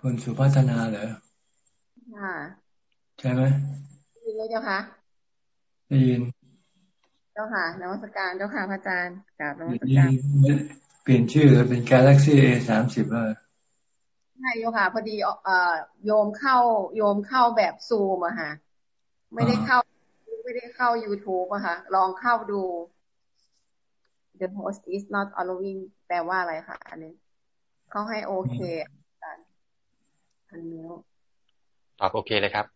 คุณสุพัฒนาเหรอค่ะใช่ไหมได้ยินไหมเจ้าค่ะได้ยินเจ้าค่ะนวัตการเจ้าค่ะพระอาจารย์กราบนวัตการเปลี่ยนชื่อเป็น Galaxy A สามสิบแล้วใช่โยค่ะ พอดีเอ่อโยมเข้าโยมเข้าแบบซูมอะค่ะ ไม่ได้เข้า ไม่ได้เข้า YouTube อะค่ะ ลองเข้าดู The host is not allowing แปลว่าอะไรคะอันนี้เขาให้โอเค กันอันนี้ตอบโอเคเลยครับ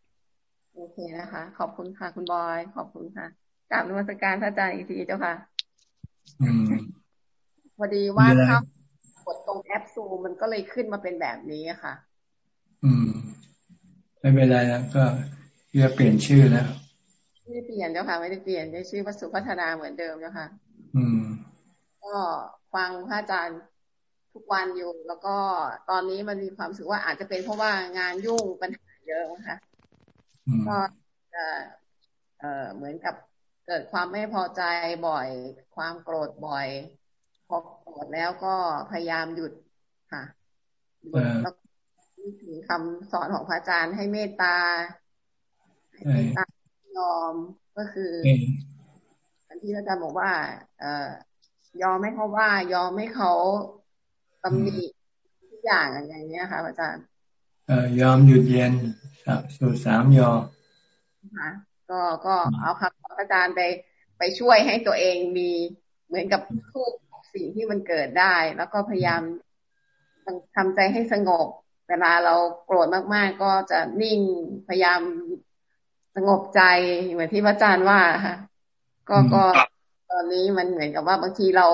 โอเคนะคะ ขอบคุณค่ะ คุณบอย ขอบคุณค่ะกราบนมัสการพระอาจารย์อีกทีเจ้าค่ะพอดีว่าเข้ากดตรงแอปซูมันก็เลยขึ้นมาเป็นแบบนี้ค่ะ อืมไม่เป็นไรนะก็เพื่อเปลี่ยนชื่อแล้วไม่ได้เปลี่ยนเจ้าค่ะ ไม่ได้เปลี่ยนได้ชื่อวัสุพัฒนาเหมือนเดิมเจ้าค่ะ อืม ก็ฟังพระอาจารย์ ทุกวันอยู่ แล้วก็ตอนนี้มันมีความรู้สึกว่าอาจจะเป็นเพราะว่างานยุ่งปัญหาเยอะนะคะก็จะเอ่อเหมือนกับเกิดความไม่พอใจบ่อย ความโกรธบ่อย พอโกรธแล้วก็พยายามหยุดค่ะหยุดแล้วถึงคำสอนของพระอาจารย์ให้เมตตาให้เมตตายอมก็คืออันที่อาจารย์บอกว่า เอ่อยอมให้เขาว่ายอมให้เขา ตำหนิทุกอย่างอย่างเงี้ยค่ะอาจารย์เอ่อยอมหยุดเย็นสูตรสามยอค่ะก็ก็เอาครับอาจารย์ไปไปช่วยให้ตัวเองมีเหมือนกับทุกสิ่งที่มันเกิดได้ แล้วก็พยายามทำใจให้สงบ เวลาเราโกรธมากๆ ก็จะนิ่งพยายามสงบใจเหมือนที่พระอาจารย์ว่าค่ะ ก็ก็ตอนนี้มันเหมือนกับว่าบางทีเรา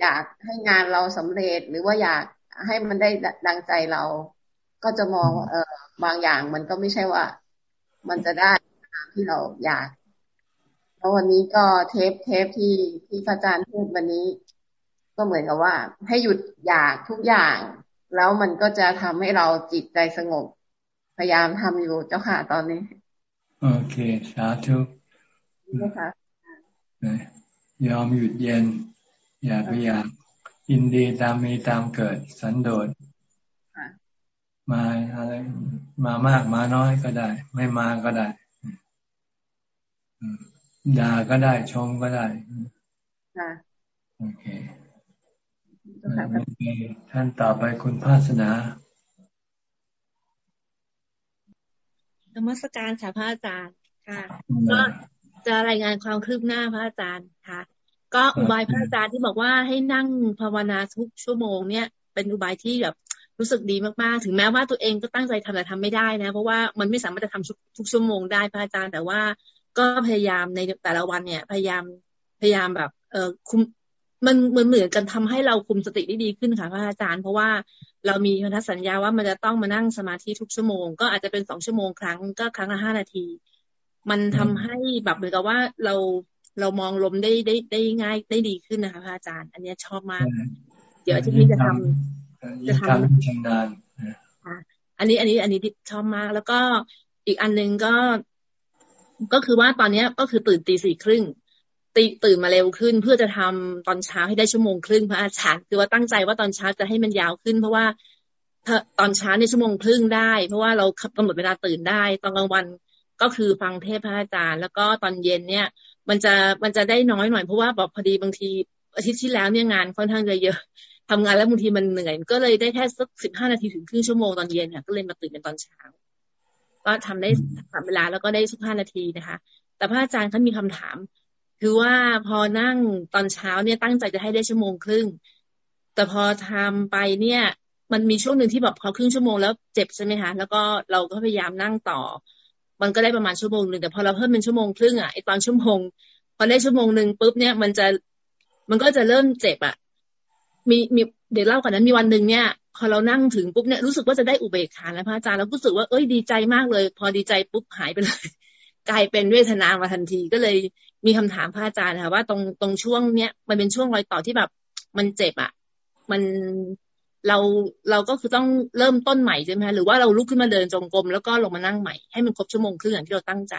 อยากให้งานเราสำเร็จหรือว่าอยากให้มันได้ดังใจเรา ก็จะมองเออบางอย่างมันก็ไม่ใช่ว่า มันจะได้ตามที่เราอยากแล้ววันนี้ก็เทปเทปที่ที่พระอาจารย์พูดวันนี้ ก็เหมือนกับว่า ให้หยุดอยากทุกอย่าง แล้วมันก็จะทำให้เราจิตใจสงบ พยายามทำอยู่เจ้าค่ะตอนนี้ โอเคสาธุนะคะยอมหยุดเย็น อย่าไปอยากยินดีตามมีตามเกิดสันโดษมาอะไรมามากมาน้อยก็ได้ ไม่มาก็ได้ด่าก็ได้ชมก็ได้โอเคท่านต่อไปคุณภาสนานมัสการค่ะพระอาจารย์ค่ะ ก็จะรายงานความคืบหน้าพระอาจารย์ค่ะ ก็อุบายพระอาจารย์ที่บอกว่าให้นั่งภาวนาทุกชั่วโมงเนี่ยเป็นอุบายที่แบบรู้สึกดีมากๆ ถึงแม้ว่าตัวเองก็ตั้งใจทำแต่ทำไม่ได้นะ เพราะว่ามันไม่สามารถจะทำทุกชั่วโมงได้พระอาจารย์ แต่ว่าก็พยายามในแต่ละวันเนี่ย พยายามพยายามแบบ เออคุมมันเหมือนเหมือนกันทำให้เราคุมสติได้ดีขึ้นค่ะพระอาจารย์ เพราะว่าเรามีพันธสัญญาว่ามันจะต้องมานั่งสมาธิทุกชั่วโมง ก็อาจจะเป็นสองชั่วโมงครั้งก็ครั้งละห้านาที มันทำให้แบบเหมือนกับว่าเรา เรามองลมได้ได้ได้ง่ายได้ดีขึ้นนะคะพระอาจารย์ อันนี้ชอบมาก เดี๋ยวที่นี้จะทำจะทำชำนาญอันนี้อันนี้อันนี้ชอบมาก แล้วก็อีกอันหนึ่งก็ ก็คือว่าตอนนี้ก็คือตื่นตีสี่ครึ่งตีตื่นมาเร็วขึ้นเพื่อจะทำตอนเช้าให้ได้ชั่วโมงครึ่งพระอาจารย์คือว่าตั้งใจว่าตอนเช้าจะให้มันยาวขึ้น เพราะว่าตอนเช้าในชั่วโมงครึ่งได้ เพราะว่าเรากำหนดเวลาตื่นได้ ตอนกลางวันก็คือฟังเทพพระอาจารย์ แล้วก็ตอนเย็นเนี่ย มันจะมันจะได้น้อยหน่อยเพราะว่าแบบพอดีบางทีอาทิตย์ที่แล้วเนี่ยงานค่อนข้างจะเยอะทำงานแล้วบางทีมันเหนื่อยก็เลยได้แค่สักสิบห้านาทีถึงครึ่งชั่วโมงตอนเย็นค่ะก็เลยมาตื่นเป็นตอนเช้าก็ทำได้สามเวลาแล้วก็ได้สิบห้านาทีนะคะ แต่พระอาจารย์เขามีคำถาม คือว่าพอนั่งตอนเช้าเนี่ยตั้งใจจะให้ได้ชั่วโมงครึ่ง แต่พอทำไปเนี่ย มันมีช่วงหนึ่งที่แบบพอครึ่งชั่วโมงแล้วเจ็บใช่ไหมคะแล้วก็เราก็พยายามนั่งต่อ มันก็ได้ประมาณชั่วโมงหนึ่งแต่พอเราเพิ่มเป็นชั่วโมงครึ่งอะไอตอนชั่วโมงพอได้ชั่วโมงหนึ่งปุ๊บเนี่ยมันจะมันก็จะเริ่มเจ็บอะมีมีเดี๋ยวเล่าก่อนนั้นมีวันหนึ่งเนี่ยพอเรานั่งถึงปุ๊บเนี่ยรู้สึกว่าจะได้อุเบกขาแล้วพระอาจารย์เรารู้สึกว่าเอ้ยดีใจมากเลย พอดีใจปุ๊บหายไปเลย กลายเป็นเวทนามาทันทีก็เลยมีคำถามพระอาจารย์ค่ะว่าตรงตรงช่วงเนี้ยมันเป็นช่วงรอยต่อที่แบบ มันเจ็บอะ มัน เราเราก็คือต้องเริ่มต้นใหม่ใช่ไหมหรือว่าเราลุกขึ้นมาเดินจงกรมแล้วก็ลงมานั่งใหม่ให้มันครบชั่วโมงครึ่งอย่างที่เราตั้งใจ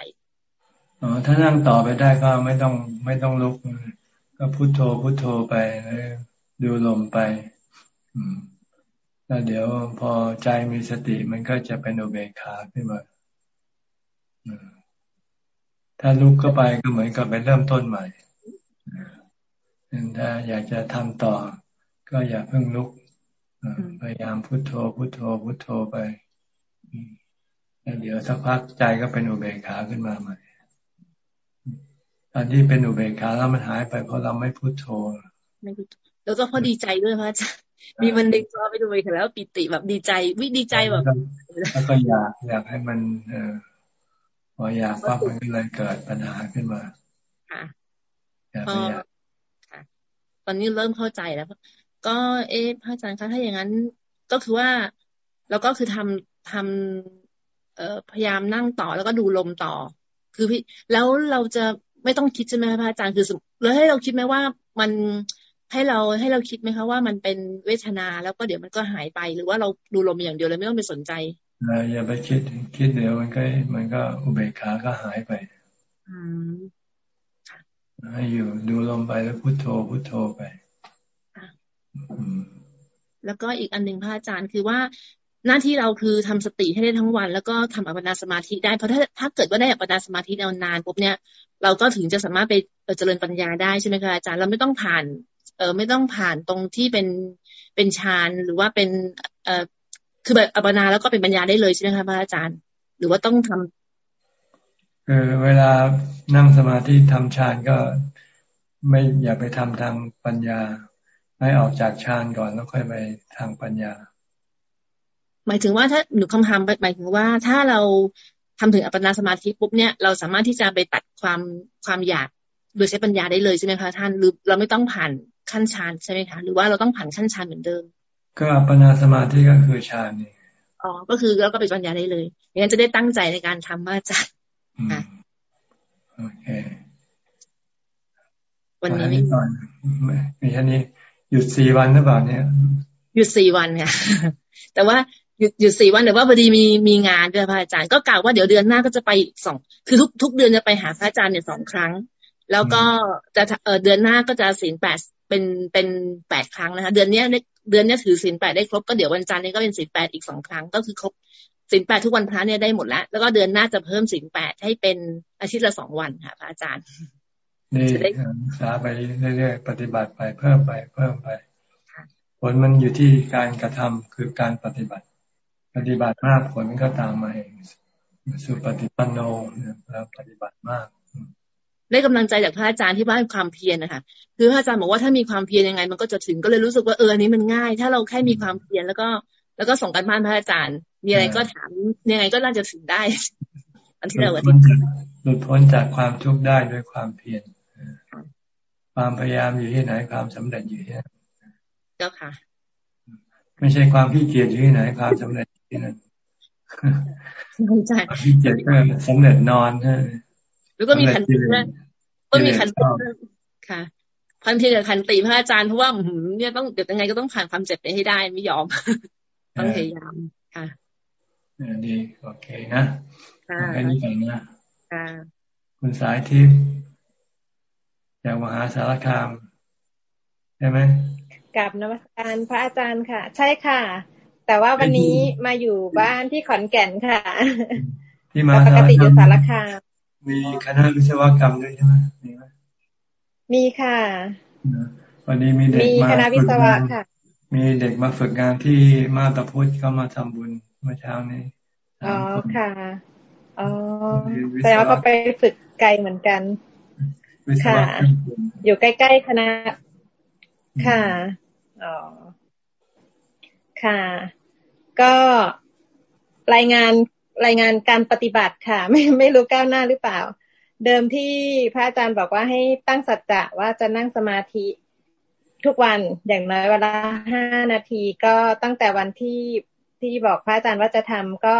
อ๋อถ้านั่งต่อไปได้ก็ไม่ต้องไม่ต้องลุก ก็พุโทโธพุโทโธไปดูลมไปแล้วเดี๋ยวพอใจมีสติมันก็จะเป็นอุเบกขาขึ้นมาถ้าลุกเข้าไปก็เหมือนกับไปเริ่มต้นใหม่ถ้าอยากจะทำต่อ ก็อย่าเพิ่งลุก พยายามพุโทโธพุโทโธพุโทโธไปแล้วเดี๋ยวสักพักใจก็เป็นอุเบกขาขึ้นมาใหม่ตอนที่เป็นอุเบกขาแล้วมันหายไปเพราะเราไม่พุโทโธไม่พุทโธแล้วก็พอดีใจด้วยพระอาจารย์มีมันเด็กก็ไปดูไปแล้วปิติแบบดีใจวิดีใจแบบแล้วก็อยากอยากให้มัน เออพออยากปั๊บมันก็เลยเกิดปัญหาขึ้นมาค่ะอยากไปอยากตอนนี้เริ่มเข้าใจแล้ว ก็เอ๊ะพระอาจารย์คะถ้าอย่างนั้นก็คือว่าเราก็คือทำทำเอ่อพยายามนั่งต่อแล้วก็ดูลมต่อ คือพี่แล้วเราจะไม่ต้องคิดใช่ไหมพระอาจารย์คือแล้วให้เราคิดไหมว่ามันให้เราให้เราคิดไหมคะว่ามันเป็นเวทนาแล้วก็เดี๋ยวมันก็หายไป หรือว่าเราดูลมอย่างเดียวเลยไม่ต้องไปสนใจอย่าไปคิดคิดเดี๋ยวมันก็มันก็อุเบกขาก็หายไปอืมให้อยู่ดูลมไปแล้วพุโทโธพุโทโธไป แล้วก็อีกอันหนึ่งพระอาจารย์คือว่าหน้าที่เราคือทำสติให้ได้ทั้งวัน แล้วก็ทำอัปปนาสมาธิได้เพราะถ้าถ้าเกิดว่าได้อัปปนาสมาธินานปุ๊บเนี่ย เราก็ถึงจะสามารถไปเจริญปัญญาได้ใช่ไหมคะอาจารย์เราไม่ต้องผ่าน เออไม่ต้องผ่านตรงที่เป็นเป็นฌานหรือว่าเป็นเออคือแบบอัปปนาแล้วก็เป็นปัญญาได้เลยใช่ไหมคะพระอาจารย์ หรือว่าต้องทำคือเวลานั่งสมาธิทำฌานก็ไม่อย่าไปทำทางปัญญา ให้ออกจากฌานก่อนแล้วค่อยไปทางปัญญา หมายถึงว่าถ้าหนูคำถามหมายถึงว่าถ้าเราทำถึงอัปปนาสมาธิปุ๊บเนี่ยเราสามารถที่จะไปตัดความความอยากโดยใช้ปัญญาได้เลยใช่ไหมคะท่านหรือเราไม่ต้องผ่านขั้นฌานใช่ไหมคะหรือว่าเราต้องผ่านขั้นฌานเหมือนเดิม ก็อัปปนาสมาธิก็คือฌานนี่อ๋อก็คือเราก็ไปปัญญาได้เลยอย่างนั้นจะได้ตั้งใจในการทำมาจารย์โอเควันนี้ไม่ก่อนมีแค่นี้ หยุดสี่วันหรือเปล่าเนี่ย หยุดสี่วันค่ะ แต่ว่าหยุดหยุดสี่วันแต่ว่าพอดีมีมีงานด้วยพระอาจารย์ก็กล่าวว่าเดี๋ยวเดือนหน้าก็จะไปสองคือทุกทุกเดือนจะไปหาพระอาจารย์เนี่ยสองครั้ง แล้วก็จะเออเดือนหน้าก็จะศีลแปดเป็นเป็นแปดครั้งนะคะ เดือนนี้เดือนนี้ถือศีลแปดได้ครบก็เดี๋ยววันจันทร์นี้ก็เป็นศีลแปดอีกสองครั้ง ก็คือครบศีลแปดทุกวันพระเนี่ยได้หมดแล้วแล้วก็เดือนหน้าจะเพิ่มศีลแปดให้เป็นอาทิตย์ละสองวันค่ะพระอาจารย์ นี่ศึกษาไปเรื่อยๆปฏิบัติไปเพิ่มไปเพิ่มไป ผลมันอยู่ที่การกระทำคือการปฏิบัติ ปฏิบัติมากผลมันก็ตามมาเองสุปฏิปันโนเราปฏิบัติมาก ได้กำลังใจจากพระอาจารย์ที่บ้านความเพียรนะคะคือพระอาจารย์บอกว่าถ้ามีความเพียรยังไง มันก็จะถึงก็เลยรู้สึกว่าเอออันนี้มันง่าย ถ้าเราแค่มีความเพียรแล้วก็ แล้วก็ส่งกันบ้านพระอาจารย์ มีอะไรก็ถามยังไงก็น่าจะถึงได้ อันที่เราอธิบายหลุดพ้นจากความทุกข์ได้ด้วยความเพียร ความพยายามอยู่ที่ไหนความสำเร็จอยู่ที่นั่นเจ้าค่ะ ไม่ใช่ความขี้เกียจอยู่ที่ไหนความสำเร็จอยู่ที่นั่นขี้เกียจก็สำเร็จนอนใช่แล้วก็มีขันติก็มีขันติค่ะพันทีกับขันติพระอาจารย์เพราะว่าเนี่ยต้องเดี๋ยวยังไงก็ต้องผ่านความเจ็บไปให้ได้ไม่ยอมต้องพยายามค่ะดีโอเคนะแค่นี้ก่อนนะคุณสายทิพย์ จากมหาสารคามใช่ไหมกับนวัตการพระอาจารย์ค่ะ ใช่ค่ะ แต่ว่าวันนี้มาอยู่บ้านที่ขอนแก่นค่ะ ที่มาปกติอยู่สารคาม มีคณะวิศวกรรมด้วยใช่ไหมมีไหมมีค่ะ วันนี้มีเด็กมาคณะวิศวะค่ะ มีเด็กมาฝึกงานที่มาตาพุทธเขามาทำบุญเมื่อเช้านี้อ๋อค่ะอ๋อแต่ว่าก็ไปฝึกไกลเหมือนกัน ค่ะ อยู่ใกล้ๆคณะ ค่ะ อ๋อ ค่ะ ก็รายงานรายงานการปฏิบัติค่ะ ไม่ไม่รู้ก้าวหน้าหรือเปล่า เดิมที่พระอาจารย์บอกว่าให้ตั้งสัจจะว่าจะนั่งสมาธิทุกวันอย่างน้อยเวลาห้านาทีก็ตั้งแต่วันที่ที่บอกพระอาจารย์ว่าจะทำก็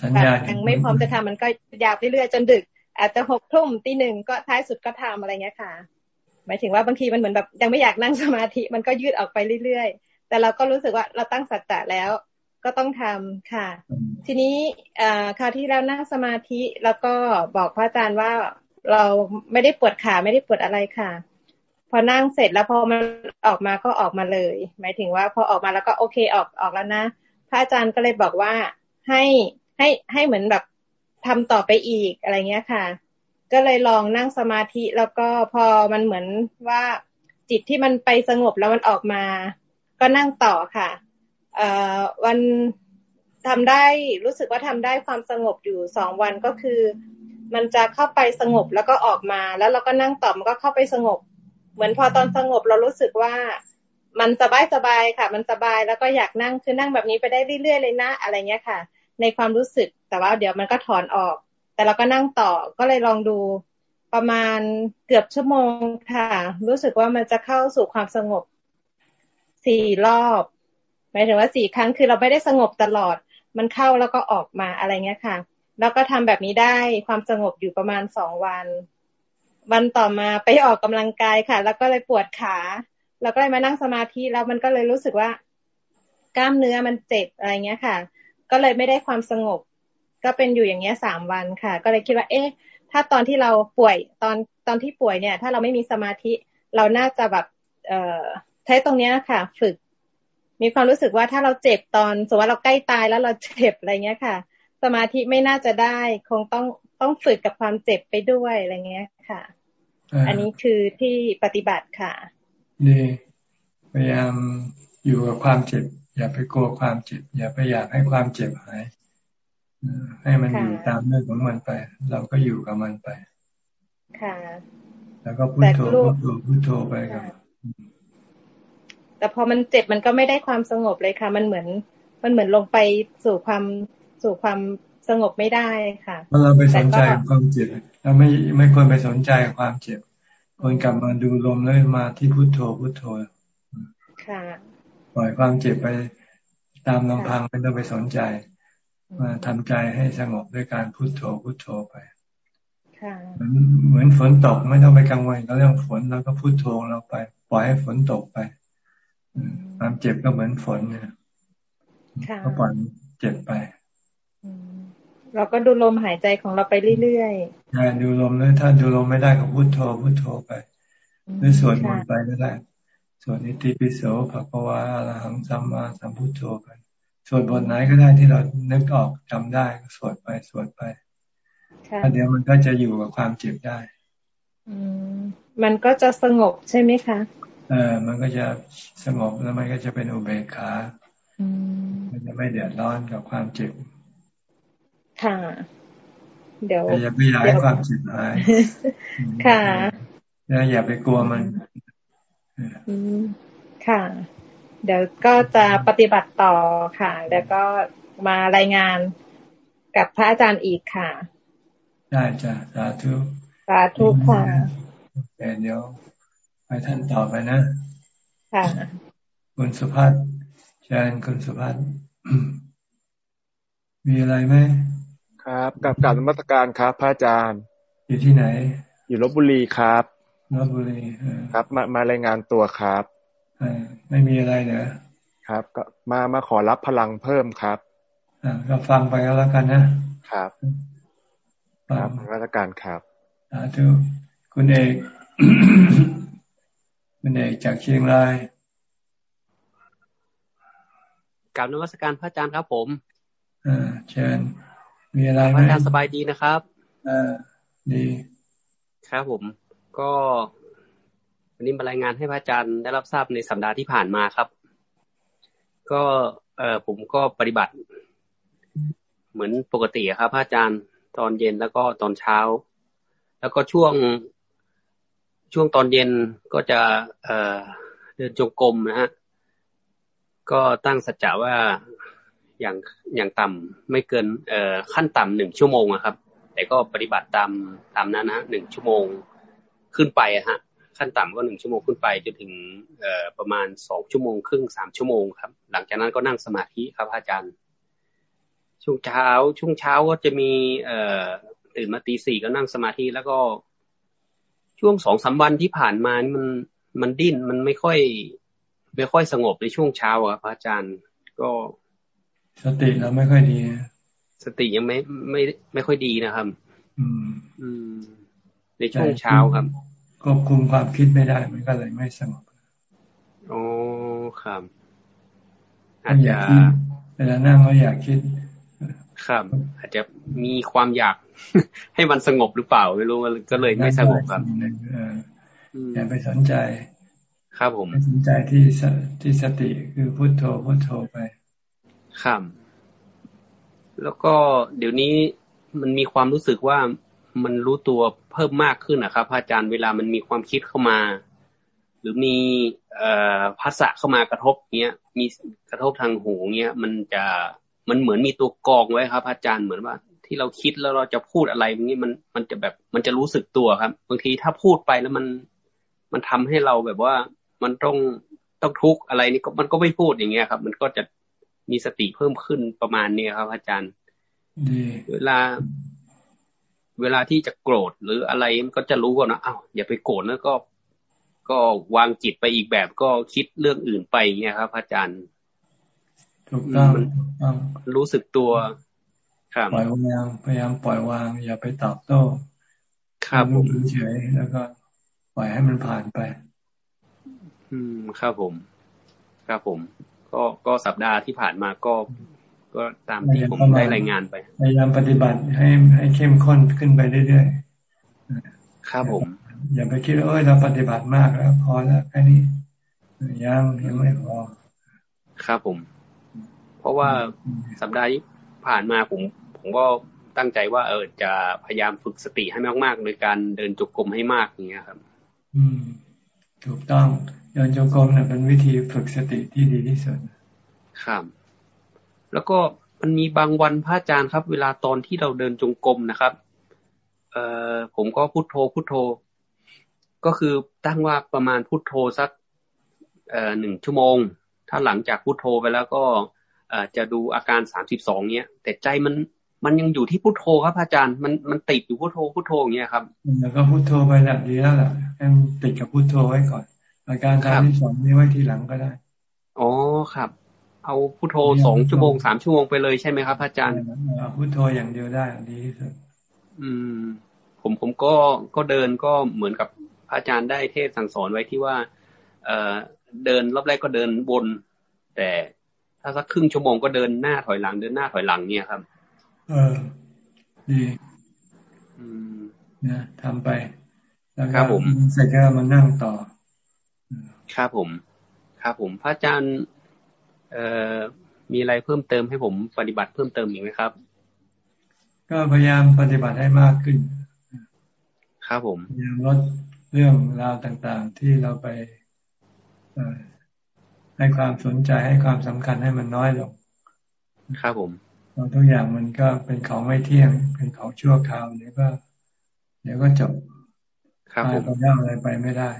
สัญญายังไม่พร้อมจะทำมันก็ยาวไปเรื่อยจนดึก อาจจะหกทุ่มตีหนึ่งก็ท้ายสุดก็ทำอะไรเงี้ยค่ะ หมายถึงว่าบางทีมันเหมือนแบบยังไม่อยากนั่งสมาธิมันก็ยืดออกไปเรื่อยๆ แต่เราก็รู้สึกว่าเราตั้งสัจจะแล้วก็ต้องทำค่ะ ทีนี้คราวที่เรานั่งสมาธิแล้วก็บอกพระอาจารย์ว่าเราไม่ได้ปวดขาไม่ได้ปวดอะไรค่ะ พอนั่งเสร็จแล้วพอมันออกมาก็ออกมาเลย หมายถึงว่าพอออกมาแล้วก็โอเคออกออกแล้วนะ พระอาจารย์ก็เลยบอกว่าให้ ให้ให้เหมือนแบบทำต่อไปอีกอะไรเงี้ยค่ะ ก็เลยลองนั่งสมาธิแล้วก็พอมันเหมือนว่าจิตที่มันไปสงบแล้วมันออกมา ก็นั่งต่อค่ะเอ่อวันทำได้รู้สึกว่าทำได้ความสงบอยู่สองวันก็คือ มันจะเข้าไปสงบแล้วก็ออกมา แล้วเราก็นั่งต่อมันก็เข้าไปสงบ เหมือนพอตอนสงบเรารู้สึกว่ามันสบายสบายค่ะ มันสบายแล้วก็อยากนั่งคือนั่งแบบนี้ไปได้เรื่อยๆเลยนะอะไรเงี้ยค่ะ ในความรู้สึก แต่ว่าเดี๋ยวมันก็ถอนออก แต่เราก็นั่งต่อก็เลยลองดูประมาณเกือบชั่วโมงค่ะ รู้สึกว่ามันจะเข้าสู่ความสงบสี่รอบหมายถึงว่าสี่ครั้งคือเราไม่ได้สงบตลอด มันเข้าแล้วก็ออกมาอะไรเงี้ยค่ะ แล้วก็ทำแบบนี้ได้ความสงบอยู่ประมาณสองวัน วันต่อมาไปออกกำลังกายค่ะ แล้วก็เลยปวดขาแล้วก็เลยมานั่งสมาธิแล้วมันก็เลยรู้สึกว่ากล้ามเนื้อมันเจ็บอะไรเงี้ยค่ะ ก็เลยไม่ได้ความสงบ ก็เป็นอยู่อย่างเงี้ยสามวันค่ะ ก็เลยคิดว่า เอ๊ะ ถ้าตอนที่เราป่วยตอนตอนที่ป่วยเนี่ย ถ้าเราไม่มีสมาธิ เราน่าจะแบบ เอ่อใช้ตรงเนี้ยค่ะ ฝึก มีความรู้สึกว่าถ้าเราเจ็บตอนสมมติว่าเราใกล้ตายแล้วเราเจ็บอะไรเงี้ยค่ะ สมาธิไม่น่าจะได้ คงต้องต้องฝึกกับความเจ็บไปด้วยอะไรเงี้ยค่ะ อันนี้คือที่ปฏิบัติค่ะดีพยายามอยู่กับความเจ็บ อย่าไปกลัวความเจ็บ อย่าไปอยากให้ความเจ็บหายให้มันอยู่ตามเรื่องของมันไป เราก็อยู่กับมันไป ค่ะ แล้วก็พุโทโธพุโทโธพุโทโธไปกับแต่พอมันเจ็บมันก็ไม่ได้ความสงบเลยค่ะ มันเหมือน มันเหมือนลงไปสู่ความสู่ความสงบไม่ได้ค่ะเมื่อเราไปสนใจความเจ็บเราไม่ไม่ควรไปสนใจความเจ็บควรกลับมาดูลมแล้วมาที่พุโทโธพุโทโธค่ะ ปล่อยความเจ็บไปตามลำพังไม่ต้องไปสนใจ มาทำใจให้สงบด้วยการพุโทโธพุโทโธไปเหมือนเหมือนฝนตกไม่ต้องไปกังวลกับเรื่องฝนแล้วก็พุโทโธเราไป ปล่อยให้ฝนตกไปความเจ็บก็เหมือนฝนเนี่ยก็ปล่อยเจ็บไปเราก็ดูลมหายใจของเราไปเรื่อยๆใช่ดูลมเลยถ้าดูลมไม่ได้ก็พุโทโธพุโทโธไปหรือสวดมนต์ไปก็ได้ สวดนิติปิโสภะคะวาอรหังสัมมาสัมพุทโธไปสวดบทไหนก็ได้ที่เรานึกออกจำได้สวดไปสวดไปถ้าเดี๋ยวมันก็จะอยู่กับความเจ็บได้ อืมมันก็จะสงบใช่ไหมคะเออมันก็จะสงบแล้วมันก็จะเป็นอุเบกขามันจะไม่เดือดร้อนกับความเจ็บ ค่ะ เดี๋ยวอย่าไปอยากให้ความเจ็บหายค่ะอย่าไปกลัวมัน ค่ะ เดี๋ยวก็จะปฏิบัติต่อค่ะ แล้วก็มารายงานกับพระอาจารย์อีกค่ะ ได้จ้ะสาธุสาธุค่ะเดี๋ยวไปท่านต่อไปนะ ค่ะ คุณสุภัฒน์เชิญคุณสุภัฒน์มีอะไรไหมครับ กับการนมัตการครับ พระอาจารย์ อยู่ที่ไหน อยู่ลบบุรีครับ ลบบุรีครับ มามารายงานตัวครับไม่มีอะไรเนอะครับ ก็มามาขอรับพลังเพิ่มครับอ่าก็ฟังไปก็แล้วกันนะครับครับราชการครับสาธุคุณเอกคุณเอกจากเชียงรายกลับนวัตการพระอาจารย์ครับผมอ่าเชิญมีอะไรไหมพระอาจารย์สบายดีนะครับอ่าดี ครับผม ก็วันนี้มารายงานให้พระอาจารย์ได้รับทราบในสัปดาห์ที่ผ่านมาครับ ก็เออผมก็ปฏิบัติ เหมือนปกติครับพระอาจารย์ตอนเย็นแล้วก็ตอนเช้า แล้วก็ช่วงช่วงตอนเย็นก็จะเออเดินจงกรมนะฮะก็ตั้งสัจจะว่าอย่างอย่างต่ำไม่เกินเอ่อขั้นต่ำหนึ่งชั่วโมงนะครับ แต่ก็ปฏิบัติตามตามนั้นนะหนึ่งชั่วโมง ขึ้นไปฮะ ขั้นต่ำก็หนึ่งชั่วโมงขึ้นไปจนถึงเอ่อประมาณสองชั่วโมงครึ่งสามชั่วโมงครับ หลังจากนั้นก็นั่งสมาธิครับอาจารย์ ช่วงเช้าช่วงเช้าก็จะมีเอ่อตื่นมาตีสี่ก็นั่งสมาธิแล้วก็ ช่วงสองสาวันที่ผ่านมานี่มันมันดิ้นมันไม่ค่อย ไม่ค่อยสงบในช่วงเช้าอะพระอาจารย์ก็สติเราไม่ค่อยดี สติยังไม่ไม่ไม่ค่อยดีนะครับ อืม อืม ในช่วงเช้าครับใควบคุมความคิดไม่ได้มันก็เลยไม่สงบโอ้ครับอาจจะเวลานั่งก็อยากคิด ครับ อาจจะมีความอยาก ให้มันสงบหรือเปล่าไม่รู้ก็เลยไม่สงบครับอย่าไปสนใจ ครับผมสนใจที่ที่สติคือพุทโธพุทโธไป ครับ แล้วก็เดี๋ยวนี้มันมีความรู้สึกว่า มันรู้ตัวเพิ่มมากขึ้นนะครับอาจารย์เวลามันมีความคิดเข้ามา หรือมีเอ่อภาษาเข้ามากระทบเนี้ยมีกระทบทางหูเนี้ยมันจะมันเหมือนมีตัวกองไว้ครับ อาจารย์เหมือนว่า ที่เราคิดแล้วเราจะพูดอะไรอย่างนี้มันมันจะแบบมันจะรู้สึกตัวครับบางทีถ้าพูดไปแล้วมันมันทำให้เราแบบว่ามันต้องต้องทุกข์อะไรนี่ก็มันก็ไม่พูดอย่างเงี้ยครับ มันก็จะมีสติเพิ่มขึ้นประมาณนี้ครับ อาจารย์เวลา เวลาที่จะโกรธหรืออะไรมันก็จะรู้ก่อนนะอ้าวอย่าไปโกรธแล้วก็ ก็วางจิตไปอีกแบบก็คิดเรื่องอื่นไปเงี้ยครับอาจารย์ถูกต้องรู้สึกตัวครับปล่อยวางพยายามปล่อยวาง อย่าไปตอบโต้ครับผมเฉยแล้วก็ปล่อยให้มันผ่านไป อืมครับผม ครับผม ก็ก็สัปดาห์ที่ผ่านมาก็ ก็ตามที่ผมได้รายงานไปพยายามปฏิบัติให้ให้เข้มข้นขึ้นไปเรื่อยๆครับผม อย่าไปคิดว่าเอ้ยเราปฏิบัติมากแล้วพอแล้วแค่นี้ยังยังไม่พอครับผม เพราะว่าสัปดาห์ที่ผ่านมาผมผมก็ตั้งใจว่าเออจะพยายามฝึกสติให้มากๆโดยการเดินจงกรมให้มากอย่างเงี้ยครับ อืม ถูกต้องเดินจงกรมเนี่ยเป็นวิธีฝึกสติที่ดีที่สุดครับ แล้วก็มันมีบางวันพระอาจารย์ครับ เวลาตอนที่เราเดินจงกรมนะครับ เอ่อผมก็พุโทโธพุโทโธ ก็คือตั้งว่าประมาณพุโทโธสักเอ่อหนึ่งชั่วโมง ถ้าหลังจากพุโทโธไปแล้วก็เอ่อจะดูอาการสามสิบสองเนี้ย แต่ใจมันมันยังอยู่ที่พุโทโธครับอาจารย์มันมันติดอยู่พุโทโธพุโทโธอย่างเงี้ยครับแล้วก็พุโทโธไปแหละดีแล้วแหละให้ติดกับพุโทโธไว้ก่อน อาการสามสิบสองนี้ไว้ทีหลังก็ได้อ๋อครับ เอาพุทโธสองชั่วโมงสามชั่วโมงไปเลยใช่ไหมครับอาจารย์พุทโธอย่างเดียวได้ดีที่สุดอืม ผมผมก็ก็เดินก็เหมือนกับอาจารย์ได้เทศสั่งสอนไว้ที่ว่า เอ่อเดินรอบแรกก็เดินบน แต่ถ้าสักครึ่งชั่วโมงก็เดินหน้าถอยหลัง เดินหน้าถอยหลังเนี่ยครับ เออดีอืมนะทำไปแล้วครับผมเสร็จก็มานั่งต่อ ครับผม ครับผม พระอาจารย์ เอ่อมีอะไรเพิ่มเติมให้ผมปฏิบัติเพิ่มเติมอีกไหมครับ ก็พยายามปฏิบัติให้มากขึ้น ครับผมพยายามลดเรื่องราวต่างๆ ที่เราไปให้ความสนใจให้ความสำคัญให้มันน้อยลง ครับผมทุกอย่างมันก็เป็นของไม่เที่ยง เป็นของชั่วคราวเดี๋ยวก็ เดี๋ยวก็จบครับผมไปย่างอะไรไปไม่ได้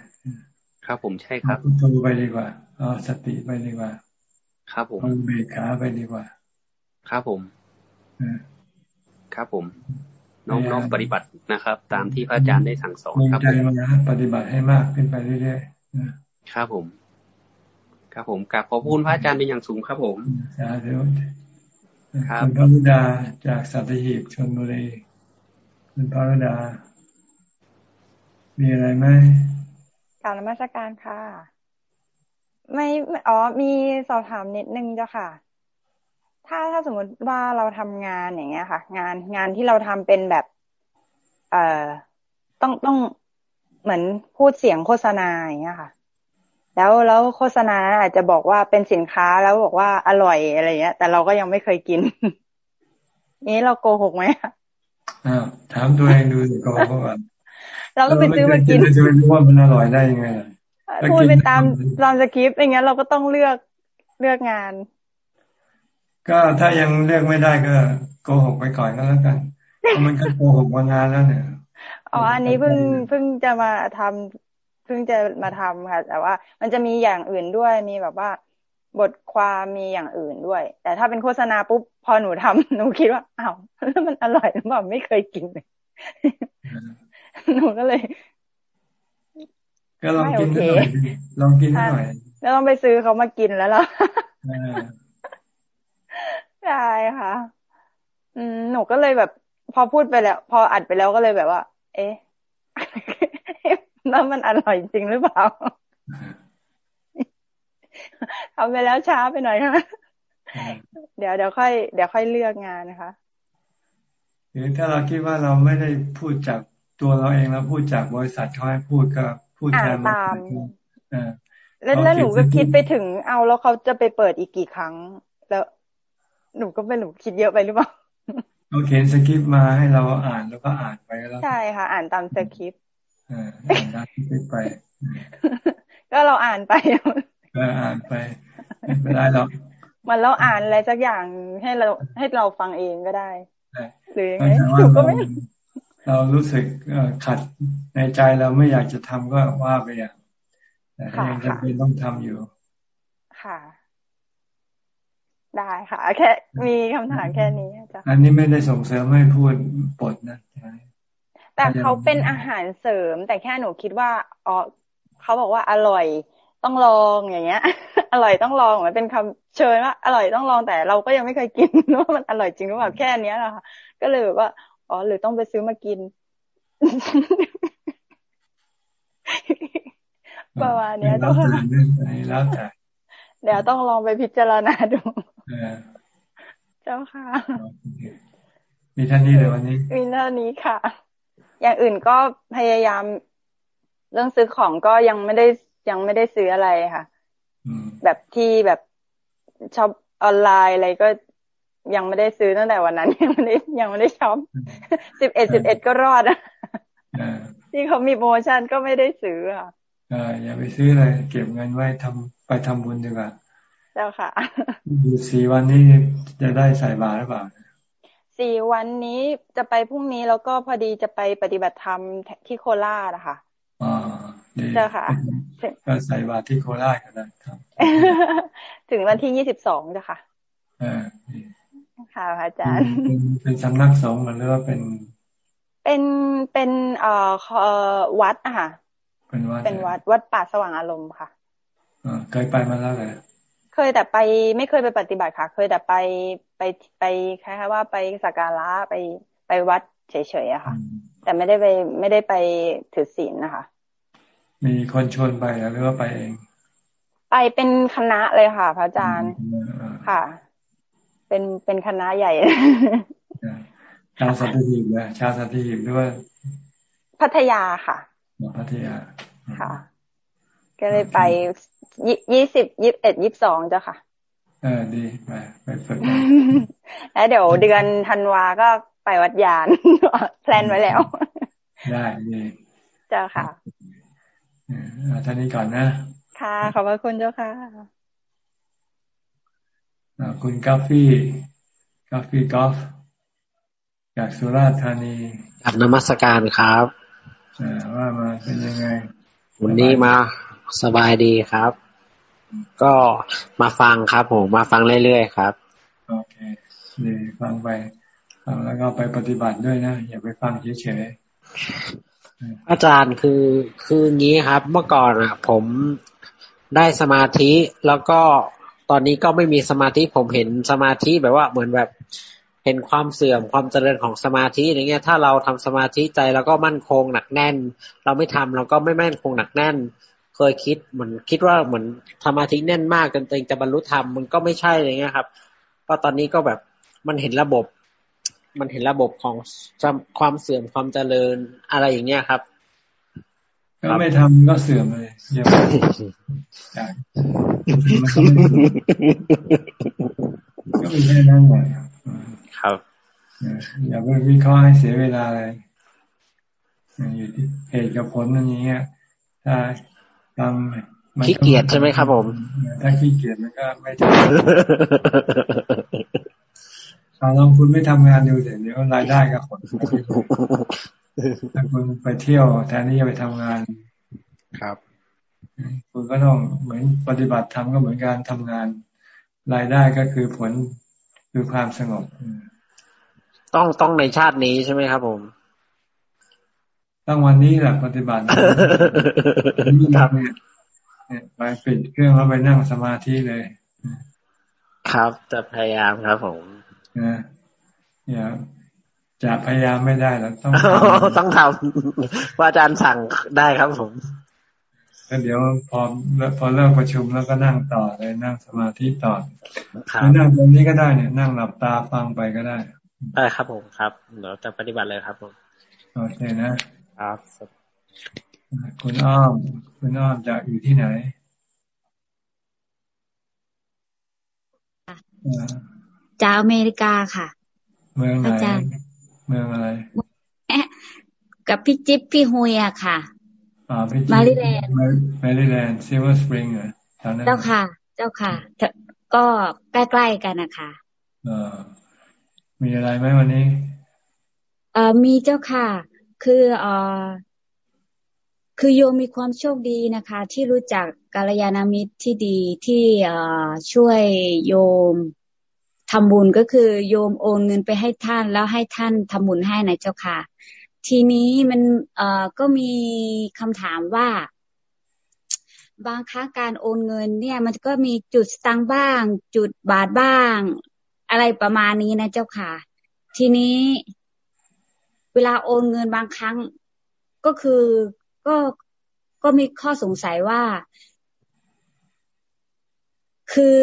ครับผมใช่ครับพุทโธไปดีกว่าเอาสติไปดีกว่า ครับผมเบรกขาไปดีกว่า ครับผมครับผม น้องน้องปฏิบัตินะครับ ตามที่พระอาจารย์ได้สั่งสอนครับใจมาปฏิบัติให้มากขึ้นไปเรื่อยๆครับผม ครับผมกลับขอบคุณพระอาจารย์เป็นอย่างสูงครับผมสาธุครับคุณพระรุดาจากสัตหีบชนบุรีคุณพระรุดา มีอะไรไหมกล่าวนมัสการค่ะ ไม่อ๋อมีสอบถามนิดนึงจ้ะค่ะ ถ้าถ้าสมมติว่าเราทำงานอย่างเงี้ยค่ะ งานงานที่เราทำเป็นแบบ เอ่อต้องต้องเหมือนพูดเสียงโฆษณาอย่างเงี้ยค่ะ แล้วแล้วโฆษณาอาจจะบอกว่าเป็นสินค้าแล้วบอกว่าอร่อยอะไรเงี้ย แต่เราก็ยังไม่เคยกินนี้เราโกหกไหมอ่าถามตัวเองดูสิโกหกว่าเราก็ไปซื้อมากินจะไม่รู้ว่ามันอร่อยได้ยังไง พูดไปตามตามสคริปต์อย่างเงี้ยเราก็ต้องเลือกเลือกงาน ก็ถ้ายังเลือกไม่ได้ก็โกหกไปก่อนก็แล้วกันเพราะมันก็โกหกมานานแล้วเนี่ยอ๋ออันนี้เพิ่งเพิ่งจะมาทำเพิ่งจะมาทำค่ะ แต่ว่า มันจะมีอย่างอื่นด้วยมีแบบว่า บทความมีอย่างอื่นด้วย แต่ถ้าเป็นโฆษณาปุ๊บพอหนูทำหนูคิดว่าอ้าวแล้วมันอร่อยหรือเปล่าไม่เคยกินเลยหนูก็เลย ก็ลองกินหน่อยลองกินหน่อยแล้วต้องไปซื้อเขามากินแล้วล่ะใช่ค่ะ อืมหนูก็เลยแบบ พอพูดไปแล้ว พออัดไปแล้วก็เลยแบบว่า เอ๊ะแล้วมันอร่อยจริงหรือเปล่าทำไปแล้วช้าไปหน่อยค่ะเดี๋ยวเดี๋ยวค่อยเดี๋ยวค่อยเลือกงานนะคะหรือถ้าเราคิดว่าเราไม่ได้พูดจากตัวเราเองเราพูดจากบริษัทเขาให้พูดก็ พูดแทนตามแล้วแล้วหนูก็คิดไปถึงเอาแล้วเขาจะไปเปิดอีกกี่ครั้ง แล้วหนูก็ไม่หนูคิดเยอะไปหรือเปล่าเขาเขียนสคริปต์มาให้เราอ่านแล้วก็อ่านไปแล้วใช่ค่ะ อ่านตามสคริปต์อ่าอ่านตามสคริปต์ไป ก็เราอ่านไปก็อ่านไปไม่ได้หรอกมันเราอ่านอะไรสักอย่างให้เราให้เราฟังเองก็ได้หรือยังไงถูกก็ไม่ เรารู้สึกขัดในใจเราไม่อยากจะทำก็ว่าไปอย่างแต่ยังจำเป็นต้องทำอยู่ ค่ะ ได้ค่ะ แค่มีคำถามแค่นี้จ้ะอันนี้ไม่ได้ส่งเสริมให้พูดปดนะแต่เขาเป็นอาหารเสริม แต่แค่หนูคิดว่าอ๋อเขาบอกว่าอร่อยต้องลองอย่างเงี้ย อร่อยต้องลองมันเป็นคำเชิญว่าอร่อยต้องลองแต่เราก็ยังไม่เคยกินว่ามันอร่อยจริงหรือเปล่าแค่นี้แหละค่ะก็เลยแบบว่า อ๋อ หรือต้องไปซื้อมากิน ประมาณนี้ต้องแล้วแต่เดี๋ยวต้องลองไปพิจารณาดูเจ้าค่ะ มีท่านนี้เลยวันนี้ มีเท่านี้ค่ะ อย่างอื่นก็พยายาม เรื่องซื้อของก็ยังไม่ได้ยังไม่ได้ซื้ออะไรค่ะแบบที่แบบชอบออนไลน์อะไรก็ ยังไม่ได้ซื้อตั้งแต่วันนั้น ยังไม่ได้ยังไม่ได้ช็อปสิบเอ็ดสิบเอ็ดก็รอดอะที่เขามีโปรโมชั่นก็ไม่ได้ซื้ออะอ่าอย่าไปซื้อเลยเก็บเงินไว้ทำไปทำบุญดีกว่าเจ้าค่ะอยู่สี่วันนี้จะได้ใส่บาตรหรือเปล่าสี่วันนี้จะไปพรุ่งนี้แล้วก็พอดีจะไปปฏิบัติธรรมที่โคราชนะคะอ๋อเจ้าค่ะก็ใส่บาตรที่โคราชก็ได้ครับ ถึงวันที่ยี่สิบสองจ้ะค่ะอ่า ค่ะอาจารย์ เป็นสำนักสงฆ์หรือว่าเป็น เป็นเป็นเอ่อวัดอะค่ะ เป็นวัดเป็นวัดวัดป่าสว่างอารมณ์ค่ะอ่าเคยไปมาแล้วเลยเคยแต่ไปไม่เคยไปปฏิบัติค่ะ เคยแต่ไปไปไปคล้ายๆว่าไปสักการะไปไปวัดเฉยๆอะค่ะ แต่ไม่ได้ไปไม่ได้ไปถือศีลนะคะ มีคนชวนไปหรือว่าไปเอง ไปเป็นคณะเลยค่ะ พระอาจารย์ค่ะ เป็นเป็นคณะใหญ่ ชาวสัตหีบเลยชาวสัตหีบด้วย พัทยาค่ะพัทยาค่ะ ก็เลยไปยี่สิบยี่สิบเอ็ดยี่สิบสองจ้ะค่ะ เออดีไปไปฝึกแล้วเดี๋ยวเดือนธันวาก็ไปวัดยานแพลนไว้แล้ว ได้ดีเจ้าค่ะอ่าท่านี้ก่อนนะ ค่ะ ขอบพระคุณเจ้าค่ะ คุณกาฟี่กาฟี่กอล์ฟจากสุราษฎร์ธานีอับนมัสการครับว่ามาเป็นยังไง วันนี้มาสบายดีครับ ก็มาฟังครับผมมาฟังเรื่อยๆครับโอเคดีฟังไปฟังแล้วก็ไปปฏิบัติด้วยนะอย่าไปฟังเฉยๆอาจารย์คือคืองี้ครับ เมื่อก่อนอะ ผมได้สมาธิแล้วก็ ตอนนี้ก็ไม่มีสมาธิผมเห็นสมาธิแบบว่าเหมือนแบบ เห็นความเสื่อมความเจริญของสมาธิอย่างเงี้ย ถ้าเราทำสมาธิใจเราก็มั่นคงหนักแน่น เราไม่ทำเราก็ไม่มั่นคงหนักแน่น เคยคิดเหมือนคิดว่าเหมือนสมาธิแน่นมากจนตัวเองจะบรรลุธรรมมันก็ไม่ใช่อะไรเงี้ยครับก็ตอนนี้ก็แบบมันเห็นระบบ มันเห็นระบบของความเสื่อมความเจริญอะไรอย่างเงี้ยครับ ก็ไม่ทำก็เสื่อมเลยอย่าไปก็มีแค่นั้นแหละครับอย่าไปวิเคราะห์ให้เสียเวลาเลยอยู่ที่เหตุกับผลนั่นเงี้ยถ้าทำขี้เกียจใช่ไหมครับผม ถ้าขี้เกียจมันก็ไม่ทำเอาลองคุณไม่ทำงานดูเดี๋ยวรายได้ก็ผล ถ้าคุณไปเที่ยวแทนที่จะไปทำงาน ครับ คุณก็ต้องเหมือนปฏิบัติธรรมก็เหมือนการทำงาน รายได้ก็คือผลคือความสงบ ต้องต้องในชาตินี้ใช่ไหมครับผม ต้องวันนี้แหละปฏิบัตินี่ทำเนี่ยไปปิดเครื่องแล้วไปนั่งสมาธิเลย ครับจะพยายามครับผมนะอย่า จะพยายามไม่ได้แล้วต้องต้องทำว่าอาจารย์สั่งได้ครับผมก็เดี๋ยวพอพอเลิกประชุมแล้วก็นั่งต่อเลยนั่งสมาธิต่อหรือนั่งตรงนี้ก็ได้เนี่ยนั่งหลับตาฟังไปก็ได้ได้ครับผมครับเดี๋ยวจะปฏิบัติเลยครับผมโอเคนะครับคุณอ้อม คุณอ้อมจะอยู่ที่ไหนจากอเมริกาค่ะ เมืองไหน เมืองอะไรกับพี่จิ๊บพี่ฮุยอะค่ะมาริแลนด์มาริแลนด์ซิลเวอร์สปริงเหรอเจ้าค่ะ เจ้าค่ะ ก็ใกล้ๆกันนะคะเออมีอะไรไหมวันนี้ เออมีเจ้าค่ะ คือเออคือโยมมีความโชคดีนะคะ ที่รู้จักกัลยาณมิตรที่ดีที่เออช่วยโยม ทำบุญก็คือโยมโอนเงินไปให้ท่านแล้วให้ท่านทำบุญให้นะเจ้าค่ะ ทีนี้มันเอ่อก็มีคำถามว่า บางครั้งการโอนเงิน เนี่ย มันก็มีจุดสตังบ้าง จุดบาทบ้าง อะไรประมาณนี้นะเจ้าค่ะ ทีนี้ เวลาโอนเงินบางครั้ง ก็คือก็ก็มีข้อสงสัยว่า คือ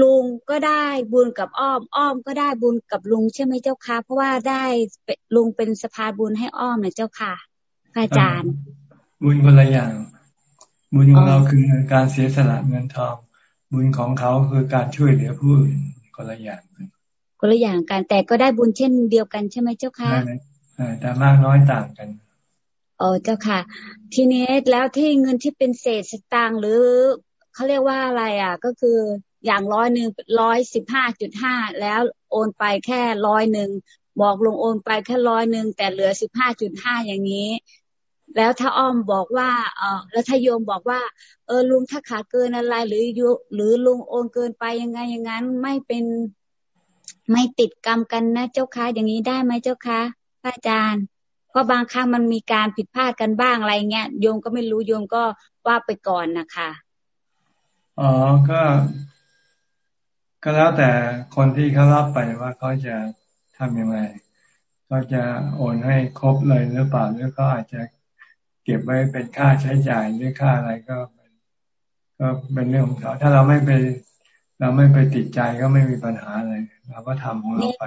ลุงก็ได้บุญกับอ้อม อ้อมก็ได้บุญกับลุงใช่ไหมเจ้าค่ะ เพราะว่าได้ลุงเป็นสภาบุญให้อ้อมนะเจ้าค่ะพระอาจารย์ บุญคนละอย่าง บุญของเราคือการเสียสละเงินทอง บุญของเขาคือการช่วยเหลือผู้อื่นคนละอย่างคนละอย่างกันแต่ก็ได้บุญเช่นเดียวกันใช่ไหมเจ้าค่ะแต่มากน้อยต่างกันโอ้เจ้าค่ะ ทีนี้แล้วที่เงินที่เป็นเศษสตางค์หรือเขาเรียกว่าอะไรอะ ก็คือ อย่างร้อยหนึ่งร้อยสิบห้าจุดห้าแล้วโอนไปแค่ร้อยหนึ่งบอกลงโอนไปแค่ร้อยหนึ่งแต่เหลือสิบห้าจุดห้าอย่างนี้ แล้วถ้าอ้อมบอกว่าเออแล้วถ้าโยมบอกว่า เออลุงถ้าขาดเกินอะไร หรือยุหรือลุงโอนเกินไปยังไงอย่างนั้นไม่เป็นไม่ติดกรรมกันนะเจ้าค่ะอย่างนี้ได้ไหมเจ้าค่ะพระอาจารย์เพราะบางครั้งมันมีการผิดพลาดกันบ้างอะไรเงี้ยโยมก็ไม่รู้โยมก็ว่าไปก่อนนะคะอ๋อก็ ก็แล้วแต่คนที่เขารับไปว่าเขาจะทํำยังไงเขาจะโอนให้ครบเลยหรือเปล่าหรือก็อาจจะเก็บไว้เป็นค่าใช้จ่ายหรือค่าอะไรก็ก็เป็นเรื่องของเขาถ้าเราไม่ไป เราไม่ไปติดใจก็ไม่มีปัญหาอะไรเราก็ทำของเราไป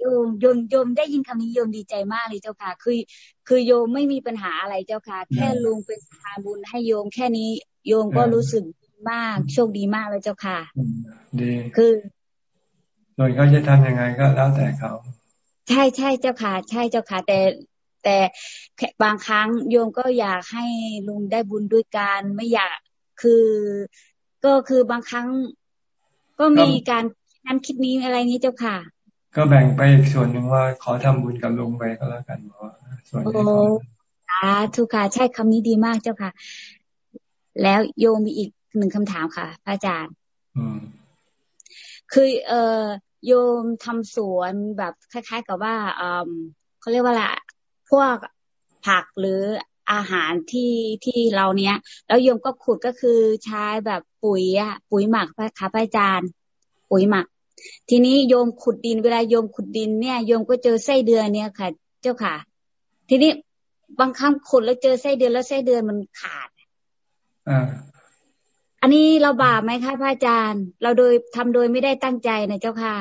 โยมโยมโยมได้ยินคำนี้โยมดีใจมากเลยเจ้าค่ะ คือ คือโยมไม่มีปัญหาอะไรเจ้าค่ะ แค่ลุงเป็นทานบุญให้โยมแค่นี้ โยมก็รู้สึก มาก โชคดีมากเลยเจ้าค่ะ ดีคือส่วนเขาจะทำยังไงก็แล้วแต่เขา ใช่ใช่เจ้าค่ะ ใช่เจ้าค่ะ แต่แต่บางครั้งโยมก็อยากให้ลุงได้บุญด้วยการไม่อยากคือ ก็คือบางครั้ง ก็มีการนั้นคิดนี้อะไรนี้เจ้าค่ะ ก็แบ่งไปอีกส่วนหนึ่งว่าขอทำบุญกับลุงไปก็แล้วกันว่าส่วนนี้สาธุค่ะใช่คำนี้ดีมากเจ้าค่ะ แล้วโยมมีอีก หนึ่งคำถามค่ะพระอาจารย์คือเออโยมทำสวนแบบคล้าย ๆ กับว่าเขาเรียกว่าอะไรพวกผักหรืออาหารที่ที่เราเนี้ย แล้วโยมก็ขุดก็คือใช้แบบปุ๋ยอะปุ๋ยหมักค่ะพระอาจารย์ ปุ๋ยหมัก ทีนี้โยมขุดดินเวลาโยมขุดดินเนี่ยโยมก็เจอไส้เดือนเนี่ยค่ะ เจ้าค่ะ ทีนี้บางครั้งขุดแล้วเจอไส้เดือนแล้วไส้เดือนมันขาด อ่า อันนี้เราบาปไหมคะพระอาจารย์ เราโดยทำโดยไม่ได้ตั้งใจนะเจ้าค่ะ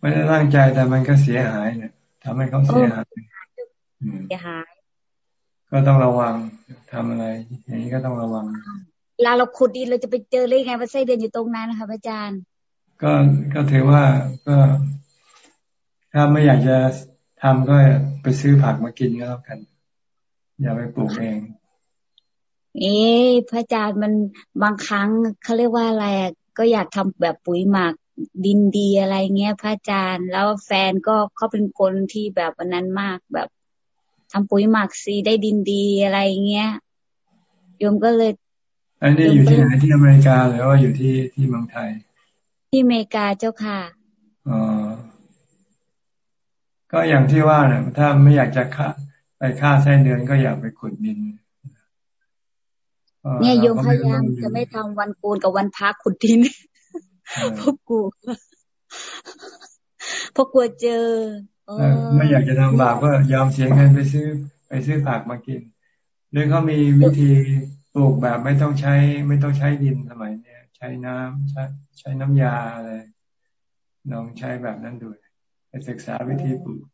ไม่ได้ตั้งใจแต่มันก็เสียหายเนี่ยทำให้เขาเสียหายเสียหาย ก็ต้องระวังทำอะไร อย่างนี้ก็ต้องระวังเวลาเราขุดดินเราจะไปเจอเลยไงว่าไส้เดือนอยู่ตรงนั้นนะคะพระอาจารย์ ก็ก็ถือว่าก็ ถ้าไม่อยากจะทำก็ไปซื้อผักมากินก็แล้วกัน อย่าไปปลูกเอง เอ๊พระอาจารย์มันบางครั้งเขาเรียกว่าอะไรก็อยากทำแบบปุ๋ยหมักดินดีอะไรเงี้ย พระอาจารย์ แล้วแฟนก็เขาเป็นคนที่แบบวันนั้นมากแบบทำปุ๋ยหมักซีได้ดินดีอะไรเงี้ยโยมก็เลยอันนี้อยู่ที่ไหนที่อเมริกาหรือว่าอยู่ที่ที่เมืองไทย ที่อเมริกาเจ้าค่ะอ๋อก็อย่างที่ว่าเนี่ยถ้าไม่อยากจะฆ่าไปฆ่าไส้เดือนก็อยากไปขุดดิน เนี่ยโยมพยายามจะไม่ทำวันปูนกับวันพักขุดดินพบกูราะกลัวเจอไม่อยากจะทำบาปก็ยอมเสียเงินไปซื้อ ไปซื้อผักมากินหรือเขามีวิธีปลูกแบบไม่ต้องใช้ ไม่ต้องใช้ดินสมัยเนี้ยใช้น้ำใช้ใช้น้ำยาอะไรลองใช้แบบนั้นดูไปศึกษาวิธีปลูก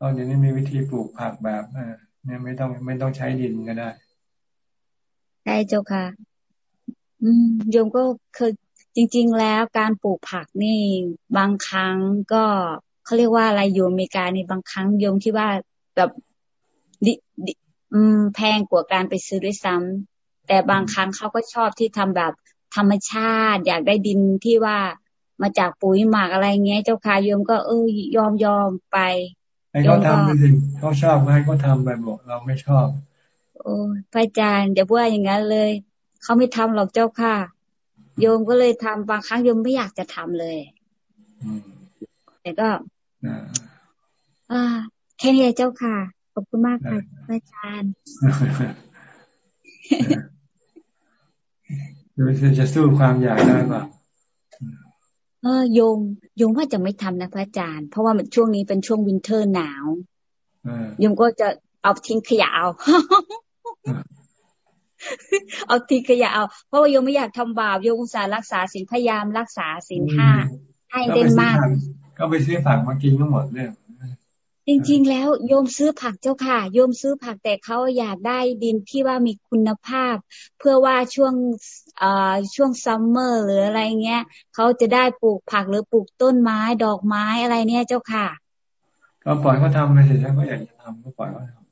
ตอนนี้มีวิธีปลูกผักแบบเนี่ยไม่ต้องไม่ต้องใช้ดินก็ได้ ใช่เจ้าค่ะ อืมโยมก็เคยจริง ๆ แล้วการปลูกผักนี่บางครั้งก็เขาเรียกว่าอะไรโยมมีการในบางครั้งโยมคิดว่าแบบดิดิอืมแพงกว่าการไปซื้อด้วยซ้ำแต่บางครั้งเขาก็ชอบที่ทำแบบธรรมชาติ อยากได้ดินที่ว่ามาจากปุ๋ยหมักอะไรเงี้ย เจ้าค่ะโยมก็เออยอมยอมไปให้เขาทำไปสิเขาชอบให้เขาทาไปบอกเราไม่ชอบ โอ้พระอาจารย์อย่าพูดอย่างนั้นเลย เขาไม่ทำหรอกเจ้าค่ะ โยมก็เลยทำบางครั้งโยมไม่อยากจะทำเลยแต่ก็อ่าแค่นี้เจ้าค่ะ ขอบคุณมากค่ะพระอาจารย์ดูจะสู้ความอยากได้ป่ะเออโยมโยมว่าจะไม่ทำนะพระอาจารย์ เพราะว่าช่วงนี้เป็นช่วงวินเทอร์หนาวโยมก็จะเอาทิ้งขยะเอา เอาทิ้งขยะเอา เพราะว่าโยมไม่อยากทำบาปโยมอุตส่าห์รักษาศีลพยายามรักษาศีลห้าให้ได้มาก ก็ไปซื้อผักมากินก็หมดเรื่องจริงๆ แล้วโยมซื้อผักเจ้าค่ะ โยมซื้อผักแต่เขาอยากได้ดินที่ว่ามีคุณภาพ เพื่อว่าช่วงช่วงซัมเมอร์หรืออะไรเงี้ยเขาจะได้ปลูกผักหรือปลูกต้นไม้ดอกไม้อะไรเนี่ยเจ้าค่ะ ก็ปล่อยเขาทำไปสิถ้าเขาอยากจะทำก็ปล่อยเขาทำ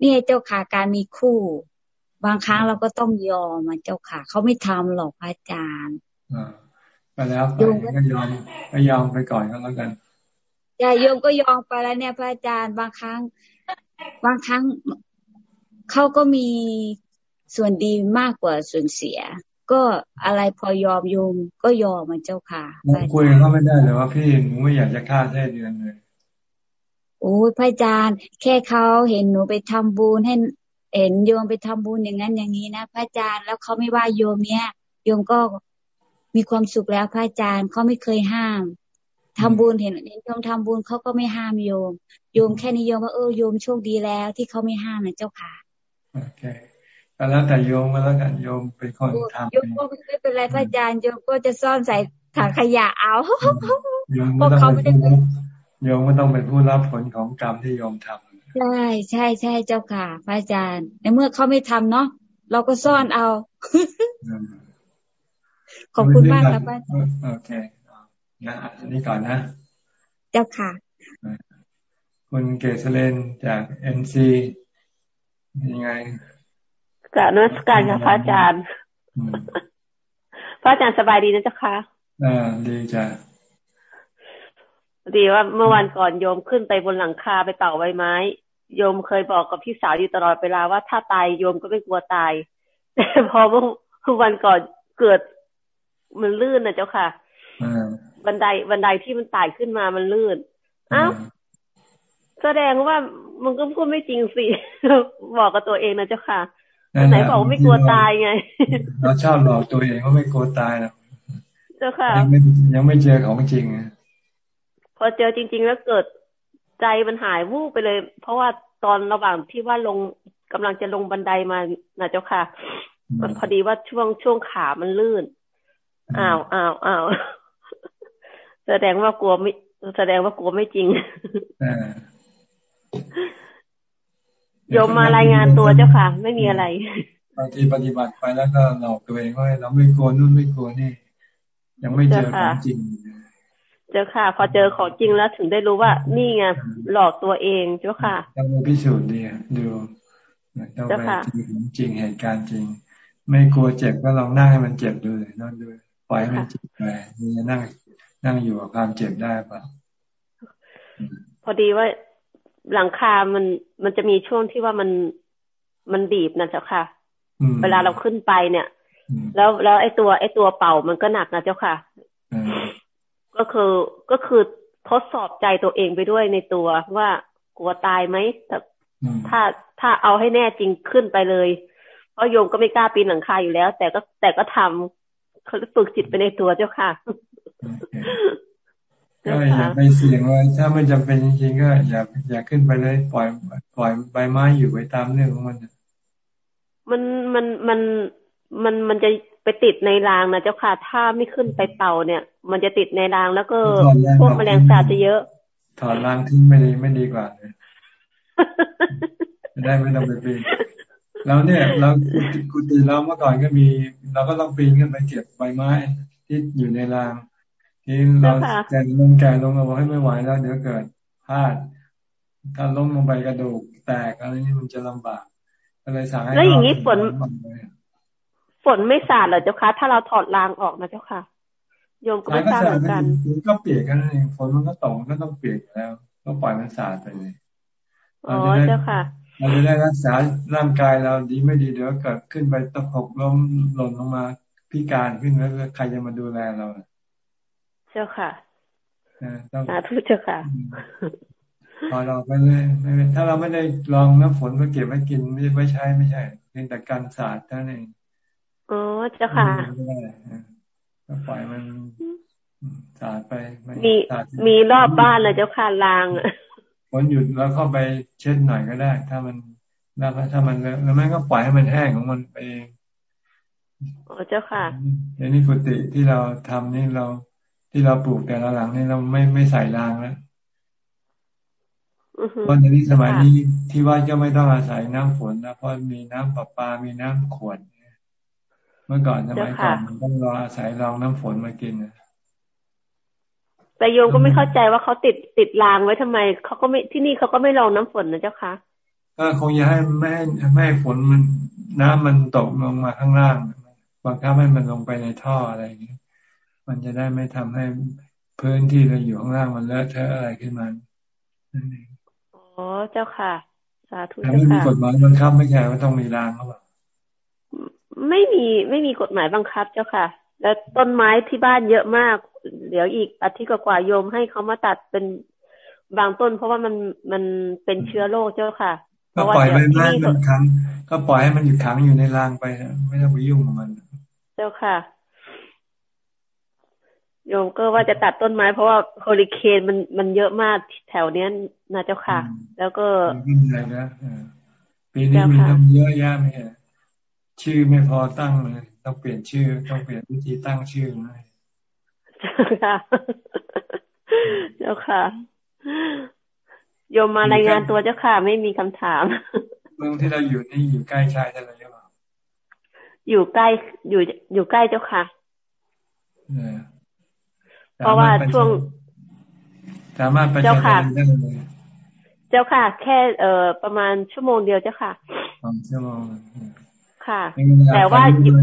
ไปนี่เจ้าค่ะการมีคู่ บางครั้งเราก็ต้องยอมมาเจ้าค่ะ เขาไม่ทำหรอกพระอาจารย์ก็แล้วไปก็ยอมก็ยอมไปก่อนก็แล้วกันอย่าโยมก็ยอมไปแล้วเนี่ยพระอาจารย์บางครั้ง บางครั้งเขาก็มีส่วนดีมากกว่าส่วนเสีย ก็อะไรพอยอมโยมก็ยอมมันเจ้าค่ะคุยเขาไม่ได้เลยว่าพี่หนูไม่อยากจะฆ่าแค่เดือนเลย โอ้ยพระอาจารย์ แค่เขาเห็นหนูไปทำบุญให้เห็นโยมไปทำบุญอย่างนั้นอย่างนี้นะพระอาจารย์แล้วเขาไม่ว่าโยมเนี้ยโยมก็มีความสุขแล้วพระอาจารย์เขาไม่เคยห้ามทำบุญเห็นเห็นโยมทำบุญเขาก็ไม่ห้ามโยม โยมแค่นิยมว่าเออโยมโชคดีแล้ว ที่เขาไม่ห้ามนะเจ้าค่ะโอเคแล้วแต่โยมก็แล้วกันโยมเป็นคนทำโยมก็ไม่เป็นไรพระอาจารย์โยมก็จะซ่อนใส่ถังขยะเอาเพราะเขาไม่ได้ โยมก็ต้องเป็นผู้รับผลของกรรมที่โยมทำใช่ใช่ใช่เจ้าค่ะ พระอาจารย์ ในเมื่อเขาไม่ทำเนาะเราก็ซ่อนเอาขอบคุณมากครับโอเคนะอันนี้ก่อนนะ เจ้าค่ะ คุณเกษเลนจากเอ็นซียังไงกราบนมัสการค่ะพระอาจารย์ พระอาจารย์สบายดีนะเจ้าค่ะอ่าดีจ้ะ ดีว่าเมื่อวันก่อนโยมขึ้นไปบนหลังคาไปเต่าใบไม้ โยมเคยบอกกับพี่สาวอยู่ตลอดเวลาว่าถ้าตายโยมก็ไม่กลัวตายแต่พอเมื่อวันก่อนเกิดมันลื่นนะเจ้าค่ะบันไดบันไดที่มันไต่ขึ้นมามันลื่นอ้าวแสดงว่ามันก็พูดไม่จริงสิบอกกับตัวเองนะเจ้าค่ะไหนบอกไม่กลัวตายไงเราชอบหลอกตัวเองว่าไม่กลัวตายนะเจ้าค่ะ ยังไม่ยังไม่เจอของจริง พอเจอจริง ๆ แล้วเกิดใจมันหายวูบไปเลย เพราะว่าตอนระหว่างที่ว่าลงกำลังจะลงบันไดมานะเจ้าค่ะ มันพอดีว่าช่วงช่วงขามันลื่นอ้าวอ้าวอ้าวแสดงว่ากลัวไม่ แสดงว่ากลัวไม่จริงโยมมารายงานตัวเจ้าค่ะ ไม่มีอะไรบางทีปฏิบัติไปแล้วก็หลอกตัวเองว่าเราไม่กลัวนู่นไม่กลัวนี่ ยังไม่เจอของจริง เจ้าค่ะ พอเจอของจริงแล้วถึงได้รู้ว่านี่ไงหลอกตัวเองเจ้าค่ะต้องไปพิสูจน์ดีดูต้องไปของจริงเหตุการณ์จริง ไม่กลัวเจ็บก็ลองนั่งให้มันเจ็บดูเลยนอนดูปล่อยให้มันเจ็บไปมีนั่งนั่งอยู่กับความเจ็บได้ปะพอดีว่าหลังคา มัน มันจะมีช่วงที่ว่ามัน มันบีบนะเจ้าค่ะ เวลาเราขึ้นไปเนี่ย แล้ว แล้วไอ้ตัว ไอ้ตัวเป่ามันก็หนักนะเจ้าค่ะ ก็คือก็คือทดสอบใจตัวเองไปด้วยในตัวว่ากลัวตายไหมถ้าถ้าเอาให้แน่จริงขึ้นไปเลย เพราะโยมก็ไม่กล้าปีนหลังคาอยู่แล้ว แต่ก็แต่ก็ทำเขาฝึกจิตไปในตัวเจ้าค่ะก็อย่าไปเสี่ยงเลยถ้าไม่จำเป็นจริงๆก็อย่าอย่าขึ้นไปเลย ปล่อย ปล่อยใบไม้อยู่ไปตามเรื่องของมันมันมันมันมันมันจะไปติดในรางนะเจ้าค่ะ ถ้าไม่ขึ้นไปเต่าเนี่ย มันจะติดในรางแล้วก็พวกแมลงสาบจะเยอะ ถอดรางทิ้งไม่ดีไม่ดีกว่าเลยจะได้ไม่ต้องไปปีนเราเนี่ยเรากุฏิเราเมื่อก่อนก็มี เราก็ต้องปีนขึ้นไปเก็บใบไม้ที่อยู่ในรางที่เราแก่ลงแก่ลงเราให้ไม่ไหวแล้วเดี๋ยวเกิดพลาด ถ้าล้มลงไปกระดูกแตกอะไรนี่มันจะลำบากก็เลยสั่งให้แล้วอย่างนี้ฝน ฝนไม่สาดเหรอเจ้าคะถ้าเราถอดรางออกนะเจ้าค่ะ โยมก็ไม่ทราบเหมือนกันก็เปียกกันเองฝนมันก็ตกก็ต้องเปียกแล้ว ก็ปล่อยมันสาดไปเลยอ๋อเจ้าค่ะเราจะได้รักษาร่างกายเราดีไม่ดีเดี๋ยวเกิดขึ้นไปตกหกล้มหล่นลงมาพิการขึ้นแล้วใครจะมาดูแลเราเจ้าค่ะสาธุเจ้าค่ะ พอเราไปเลยถ้าเราไม่ได้ลองน้ำฝนก็เก็บไว้กินไม่ไม่ใช่ไม่ใช่เพียงแต่การสาดเท่านั้นเองอ๋อเจ้าค่ะ ก็ปล่อยมันสาดไปมีมีรอบบ้านเลยเจ้าค่ะลางฝนหยุดแล้วเข้าไปเช็ดหน่อยก็ได้ ถ้ามันแล้วถ้ามันแล้วแม่ก็ปล่อยให้มันแห้งของมันไปเองโอ้เจ้าค่ะในนี้กุฏิที่เราทำนี่เราที่เราปลูกแต่ละหลังนี่เราไม่ไม่ใส่รางแล้วเพราะในนี้สมัยนี้ที่ว่าก็ไม่ต้องอาศัยน้ำฝนนะเพราะมีน้ำประปา มีน้ำขวดเมื่อก่อนสมัยก่อนมันต้องรออาศัยรองน้ำฝนมากินนะแต่โยมก็ไม่เข้าใจว่าเขาติดติดรางไว้ทำไมเขาก็ไม่ที่นี่เขาก็ไม่รองน้ำฝนนะเจ้าคะก็คงอยากให้ไม่ให้ไม่ให้ฝนมันน้ำมันตกลงมาข้างล่างบางครั้งให้มันลงไปในท่ออะไรอย่างนี้มันจะได้ไม่ทำให้พื้นที่เราอยู่ข้างล่างมันเลอะเทอะอะไรขึ้นมาอ๋อเจ้าค่ะสาธุเจ้าค่ะไม่มีกฎหมายบังคับไม่ใช่ว่าต้องมีรางเขาบอก ไม่มีไม่มีกฎหมายบังคับเจ้าค่ะ แล้วต้นไม้ที่บ้านเยอะมาก เดี๋ยวอีกอาทิตย์กว่าโยมให้เขามาตัดเป็นบางต้น เพราะว่ามันมันเป็นเชื้อโรคเจ้าค่ะก็ปล่อยไปแม่มันขังก็ปล่อยให้มันอยู่ขังอยู่ในรางไปไม่ต้องไปยุ่งกับมัน เจ้าค่ะโยมก็ว่าจะตัดต้นไม้เพราะว่าโฮลิเคนมันมันเยอะมากแถวเนี้ยนะเจ้าค่ะ แล้วก็ปีนี้มีต้งเยอะแยะไหม ชื่อไม่พอตั้งเลย ต้องเปลี่ยนชื่อ ต้องเปลี่ยนวิธีตั้งชื่อเลยค่ะเจ้าค่ะโยมมารายงานตัวเจ้าค่ะ ไม่มีคำถาม เมืองที่เราอยู่นี่อยู่ใกล้ชายทะเลหรือเปล่าอยู่ใกล้อยู่อยู่ใกล้เจ้าค่ะเพราะว่าช่วงสามารถไปเจ้าค่ะเจ้าค่ะ แค่เอ่อประมาณชั่วโมงเดียวเจ้าค่ะชั่วโมง ค่ะ แต่ว่าอยู่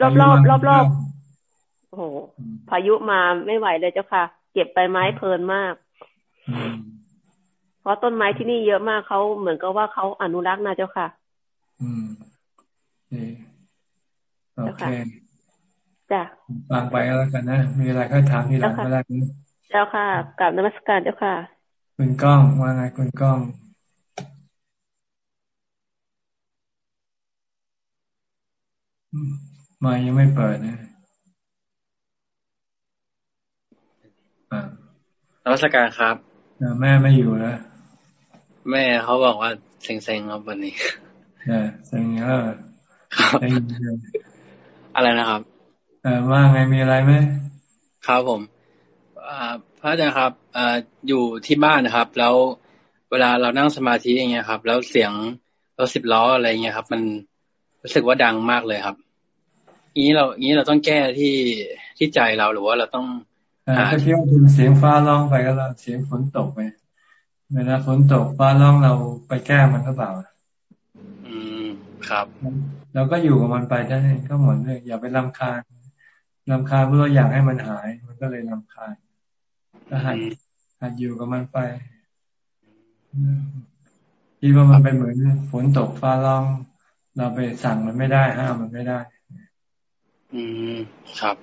รอบรอบรอบรอบโอ้โหพายุมาไม่ไหวเลยเจ้าค่ะ เก็บใบไม้เพลินมาก เพราะต้นไม้ที่นี่เยอะมากเขาเหมือนกับว่าเขาอนุรักษ์นะเจ้าค่ะ อืมโอเคจ้ะฟังไปแล้วกันนะ มีอะไรก็ถามทีหลังก็ได้เจ้าค่ะกลับนมัสการเจ้าค่ะ คุณก้องว่าไงคุณก้อง มายังไม่เปิดนะนวัตการครับแม่ไม่อยู่แล้วแม่เขาบอกว่าเซ็งๆครับวันนี้เซ็งเออครับอะไรนะครับเออว่าไงมีอะไรไหมครับผมพระอาจารย์ครับออยู่ที่บ้านนะครับ แล้วเวลาเรานั่งสมาธิอย่างเงี้ยครับ แล้วเสียงรถสิบล้ออะไรเงี้ยครับ มัน รู้สึกว่าดังมากเลยครับนี้เรานี้เราต้องแก้ที่ที่ใจเราหรือว่าเราต้องก็คิดว่าเป็นเสียงฟ้าร้องไปก็แล้วเสียงฝนตกไปเวลาฝนตกฟ้าร้องเราไปแก้มันก็เปล่า อืมครับเราก็อยู่กับมันไปแค่นี้ก็หมดเลยอย่าไปลำคาญลำคาญเมื่อเราอยากให้มันหาย มันก็เลยลำคาญก็หัดหัดอยู่กับมันไปคิดว่ามันเป็นเหมือนฝนตกฟ้าร้อง เราไปสั่งมันไม่ได้ห้ามมันไม่ได้ อืมครับ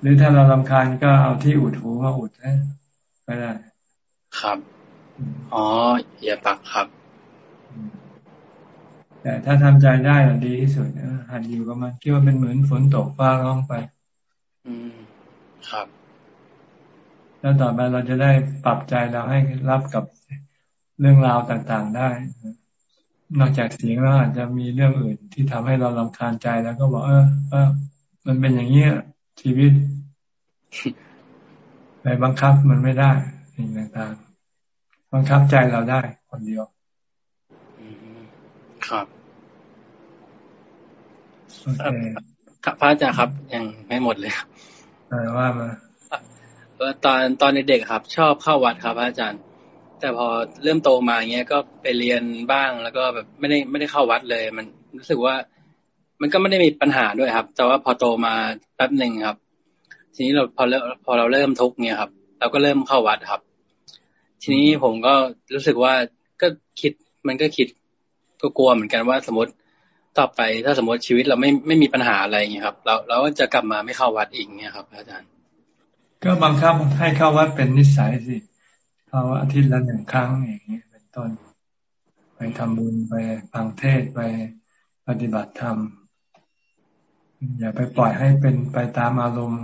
หรือถ้าเราลำคาญก็เอาที่อุดหูมาอุดนะก็ได้ ครับอ๋ออย่าปักครับ แต่ถ้าทำใจได้ดีที่สุดนะหัดอยู่กับมันคิดว่าเป็นเหมือนฝนตกฟ้าร้องไป อืมครับ แล้วต่อไปเราจะได้ปรับใจเราให้รับกับเรื่องราวต่างๆได้ นอกจากเสียงแล้วอาจจะมีเรื่องอื่นที่ทำให้เราลำคาญใจแล้วก็บอกเออเออมันเป็นอย่างนี้ชีวิตไปบังคับมันไม่ได้สิ่งต่างๆบังคับใจเราได้คนเดียวครับโอเคพระอาจารย์ครับ ยังไม่หมดเลยครับว่ามาตอนตอนเด็กครับ ชอบเข้าวัดครับพระอาจารย์ แต่พอเริ่มโตมาเงี้ยก็ไปเรียนบ้างแล้วก็แบบไม่ได้ไม่ได้เข้าวัดเลย มันรู้สึกว่า มันก็ไม่ได้มีปัญหาด้วยครับ แต่ว่าพอโตมาแป๊บหนึ่งครับ ทีนี้เราพอเริ่มพอเราเริ่มทุกเงี้ยครับ เราก็เริ่มเข้าวัดครับ ทีนี้ผมก็รู้สึกว่าก็คิดมันก็คิดก็กลัวเหมือนกันว่าสมมติต่อไปถ้าสมมติชีวิตเราไม่ไม่มีปัญหาอะไรเงี้ยครับ เราเราก็จะกลับมาไม่เข้าวัดอีกเงี้ยครับ อาจารย์ ก็บังคับให้เข้าวัดเป็นนิสัยสิ เข้าอาทิตย์ละหนึ่งครั้งอย่างเงี้ยเป็นต้น ไปทำบุญไปฟังเทศไปปฏิบัติธรรมอย่าไปปล่อยให้เป็นไปตามอารมณ์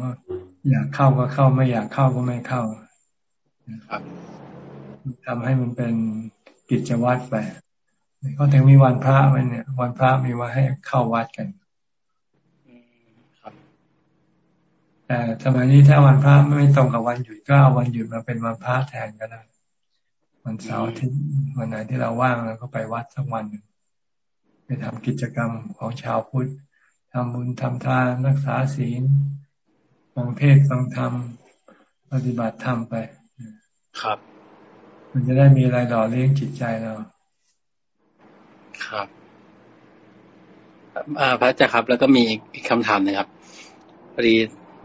อยากเข้าก็เข้าไม่อยากเข้าก็ไม่เข้าครับทำให้มันเป็นกิจวัตรไปเขาถึงมีวันพระไว้เนี่ย วันพระมีไว้ให้เข้าวัดกัน แต่สมัยนี้ถ้าวันพระไม่ตรงกับวันหยุดก็เอาวันหยุดมาเป็นวันพระแทนก็ได้วันเสาร์ที่วันไหนที่เราว่างเราก็ไปวัดสักวันหนึ่งไปทำกิจกรรมของชาวพุทธทำบุญทำทานรักษาศีลฟังเทศฟังธรรมปฏิบัติธรรมไป ครับ มันจะได้มีอะไรหล่อเลี้ยงจิตใจเรา ครับอ่าพระอาจารย์ครับ แล้วก็มีอีกคำถามนึงครับพอดี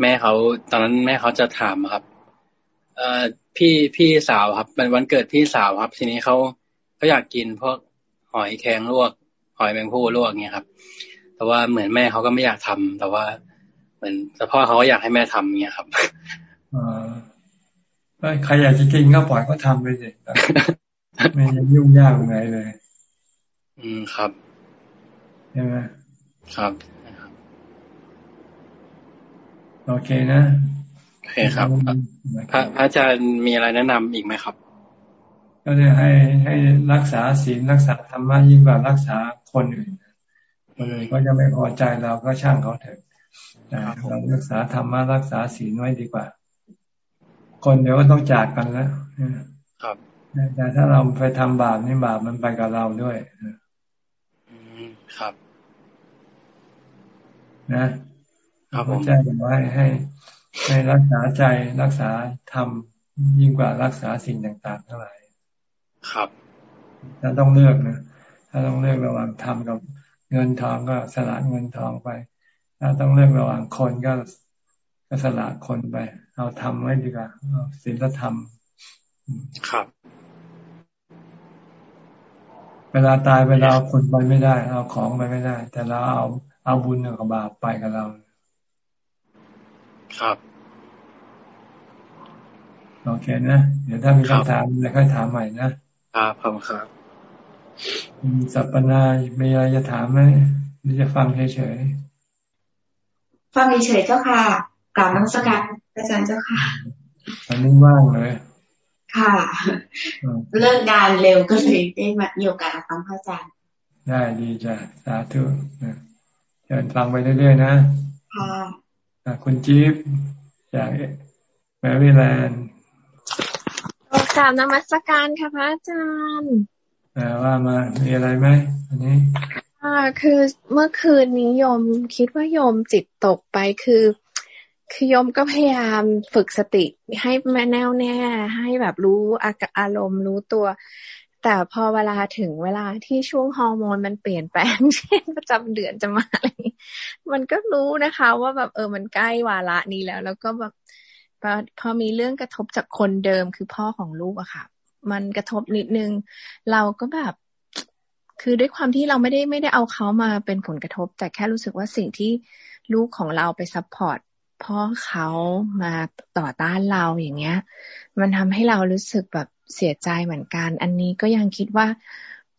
แม่เขาตอนนั้นแม่เขาจะถามครับ เอ่อพี่พี่สาวครับเป็นวันเกิดพี่สาวครับ ทีนี้เขาเขาอยากกินพวกหอยแครงลวก หอยแมงผู้ลวกเงี้ยครับ แต่ว่าเหมือนแม่เขาก็ไม่อยากทำแต่ว่าเหมือนแต่พ่อเขาก็อยากให้แม่ทำเงี้ยครับอ่าใครอยากจะกินก็ปล่อยก็ทำไปสิไม่ยังยุ่งยากตรงไหนเลย อืมครับใช่ไหมครับ โอเคนะโอเคครับพระพระอาจารย์มีอะไรแนะนำอีกไหมครับ ก็จะให้ให้รักษาศีลรักษาธรรมะยิ่งกว่ารักษาคนอื่นคนอื่นก็จะไม่พอใจเราก็ช่างเขาเถอะเรารักษาธรรมะรักษาศีลไว้ดีกว่า คนเดี๋ยวก็ต้องจากกันแล้วครับแต่ถ้าเราไปทำบาปนี่บาปมันไปกับเราด้วยครับ นะ ครับผมแจ้งว่าให้ให้รักษาใจรักษาธรรมยิ่งกว่ารักษาสิ่งต่างๆทั้งหลายครับถ้าต้องเลือกนะถ้าต้องเลือกระหว่างธรรมกับเงินทองก็สละเงินทองไป ถ้าต้องเลือกระหว่างคนก็ก็สละคนไป เอาธรรมไว้ดีกว่าเอาศีลธรรม ครับ เวลาตายไปเราคนไปไม่ได้ เอาของไปไม่ได้ แต่เราเอาเอาบุญกับบาปไปกับเรา ครับ โอเคนะ เดี๋ยวถ้ามีคำถามจะค่อยถามใหม่นะ ครับขอบคุณครับสัปปนามีอะไรจะถามไหมหรือจะฟังเฉยๆ ฟังเฉยๆเจ้าค่ะกล่าวนักสการอาจารย์เจ้าค่ะอันนี้ว่างเลย ค่ะ เลิกงานเร็วก็เลยได้มามีโอกาสฟังพระอาจารย์ ได้ดีจ้ะ สาธุเชิญฟังไปเรื่อยๆนะ ค่ะ คุณจี๊บจากแมริแลนด์กราบนมัสการค่ะพระอาจารย์ว่ามา มีอะไรไหมอันนี้อ่าคือเมื่อคืนนี้โยมคิดว่าโยมจิตตกไปคือ คือยมก็พยายามฝึกสติให้แม่แน่วแน่ให้แบบรู้อารมณ์รู้ตัว แต่พอเวลาถึงเวลาที่ช่วงฮอร์โมนมันเปลี่ยนแปลง เช่นประจำเดือนจะมาอะไรมันก็รู้นะคะ ว่าแบบเออมันใกล้วาระนี้แล้ว แล้วก็แบบพอพอมีเรื่องกระทบจากคนเดิมคือพ่อของลูกอะค่ะ มันกระทบนิดนึง เราก็แบบ คือด้วยความที่เราไม่ได้ไม่ได้เอาเขามาเป็นผลกระทบ แต่แค่รู้สึกว่าสิ่งที่ลูกของเราไป support พ่อเขามาต่อต้านเราอย่างเงี้ย มันทำให้เรารู้สึกแบบเสียใจเหมือนกัน อันนี้ก็ยังคิดว่า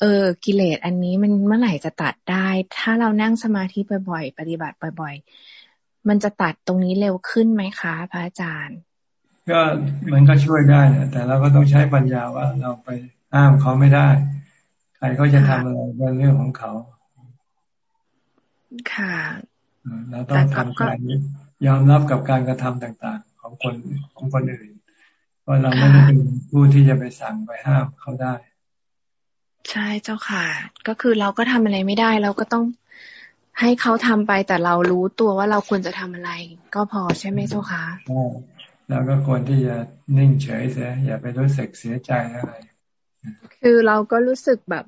เออกิเลสอันนี้มันเมื่อไหร่จะตัดได้ ถ้าเรานั่งสมาธิบ่อยๆปฏิบัติบ่อยมันจะตัดตรงนี้เร็วขึ้นไหมคะพระอาจารย์ ก็มันก็ช่วยได้นะแต่เราก็ต้องใช้ปัญญาว่าเราไปห้ามเขาไม่ได้ ใครเขาจะทำอะไรเป็นเรื่องของเขาค่ะเราต้องทำการ ยอมรับกับการกระทำต่างๆ ของคนของคนอื่นเพราะเราไม่ได้เป็นผู้ที่จะไปสั่งไปห้ามเขาได้ ใช่เจ้าค่ะ ก็คือเราก็ทำอะไรไม่ได้ เราก็ต้องให้เขาทำไปแต่เรารู้ตัวว่าเราควรจะทำอะไร ก็พอใช่ไหมเจ้าค่ะแล้วก็ควรที่จะนิ่งเฉยเสียอย่าไปรู้สึกเสียใจอะไร คือเราก็รู้สึกแบบ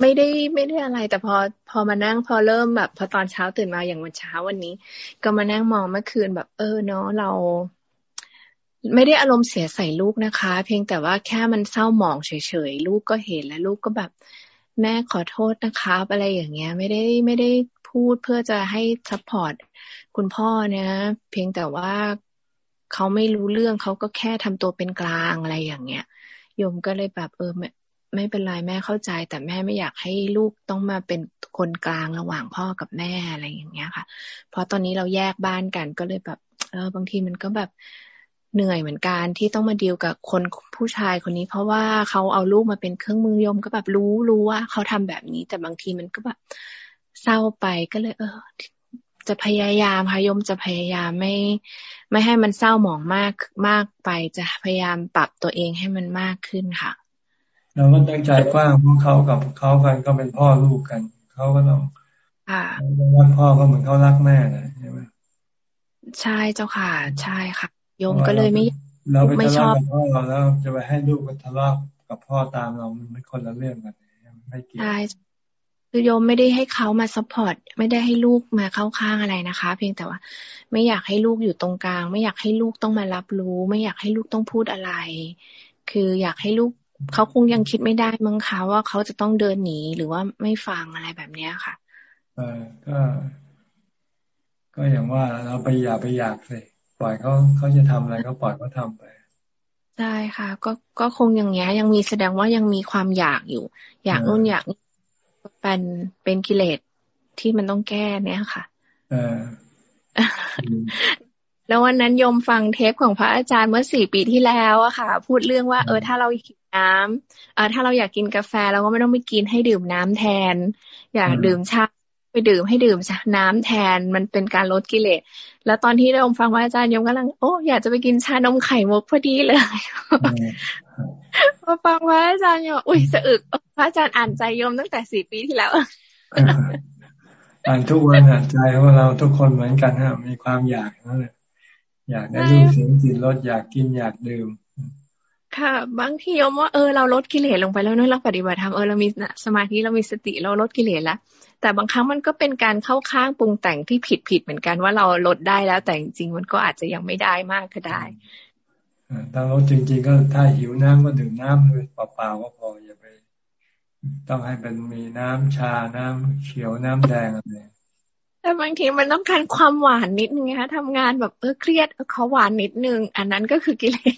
ไม่ได้ไม่ได้อะไร แต่พอพอมานั่งพอเริ่มแบบ พอตอนเช้าตื่นมาอย่างวันเช้าวันนี้ ก็มานั่งมองเมื่อคืนแบบ เออเนาะเรา ไม่ได้อารมณ์เสียใส่ลูกนะคะ เพียงแต่ว่าแค่มันเศร้าหมองเฉยๆลูกก็เห็นแล้วลูกก็แบบแม่ขอโทษนะคะอะไรอย่างเงี้ย ไม่ได้ไม่ได้พูดเพื่อจะให้ support คุณพ่อนะเพียงแต่ว่าเขาไม่รู้เรื่องเขาก็แค่ทำตัวเป็นกลางอะไรอย่างเงี้ยโยมก็เลยแบบเออ ไม่เป็นไรแม่เข้าใจ แต่แม่ไม่อยากให้ลูกต้องมาเป็นคนกลางระหว่างพ่อกับแม่อะไรอย่างเงี้ยค่ะ เพราะตอนนี้เราแยกบ้านกันก็เลยแบบเออบางทีมันก็แบบเหนื่อยเหมือนกันที่ต้องมาดีลกับคนผู้ชายคนนี้ เพราะว่าเขาเอาลูกมาเป็นเครื่องมือยมก็แบบรู้รู้ว่าเขาทำแบบนี้ แต่บางทีมันก็แบบเศร้าไปก็เลย เออ จะพยายามพยมจะพยายามไม่ ไม่ให้มันเศร้าหมองมากมากไปจะพยายามปรับตัวเองให้มันมากขึ้นค่ะ เราก็ต้องใจกว้างพวกเขากับเขากันก็เป็นพ่อลูกกันเขาก็ต้องค่ะรักพ่อก็เหมือนเขารักแม่นะใช่ไหมใช่เจ้าค่ะ ใช่ค่ะโยมก็เลยไม่เราไปทะเลาะกับพ่อเราแล้วจะไปให้ลูกทะเลาะกับพ่อตามเรามันไม่คนละเรื่องกันไม่เกี่ยวใช่คือโยมไม่ได้ให้เขามา support ไม่ได้ให้ลูกมาเข้าข้างอะไรนะคะ เพียงแต่ว่า ไม่อยากให้ลูกอยู่ตรงกลาง ไม่อยากให้ลูกต้องมารับรู้ ไม่อยากให้ลูกต้องพูดอะไร คืออยากให้ลูก เขาคงยังคิดไม่ได้มั้งคะว่าเขาจะต้องเดินหนีหรือว่าไม่ฟังอะไรแบบเนี้ยค่ะเออก็ ก็อย่างว่าเราไปอย่าไปอยากเลยปล่อยเขาเขาจะทำอะไรก็ปล่อยเขาทาไปใช่ค่ะ ก็ก็คงอย่างเงี้ย ยังมีแสดงว่ายังมีความอยากอยู่ อยากนู่นอยากเป็นเป็นกิเลสที่มันต้องแก้เนี่ยค่ะ เออแล้ววันนั้นยมฟังเทปของพระอาจารย์เมื่อสี่ปีที่แล้วอะค่ะ พูดเรื่องว่า เออถ้าเราหิว น้ำเออถ้าเราอยากกินกาแฟเราก็ไม่ต้องไปกินให้ดื่มน้ำแทน อยากดื่มชาไปดื่มให้ดื่มน้ำแทนมันเป็นการลดกิเลส แล้วตอนที่เราฟังว่าอาจารย์ยมกำลังโอ้อยากจะไปกินชานมไข่มุกพอดีเลยพอฟังว่าอาจารย์ยมอุ้ยสะอึกพระอาจารย์อ่านใจยมตั้งแต่สี่ปีที่แล้วอ่านทุกวันอ่านใจว่าเราทุกคนเหมือนกันฮะมีความอยากนั่นแหละอยากได้รูปเสียงกลิ่นรสอยากกินอยากดื่ม ค่ะ บางทียมว่าเออเราลดกิเลสลงไปแล้วเนอะเราปฏิบัติธรรมเออเรามีสมาธิเรามีสติเราลดกิเลสแล้วแต่บางครั้งมันก็เป็นการเข้าข้างปรุงแต่งที่ผิดผิดเหมือนกันว่าเราลดได้แล้ว แต่จริงๆมันก็อาจจะยังไม่ได้มากก็ได้ถ้าลดจริง ๆ ก็ถ้าหิวน้ำก็ดื่มน้ำเลยเปล่าๆก็พออย่าไป ต้องให้เป็นมีน้ำชาน้ำเขียวน้ำแดงอะไรแต่บางทีมันต้องการความหวานนิดนึงนะคะทำงานแบบเออเครียดเขาหวานนิดนึง อันนั้นก็คือกิเลส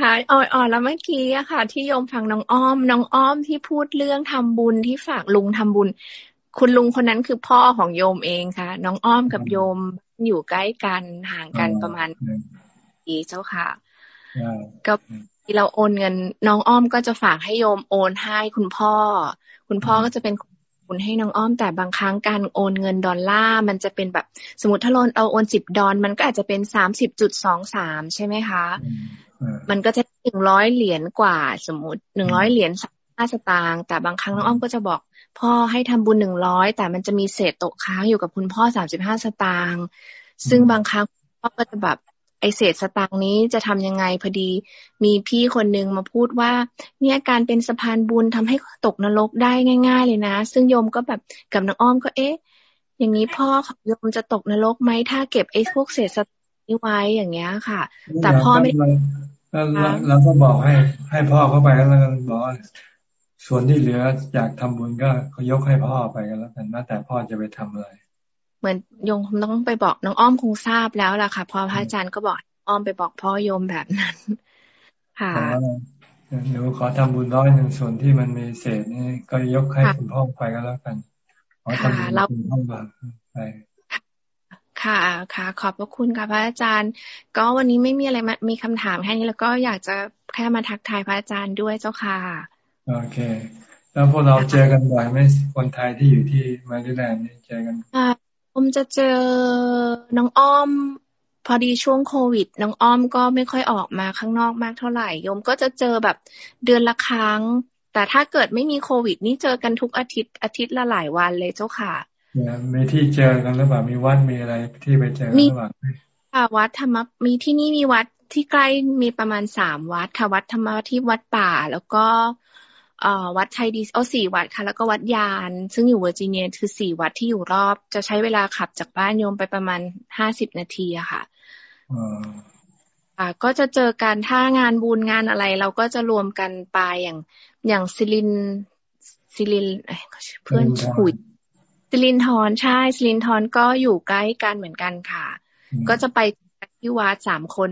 ค่ะอ๋อแล้วเมื่อกี้อะค่ะ ที่โยมฟังน้องอ้อม น้องอ้อมที่พูดเรื่องทำบุญที่ฝากลุงทำบุญ คุณลุงคนนั้นคือพ่อของโยมเองค่ะ น้องอ้อมกับโยมอยู่ใกล้กันห่างกันประมาณปีเจ้าค่ะก็ที่เราโอนเงิน น้องอ้อมก็จะฝากให้โยมโอนให้คุณพ่อ คุณพ่อก็จะเป็นคุ ณให้น้องอ้อมแต่บางครั้งการโอนเงินดอลลาร์มันจะเป็นแบบสมมติถ้าเราเอาโอนสิบดอลมันก็อาจจะเป็นสามสิบจุดสองสามใช่ไหมคะ มันก็จะหนึ่งร้อยเหรียญกว่าสมมติหนึ่งร้อยเหรียญห้าสตางค์แต่บางครั้งน้องอ้อมก็จะบอกพ่อให้ทำบุญหนึ่งร้อยแต่มันจะมีเศษตกค้างอยู่กับคุณพ่อสามสิบห้าสตางค์ซึ่งบางครั้งพ่อก็จะแบบไอ เศษสตางค์นี้จะทำยังไงพอดี มีพี่คนนึงมาพูดว่า เนี่ยการเป็นสะพานบุญทำให้ตกนรกได้ง่าย ๆ เลยนะ ซึ่งโยมก็แบบกับน้องอ้อมก็เอ๊ะ อย่างนี้พ่อของโยมจะตกนรกไหมถ้าเก็บไอ้พวกเศษสตางค์นี้ไว้อย่างเงี้ยค่ะ แต่พ่อไม่เราก็บอกให้ ให้พ่อเข้าไปแล้วกันบอกส่วนที่เหลืออยากทำบุญก็เขายกให้พ่อไปกันแล้วกันนะแต่พ่อจะไปทำอะไร เหมือนโยมต้องไปบอกน้องอ้อมคงทราบแล้วล่ะค่ะพอพระอาจารย์ก็บอกอ้อมไปบอกพ่อโยมแบบนั้น ค่ะหนูขอทำบุญร้อยหนึ่งส่วนที่มันมีเศษนี่ก็ยกให้คุณพ่อไปก็แล้วกันค่ะเราไปค่ะค่ะ ขอบพระคุณค่ะพระอาจารย์ ก็วันนี้ไม่มีอะไรมามีคำถามแค่นี้แล้วก็อยากจะแค่มาทักทายพระอาจารย์ด้วยเจ้าค่ะ โอเค แล้วพวกเราเจอกันบ่อยไหมคนไทยที่อยู่ที่มาริแลนด์นี่เจอกัน ค่ะผมจะเจอน้องอ้อม พอดีช่วงโควิด น้องอ้อมก็ไม่ค่อยออกมาข้างนอกมากเท่าไหร่โยมก็จะเจอแบบเดือนละครั้ง แต่ถ้าเกิดไม่มีโควิด นี่เจอกันทุกอาทิตย์อาทิตย์ละหลายวันเลยเจ้าค่ะมีที่เจอกันหรือเปล่ามีวัดมีอะไรที่ไปเจอหรือเปล่าค่ะวัดธรรมมีที่นี่มีวัดที่ใกล้มีประมาณสามวัดค่ะวัดธรรมที่วัดป่า แล้วก็เอ่อ วัดไทยดีโอสี่วัดค่ะ แล้วก็วัดญาณ ซึ่งอยู่เวอร์จิเนียคือสี่วัดที่อยู่รอบ จะใช้เวลาขับจากบ้านโยมไปประมาณห้าสิบนาทีอะค่ะอ่าก็จะเจอกันถ้างานบุญงานอะไร เราก็จะรวมกันไปอย่างอย่างซิลินซิลินเพื่อนขุยสิรินทรใช่สิรินทรก็อยู่ใกล้กันเหมือนกันค่ะ ก็จะไปที่วัดสามคน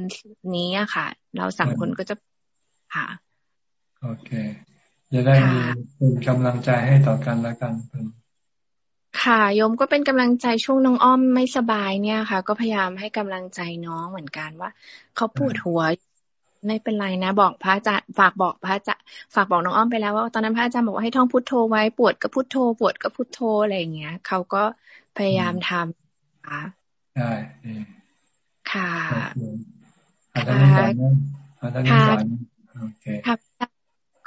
นี้อะค่ะ เราสามคนก็จะค่ะโอเค จะได้มีเป็นกำลังใจให้ต่อกันแล้วกันค่ะโยมก็เป็นกำลังใจช่วงน้องอ้อมไม่สบายเนี่ยค่ะ ก็พยายามให้กำลังใจน้องเหมือนกันว่าเขาปวดหัวไม่เป็นไรนะ บอกพระอาจารย์ฝากบอกพระอาจารย์ฝากบอกน้องอ้อมไปแล้วว่า ตอนนั้นพระอาจารย์บอกว่าให้ท่องพุทโธไว้ปวดก็พุทโธปวดก็พุทโธอะไรอย่างเงี้ยเขาก็พยายามทำค่ะได้ค่ะอาจารย์สอนอาจารย์สอนโอเคค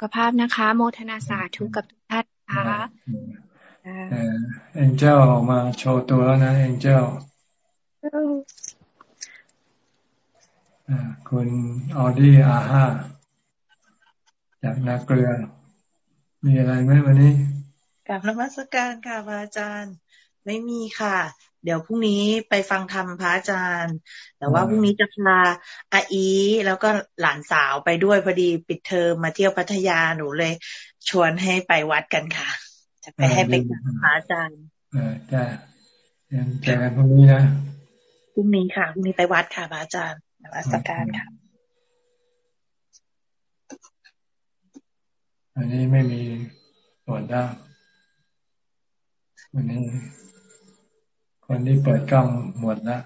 รับกภาพนะคะ โมทนาสาธุกับทุกท่านค่ะเอ็นเจลออกมาโชว์ตัวแล้วนะเอ็นเจลคุณออดี้อาห้าจากนาเกลือ มีอะไรไหมวันนี้กับนมัสการค่ะพระอาจารย์ ไม่มีค่ะ เดี๋ยวพรุ่งนี้ไปฟังธรรมพระอาจารย์ แต่ว่าพรุ่งนี้จะพาอาอี แล้วก็หลานสาวไปด้วยพอดีปิดเทอมมาเที่ยวพัทยาหนูเลย ชวนให้ไปวัดกันค่ะ จะไปให้ไปกับพระอาจารย์เออจ้าเจอกันพรุ่งนี้นะพรุ่งนี้ค่ะพรุ่งนี้ไปวัดค่ะพระอาจารย์นวัสการค่ะอันนี้ไม่มีส่วนได้วันนี้ คนที่เปิดกล้องหมดแล้ว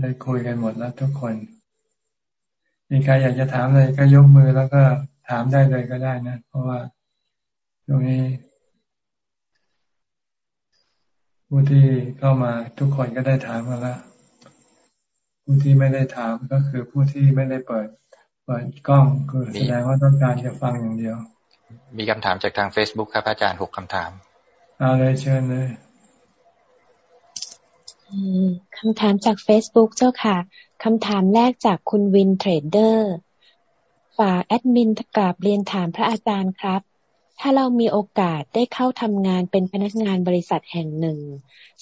ได้คุยกันหมดแล้วทุกคน มีใครอยากจะถามอะไรก็ยกมือแล้วก็ถามได้เลยก็ได้นะ เพราะว่าตรงนี้ผู้ที่เข้ามาทุกคนก็ได้ถามมาแล้วผู้ที่ไม่ได้ถามก็คือผู้ที่ไม่ได้เปิดเปิดกล้องคือแสดงว่าต้องการจะฟังอย่างเดียว มีคำถามจากทาง Facebook ครับอาจารย์หกคำถาม เอาเลยเชิญเลย คำถามจาก Facebook เจ้าค่ะคำถามแรกจากคุณวินเทรดเดอร์ฝากแอดมินกราบเรียนถามพระอาจารย์ครับ ถ้าเรามีโอกาสได้เข้าทำงานเป็นพนักงานบริษัทแห่งหนึ่ง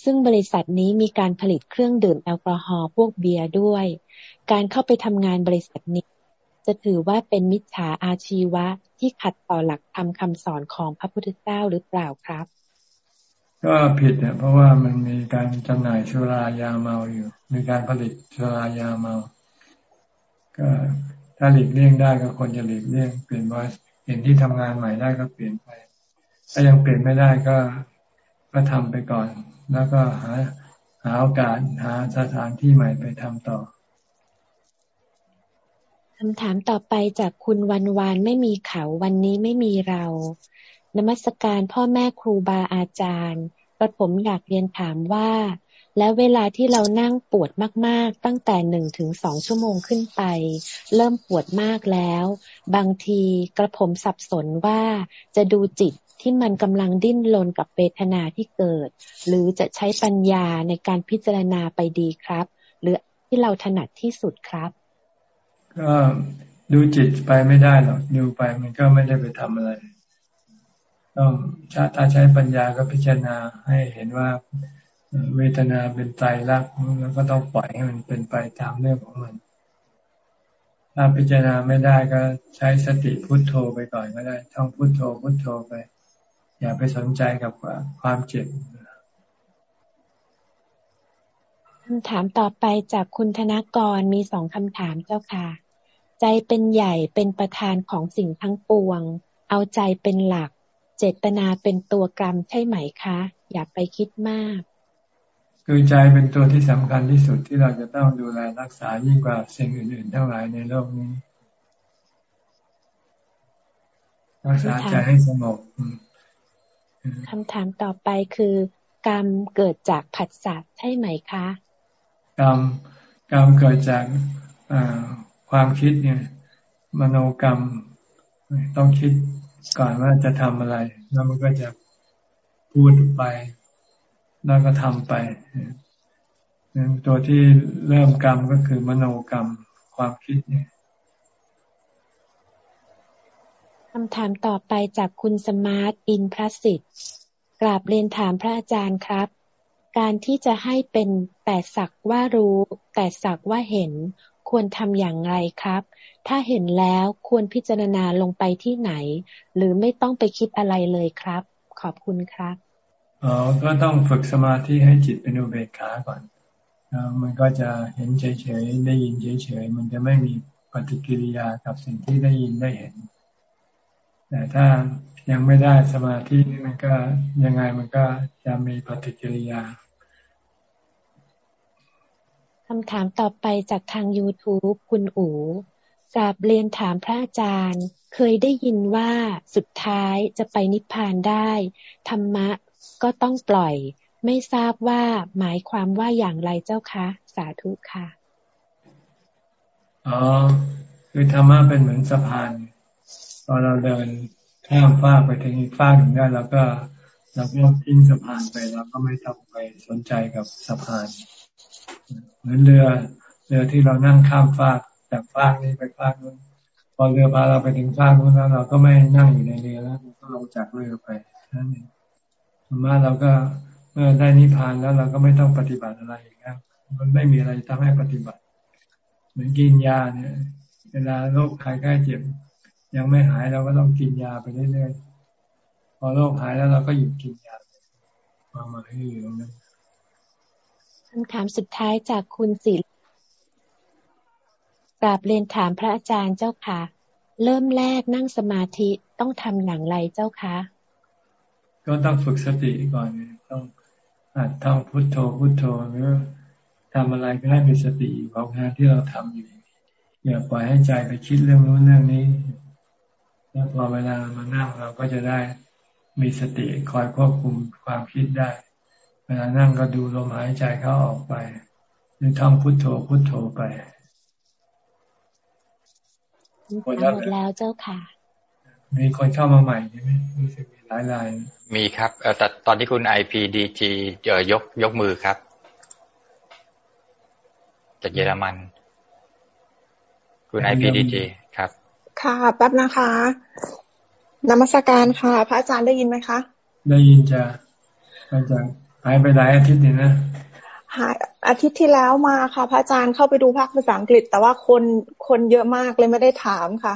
ซึ่งบริษัทนี้มีการผลิตเครื่องดื่มแอลกอฮอล์พวกเบียร์ด้วย การเข้าไปทำงานบริษัทนี้ จะถือว่าเป็นมิจฉาอาชีวะที่ขัดต่อหลักธรรมคาสอนของพระพุทธเจ้าหรือเปล่าครับ ก็ผิดเนี่ยเพราะว่ามันมีการจำหน่ายชุรายาเมาอยู่ มีการผลิตชุรายาเมา ก็ถ้าหลีกเลี่ยงได้ก็ควรจะหลีกเลี่ยงเปลี่ยนบริเห็นที่ทำงานใหม่ได้ก็เปลี่ยนไป ถ้ายังเปลี่ยนไม่ได้ก็ก็ทำไปก่อน แล้วก็หาหาโอกาสหาสถานที่ใหม่ไปทำต่อคำถามต่อไปจากคุณวันวานไม่มีเขาวันนี้ไม่มีเรา นมัสการพ่อแม่ครูบาอาจารย์กระผมอยากเรียนถามว่า แล้วเวลาที่เรานั่งปวดมาก ๆ ตั้งแต่หนึ่งถึงสองชั่วโมงขึ้นไป เริ่มปวดมากแล้ว บางทีกระผมสับสนว่าจะดูจิตที่มันกำลังดิ้นรนกับเวทนาที่เกิด หรือจะใช้ปัญญาในการพิจารณาไปดีครับ หรือที่เราถนัดที่สุดครับ ก็ดูจิตไปไม่ได้หรอกดูไปมันก็ไม่ได้ไปทำอะไร ต้องถ้าใช้ปัญญาก็พิจารณาให้เห็นว่าเวทนาเป็นใจรักแล้วก็ต้องปล่อยให้มันเป็นไปตามเรื่องของมัน ถ้าพิจารณาไม่ได้ก็ใช้สติพุโทโธไปก่อนก็ได้ ท่องพุโทโธพุโทโธไป อย่าไปสนใจกับความเจ็บคำถามต่อไปจากคุณธนกรมีสองคำถามเจ้าค่ะ ใจเป็นใหญ่เป็นประธานของสิ่งทั้งปวง เอาใจเป็นหลัก จะจตนาเป็นตัวกรรมใช่ไหมคะ อย่าไปคิดมาก คือใจเป็นตัวที่สำคัญที่สุดที่เราจะต้องดูแลรักษายิ่งกว่าสิ่งอื่นๆทั้งหลายในโลกนี้ รักษาใจให้สงบคำถามต่อไปคือกรรมเกิดจากผัสสะใช่ไหมคะ กรรมกรรมเกิดจากความคิดเนี่ย มโนกรรมต้องคิด ก่อนว่าจะทำอะไร แล้วมันก็จะพูดไป แล้วก็ทำไปตัวที่เริ่มกรรมก็คือมโนกรรมความคิดเนี่ยคำถามต่อไปจากคุณสมาร์ทอินพระสิทธิ์กราบเรียนถามพระอาจารย์ครับ การที่จะให้เป็นแต่สักว่ารู้ แต่สักว่าเห็น ควรทำอย่างไรครับ ถ้าเห็นแล้วควรพิจารณาลงไปที่ไหน หรือไม่ต้องไปคิดอะไรเลยครับ ขอบคุณครับอ๋อก็ต้องฝึกสมาธิให้จิตเป็นอุเบกขาก่อนมันก็จะเห็นเฉยๆ ได้ยินเฉยๆ มันจะไม่มีปฏิกิริยากับสิ่งที่ได้ยินได้เห็น แต่ถ้ายังไม่ได้สมาธิมันก็ยังไงมันก็จะมีปฏิกิริยา คำถามต่อไปจากทาง YouTube คุณอู๋กราบเรียนถามพระอาจารย์ เคยได้ยินว่าสุดท้ายจะไปนิพพานได้ ธรรมะก็ต้องปล่อย ไม่ทราบว่าหมายความว่าอย่างไรเจ้าคะ สาธุค่ะอ๋อคือธรรมะเป็นเหมือนสะพานพอเราเดินข้ามฟากไปถึงอีกฟากหนึ่งได้เราก็เราก็ทิ้งสะพานไปเราก็ไม่ต้องไปสนใจกับสะพาน เหมือนเรือเรือที่เรานั่งข้ามฟากจากฟากนี้ไปฟากนู้นพอเรือพาเราไปถึงฟากนู้นแล้ว เราก็ไม่นั่งอยู่ในเรือแล้วก็ลงจากเรือไปนั่นเองมาเราก็เมื่อได้นิพพานแล้วเราก็ไม่ต้องปฏิบัติอะไรอีกแล้วมันไม่มีอะไรทำให้ปฏิบัติ เหมือนกินยาเนี่ย เวลาโรคไข้ใกล้เจ็บ ยังไม่หายเราก็ต้องกินยาไปเรื่อยๆพอโรคหายแล้วเราก็หยุดกินยามามาให้อยู่ตรงนั้น คำถามสุดท้ายจากคุณศิลกราบเรียนถามพระอาจารย์เจ้าค่ะ เริ่มแรกนั่งสมาธิต้องทำอย่างไรเจ้าคะ ก็ต้องฝึกสติก่อนต้องอาจท่องพุทโธพุทโธหรือทำอะไรก็ให้มีสติของงานที่เราทำอยู่อย่าปล่อยให้ใจไปคิดเรื่องนู้นเรื่องนี้ แล้วพอเวลามานั่งเราก็จะได้มีสติคอยควบคุมความคิดได้ เวลานั่งก็ดูลมหายใจเข้าออกไป หรือท่องพุทโธพุทโธไปหมดแล้วเจ้าค่ะ มีคนเข้ามาใหม่ใช่ไหมมีสึมีหลายราย มีครับแต่ตอนที่คุณไอพีดีจีเยกยกมือครับ จากเยอรมัน คุณไอพีดีจีครับ ค่ะแป๊บนะคะนมัสการค่ะ พระอาจารย์ได้ยินไหมคะ ได้ยินจ้ะอาจารย์ หายไปหลายอาทิตย์นี่นะหายอาทิตย์ที่แล้วมาค่ะ พระอาจารย์เข้าไปดูภาคภาษาอังกฤษ แต่ว่าคนคนเยอะมากเลยไม่ได้ถามค่ะ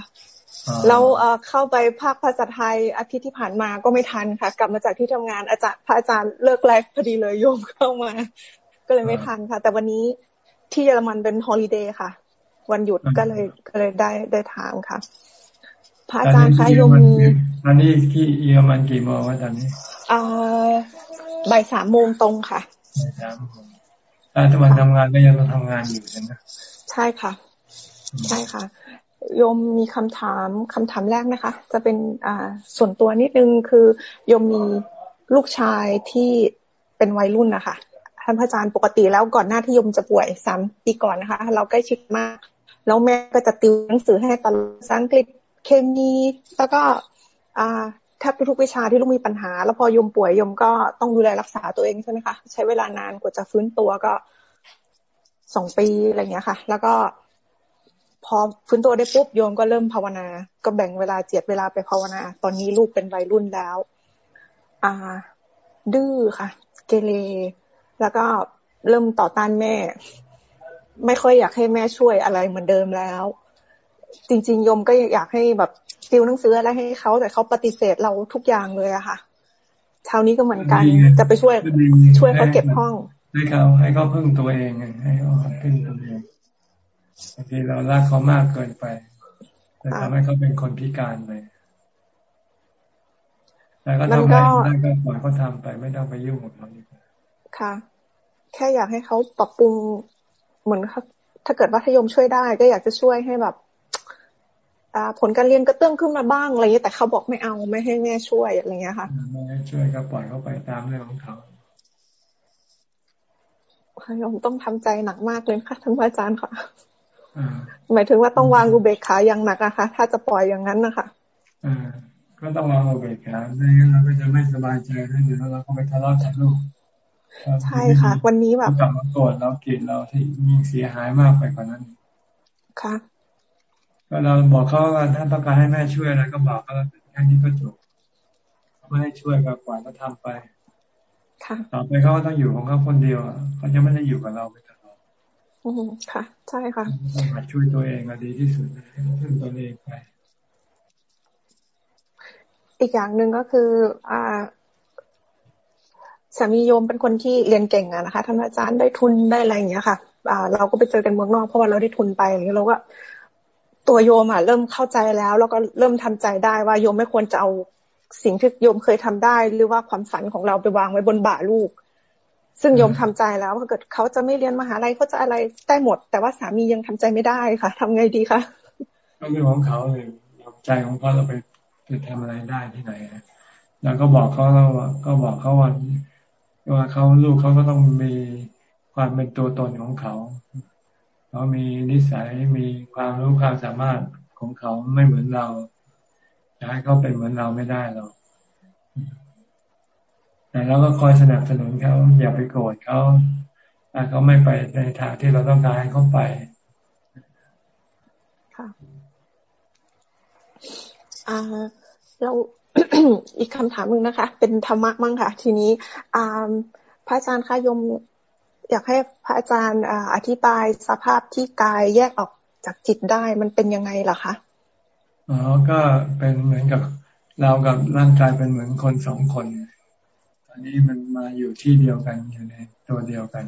แล้วเข้าไปภาคภาษาไทยอาทิตย์ที่ผ่านมาก็ไม่ทันค่ะ กลับมาจากที่ทำงานอาจารย์พระอาจารย์เลิกไลฟ์พอดีเลยโยมเข้ามา ก็เลยไม่ทันค่ะ แต่วันนี้ที่เยอรมันเป็น holiday ค่ะ วันหยุดก็เลยก็เลยได้ได้ถามค่ะ พระอาจารย์คะโยมมีอันนี้ที่เยอรมันกี่โมงวะตอนนี้อ่า บ่ายสามโมงตรงค่ะบ่ายสามโมงถ้าทุกวันทำงานก็ยังต้องทำงานอยู่ใช่ไหมใช่ค่ะ ใช่ค่ะโยมมีคำถามคำถามแรกนะคะ จะเป็นอ่าส่วนตัวนิดนึงคือโยมมีลูกชายที่เป็นวัยรุ่นนะคะท่านพระอาจารย์ปกติแล้วก่อนหน้าที่โยมจะป่วยสามปีก่อนนะคะ เราใกล้ชิดมาก แล้วแม่ก็จะติวหนังสือให้ตลอดภาษาอังกฤษเคมีแล้วก็อ่า แทบทุกวิชาที่ลูกมีปัญหา แล้วพอยมป่วยยมก็ต้องดูแลรักษาตัวเองใช่ไหมคะ ใช้เวลานานกว่าจะฟื้นตัวก็สองปีอะไรเงี้ยค่ะ แล้วก็พอฟื้นตัวได้ปุ๊บโยมก็เริ่มภาวนา ก็แบ่งเวลาเจียดเวลาไปภาวนา ตอนนี้ลูกเป็นวัยรุ่นแล้ว อ่า ดื้อค่ะ เกเร แล้วก็เริ่มต่อต้านแม่ ไม่ค่อยอยากให้แม่ช่วยอะไรเหมือนเดิมแล้ว จริงๆ ยมก็อยากให้แบบติวหนังสืออะไรให้เขาแต่เขาปฏิเสธเราทุกอย่างเลยอะค่ะเช้านี้ก็เหมือนกัน จะไปช่วยช่วยเขาเก็บห้องให้เขาให้เขาพึ่งตัวเองให้เขาพึ่งตัวเองบางทีเรารักเขามากเกินไปจะทำให้เขาเป็นคนพิการไปแต่ก็ทำได้ได้ก็ปล่อยเขาทำไปไม่ต้องไปยุ่งกับเขาดีกว่าค่ะ แค่อยากให้เขาปรับปรุงเหมือนถ้าเกิดว่าทยมช่วยได้ ก็อยากจะช่วยให้แบบ ผลการเรียนก็เตื้องขึ้นมาบ้างอะไรเงี้ยแต่เขาบอกไม่เอาไม่ให้แม่ช่วยอะไรเงี้ยค่ะไม่ให้ช่วยก็ปล่อยเขาไปตามเรื่องของเขาโยมต้องทำใจหนักมากเลยค่ะท่านอาจารย์ค่ะหมายถึงว่าต้องวางอุเบกขาอย่างหนักอะค่ะ ถ้าจะปล่อยอย่างนั้นนะคะอ่าก็ต้องวางอุเบกขาไม่งั้นเราก็จะไม่สบายใจแล้วเดี๋ยวเราก็ไปทะเลาะกับลูกใช่ค่ะ วันนี้แบบกลับมาโกรธเราเกลียดเราที่ยิ่งเสียหายมากไปกว่านั้นค่ะ ก็เราบอกเขาว่าถ้าต้องการให้แม่ช่วยอะไรก็บอกเขาแค่นี้ก็จบไม่ให้ช่วยก็ปล่อยเขาทาไปต่อไปเขาต้องอยู่ของเขาคนเดียวเขาจะไม่ได้อยู่กับเราไปตลอดอืมค่ะ ใช่ค่ะต้องหัดช่วยตัวเองก็ดีที่สุดช่วยตัวเองไป อีกอย่างหนึ่งก็คือ อ่าสามีโยมเป็นคนที่เรียนเก่งอะนะคะท่านอาจารย์ได้ทุนได้อะไรอย่างเงี้ยค่ะ อ่า เราก็ไปเจอกันเมืองนอกเพราะว่าเราได้ทุนไปอย่างเงี้ยเราก็ ตัวโยมอะเริ่มเข้าใจแล้ว แล้วก็เริ่มทำใจได้ว่าโยมไม่ควรจะเอาสิ่งที่โยมเคยทำได้ หรือว่าความฝันของเราไปวางไว้บนบ่าลูก ซึ่งโยมทำใจแล้วถ้าเกิดเขาจะไม่เรียนมหาลัยเขาจะอะไรได้หมด แต่ว่าสามียังทำใจไม่ได้ค่ะทำไงดีคะก็เรื่องของเขาเลยใจของเขาเราไปไปทำอะไรได้ที่ไหนแล้วก็บอกเขาว่าก็บอกเขาว่าว่าเขาลูกเขาก็ต้องมีความเป็นตัวตนของเขา เขามีนิสัยมีความรู้ความสามารถของเขาไม่เหมือนเราจะให้เขาเป็นเหมือนเราไม่ได้หรอกแต่เราก็คอยสนับสนุนเขาอย่าไปโกรธเขาถ้าเขาไม่ไปในทางที่เราต้องการให้เขาไปค่ะอ่าเราอีกคำถามหนึ่งนะคะ เป็นธรรมะมั้งค่ะ ทีนี้อ่าพระอาจารย์คะยม อยากให้พระอาจารย์อธิบายสภาพที่กายแยกออกจากจิตได้มันเป็นยังไงล่ะคะอ๋อก็เป็นเหมือนกับเรากับร่างกายเป็นเหมือนคนสองคนตอนนี้มันมาอยู่ที่เดียวกันอยู่ในตัวเดียวกัน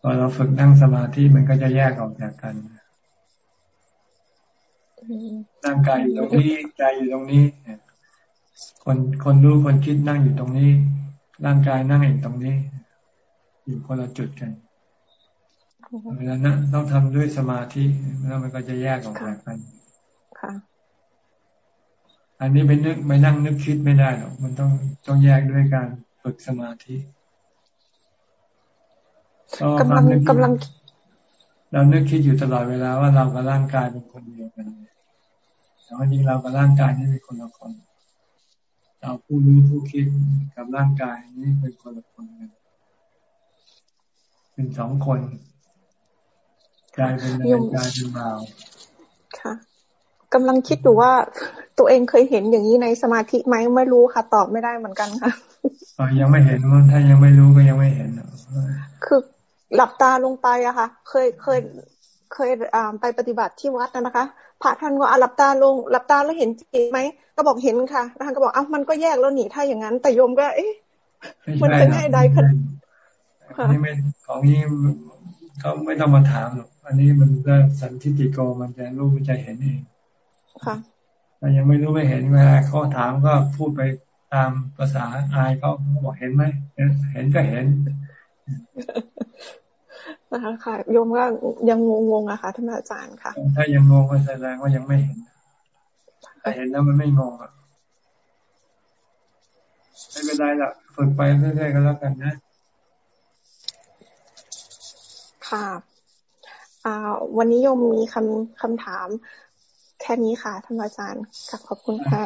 พอเราฝึกนั่งสมาธิมันก็จะแยกออกจากกันร่างกายอยู่ตรงนี้ใจอยู่ตรงนี้คนคนรู้คนคิดนั่งอยู่ตรงนี้ ร่างกายนั่งอยู่ตรงนี้ อยู่คนละจุดกันเวลานั้นต้องทำด้วยสมาธิแล้วมันก็จะแยกออกจากกันค่ะ อันนี้ไปนึกไปนั่งนึกคิดไม่ได้หรอกมันต้องต้องแยกด้วยการฝึกสมาธิกำลังกำลัง เรานึกคิดอยู่ตลอดเวลาว่าเรากับร่างกายเป็นคนเดียวกันแต่ว่าจริงเรากับร่างกายนี่เป็นคนละคนเราผู้รู้ผู้คิดกับร่างกายนี่เป็นคนละคนกัน เป็นสองคนกลายเป็นอะไรกลายเป็นบ่าวค่ะกำลังคิดอยู่ว่าตัวเองเคยเห็นอย่างนี้ในสมาธิไหมไม่รู้ค่ะ ตอบไม่ได้เหมือนกันค่ะยังไม่เห็นมันถ้ายังไม่รู้ก็ยังไม่เห็นคือหลับตาลงไปอะค่ะ เคยเคยเคยอ่าไปปฏิบัติที่วัดนะคะพระท่านก็อาหลับตาลงหลับตาแล้วเห็นจริงไหมก็บอกเห็นค่ะท่านก็บอกอ้าวมันก็แยกแล้วหนีถ้าอย่างนั้น แต่โยมก็ เอ๊ะมันจะง่ายได้ขนาด อันนี้ไม่ของนี้เขาไม่ต้องมาถามหรอกอันนี้มันก็สันทิติโกมันจะรู้มันจะเห็นเองค่ะแต่ยังไม่รู้ไม่เห็นเวลาเขาถามก็พูดไปตามภาษาอายเขาบอกเห็นไหมเห็นก็เห็นนะคะค่ะโยมก็ยังงงๆอะค่ะท่านอาจารย์ค่ะ ถ้ายังงงก็แสดงว่ายังไม่เห็นแต่เห็นแล้วมันไม่งงอะไม่เป็นไรละฝึกไปเรื่อยๆก็แล้วกันนะ ค่ะวันนี้โยมมีคำคำถามแค่นี้ค่ะท่านอาจารย์กับขอบคุณค่ะ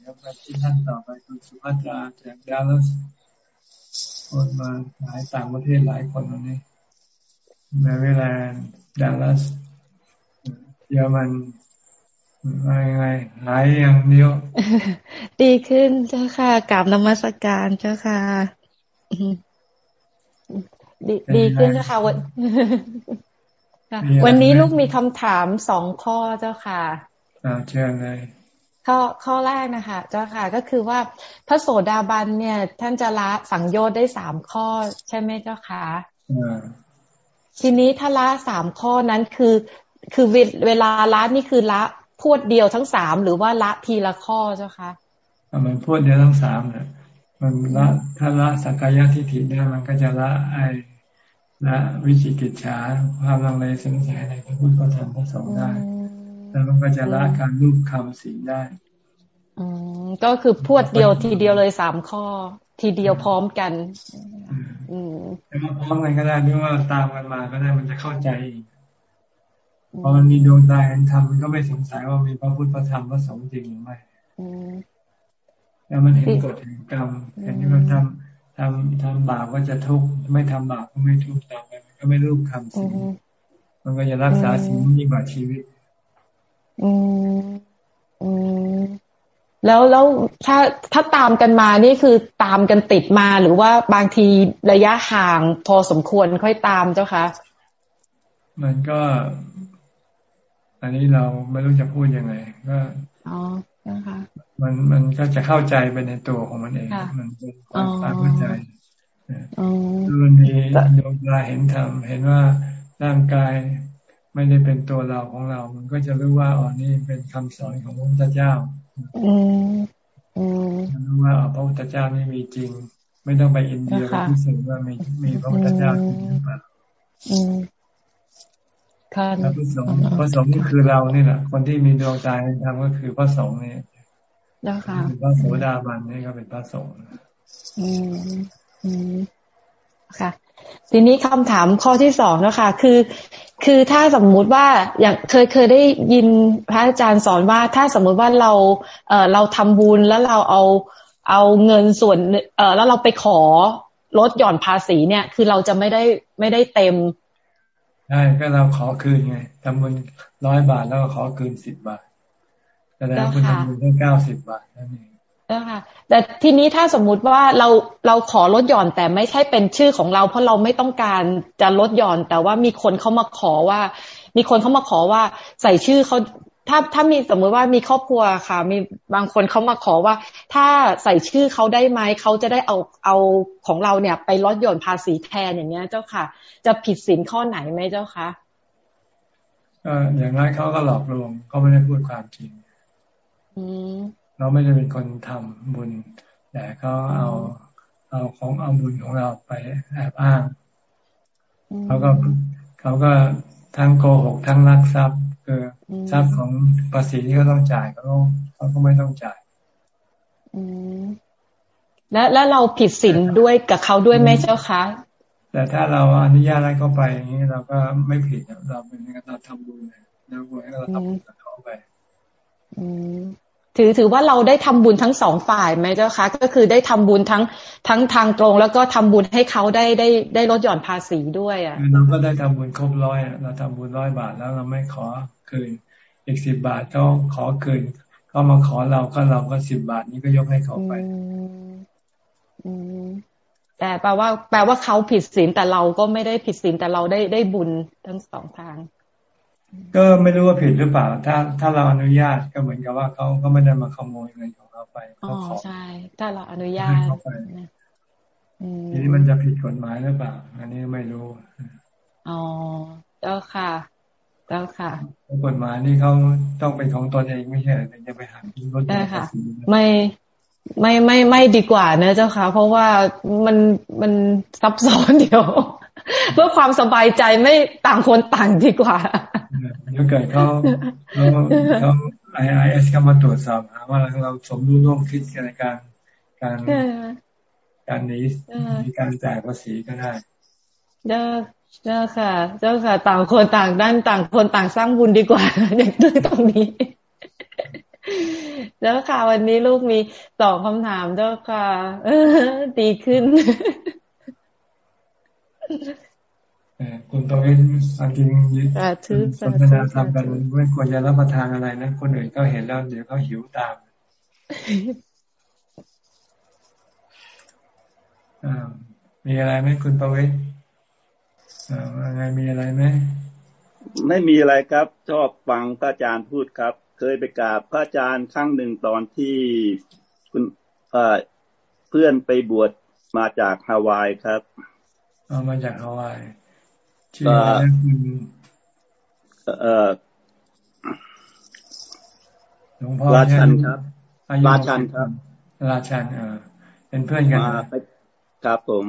เดี๋ยวไปที่ท่านต่อไปคุณสุภาจาจากดาลัสคนมาหลายต่างประเทศหลายคนวันนี้แมริแลนด์ดัลลัสเยอรมันอะไรไงหายอย่างเดียวดีขึ้นเจ้าค่ะกราบนมัสการเจ้าค่ะ ดีดีขึ้นเจ้าค่ะวันวันนี้ลูกมีคำถามสองข้อเจ้าค่ะอ่าเชิญเลยข้อข้อแรกนะคะเจ้าค่ะก็คือว่าพระโสดาบันเนี่ย ท่านจะละสังโยชน์ได้สามข้อใช่ไหมเจ้าค่ะทีนี้ถ้าละสามข้อนั้นคือ คือเวลาละนี่คือละพวดเดียวทั้งสามหรือว่าละทีละข้อเจ้าค่ะมันพูดเดียวทั้งสามเนี่ย มันละถ้าละสักกายทิฏฐิได้มันก็จะละไอละวิจิกิจฉาความลังเลสงสัยในพระพุทธพระธรรมพระสงฆ์ได้ แล้วมันก็จะละการรูปคำสีได้อืมก็คือพูดเดียวทีเดียวเลยสามข้อ ทีเดียวพร้อมกัน อืมแต่ว่าพร้อมกันก็ได้หรือว่าตามกันมาก็ได้มันจะเข้าใจพอมันมีดวงตาเห็นธรรมมันก็ไม่สงสัยว่ามีพระพุทธพระธรรมพระสงฆ์จริงหรือไม่ แล้วมันเห็นกฎแห่งกรรมเห็นที่มันทำทำทำบาปก็จะทุกข์ไม่ทำบาปก็ไม่ทุกข์ต่อไปมันก็ไม่รูปคำสิ่งมันก็จะรักษาสิ่งยิ่งกว่าชีวิต อืมอืมแล้วแล้วถ้าถ้าตามกันมานี่คือตามกันติดมาหรือว่าบางทีระยะห่างพอสมควรค่อยตามเจ้าคะ มันก็ อันนี้เราไม่รู้จะพูดยังไง ก็อ๋อนะคะ มันมันก็จะเข้าใจไปในตัวของมันเอง มันเป็นความเข้าใจมันมีดวงตาเห็นธรรมเห็นว่าร่างกายไม่ได้เป็นตัวเราของเรา มันก็จะรู้ว่าอ๋อนี่เป็นคำสอนของพระพุทธเจ้า อืมอืมรู้ว่าพระพุทธเจ้าไม่มีจริง ไม่ต้องไปอินเดียไปพิสูจน์ว่ามีมีพระพุทธเจ้าจริงหรือเปล่าอืมค่ะพระสงฆ์พระสงฆ์คือเรานี่แหละคนที่มีดวงใจธรรมก็คือพระสงฆ์นี่ นะคะพระโสดาบันนี่ก็เป็นพระสงฆ์อืมอืมค่ะ ทีนี้คำถามข้อที่สองนะคะคือ คือถ้าสมมุติว่าอย่างเคยเคยได้ยินพระอาจารย์สอนว่า ถ้าสมมุติว่าเรา เออเราทำบุญแล้วเราเอาเอาเงินส่วน เออแล้วเราไปขอลดหย่อนภาษีเนี่ย คือเราจะไม่ได้ไม่ได้เต็มใช่ก็เราขอคืนไงทำบุญร้อยบาทแล้วก็ขอคืนสิบบาท แต่แล้วคุณทำบุญได้เก้าสิบบาทนั่นเองค่ะ แต่ทีนี้ถ้าสมมุติว่าเราเราขอลดหย่อนแต่ไม่ใช่เป็นชื่อของเรา เพราะเราไม่ต้องการจะลดหย่อน แต่ว่ามีคนเขามาขอว่า มีคนเขามาขอว่าใส่ชื่อเขาถ้าถ้ามีสมมุติว่ามีครอบครัวค่ะ มีบางคนเขามาขอว่า ถ้าใส่ชื่อเขาได้ไหมเขาจะได้เอาเอาของเราเนี่ย ไปลดหย่อนภาษีแทนอย่างเงี้ย เจ้าค่ะ จะผิดสินข้อไหนไหมเจ้าคะออย่างไรเขาก็หลอกลวงเขาไม่ได้พูดความจริงอืม เราไม่ได้เป็นคนทำบุญ แต่เขาเอาเอาของเอาบุญของเราไปแอบอ้างเขาก็เขาก็ทั้งโกหกทั้งลักทรัพย์คือทรัพย์ของภาษีที่เขาต้องจ่ายเขาเขาก็ไม่ต้องจ่ายแล้วแล้วเราผิดศีลด้วยกับเขาด้วยไหมเจ้าคะ แต่ถ้าเราอนุญาตให้เขาไปอย่างนี้เราก็ไม่ผิดเราเป็นการทำบุญเราควรให้เราทำบุญกับเขาไป อืม ถือถือว่าเราได้ทำบุญทั้งสองฝ่ายไหมเจ้าคะ ก็คือได้ทำบุญทั้งทั้งทางตรง แล้วก็ทำบุญให้เขาได้ได้ได้ลดหย่อนภาษีด้วยอะเราก็ได้ทำบุญครบร้อยเราทำบุญร้อยบาทแล้วเราไม่ขอคืนอีกสิบบาทก็ขอคืนก็มาขอเราก็เราก็สิบบาทนี้ก็ยกให้เขาไปแต่แปลว่า แปลว่าเขาผิดศีลแต่เราก็ไม่ได้ผิดศีลแต่เราได้ได้บุญทั้งสองทาง ก็ไม่รู้ว่าผิดหรือเปล่า ถ้าถ้าเราอนุญาตก็เหมือนกับว่าเขาก็ไม่ได้มาขโมยเงินของเราไปอ๋อใช่ ถ้าเราอนุญาตทีนี้มันจะผิดกฎหมายหรือเปล่า อันนี้ไม่รู้ อ๋อเจ้าค่ะเจ้าค่ะ กฎหมายนี่เขาต้องเป็นของตนเองไม่ใช่ถึงจะไปหาลดได้ค่ะ ไม่ไม่ไม่ไม่ดีกว่าเนอะเจ้าค่ะ เพราะว่ามันมันซับซ้อนเดี๋ยว เพื่อความสบายใจไม่ต่างคนต่างดีกว่าถ้าเกิดเขาเขาเขาไอไอเอสเข้ามาตรวจสอบหาว่าเราสมรู้ร่วมคิดกันในการการการนี้มีการจ่ายภาษีก็ได้เจ้าเจ้าค่ะ เจ้าค่ะ ต่างคนต่างด้านต่างคนต่างสร้างบุญดีกว่าอย่างตรงนี้เจ้าค่ะ วันนี้ลูกมีสองคำถามเจ้าค่ะดีขึ้น คุณตรงนี้จริงสนทนาทำกันไม่ควรจะรับประทานอะไรนะ คนอื่นก็เห็นแล้ว เดี๋ยวเขาหิวตามมีอะไรไหมคุณประเวศอะไรมีอะไรไหมไม่มีอะไรครับ ชอบฟังพระอาจารย์พูดครับ เคยไปกราบพระอาจารย์ครั้งหนึ่งตอนที่คุณเพื่อนไปบวชมาจากฮาวายครับ เอามาจากฮาวายชื่ออะไรคุณเอ่อหลวงพ่อราชันครับราชันครับ ราชันเออเป็นเพื่อนกันไปครับผม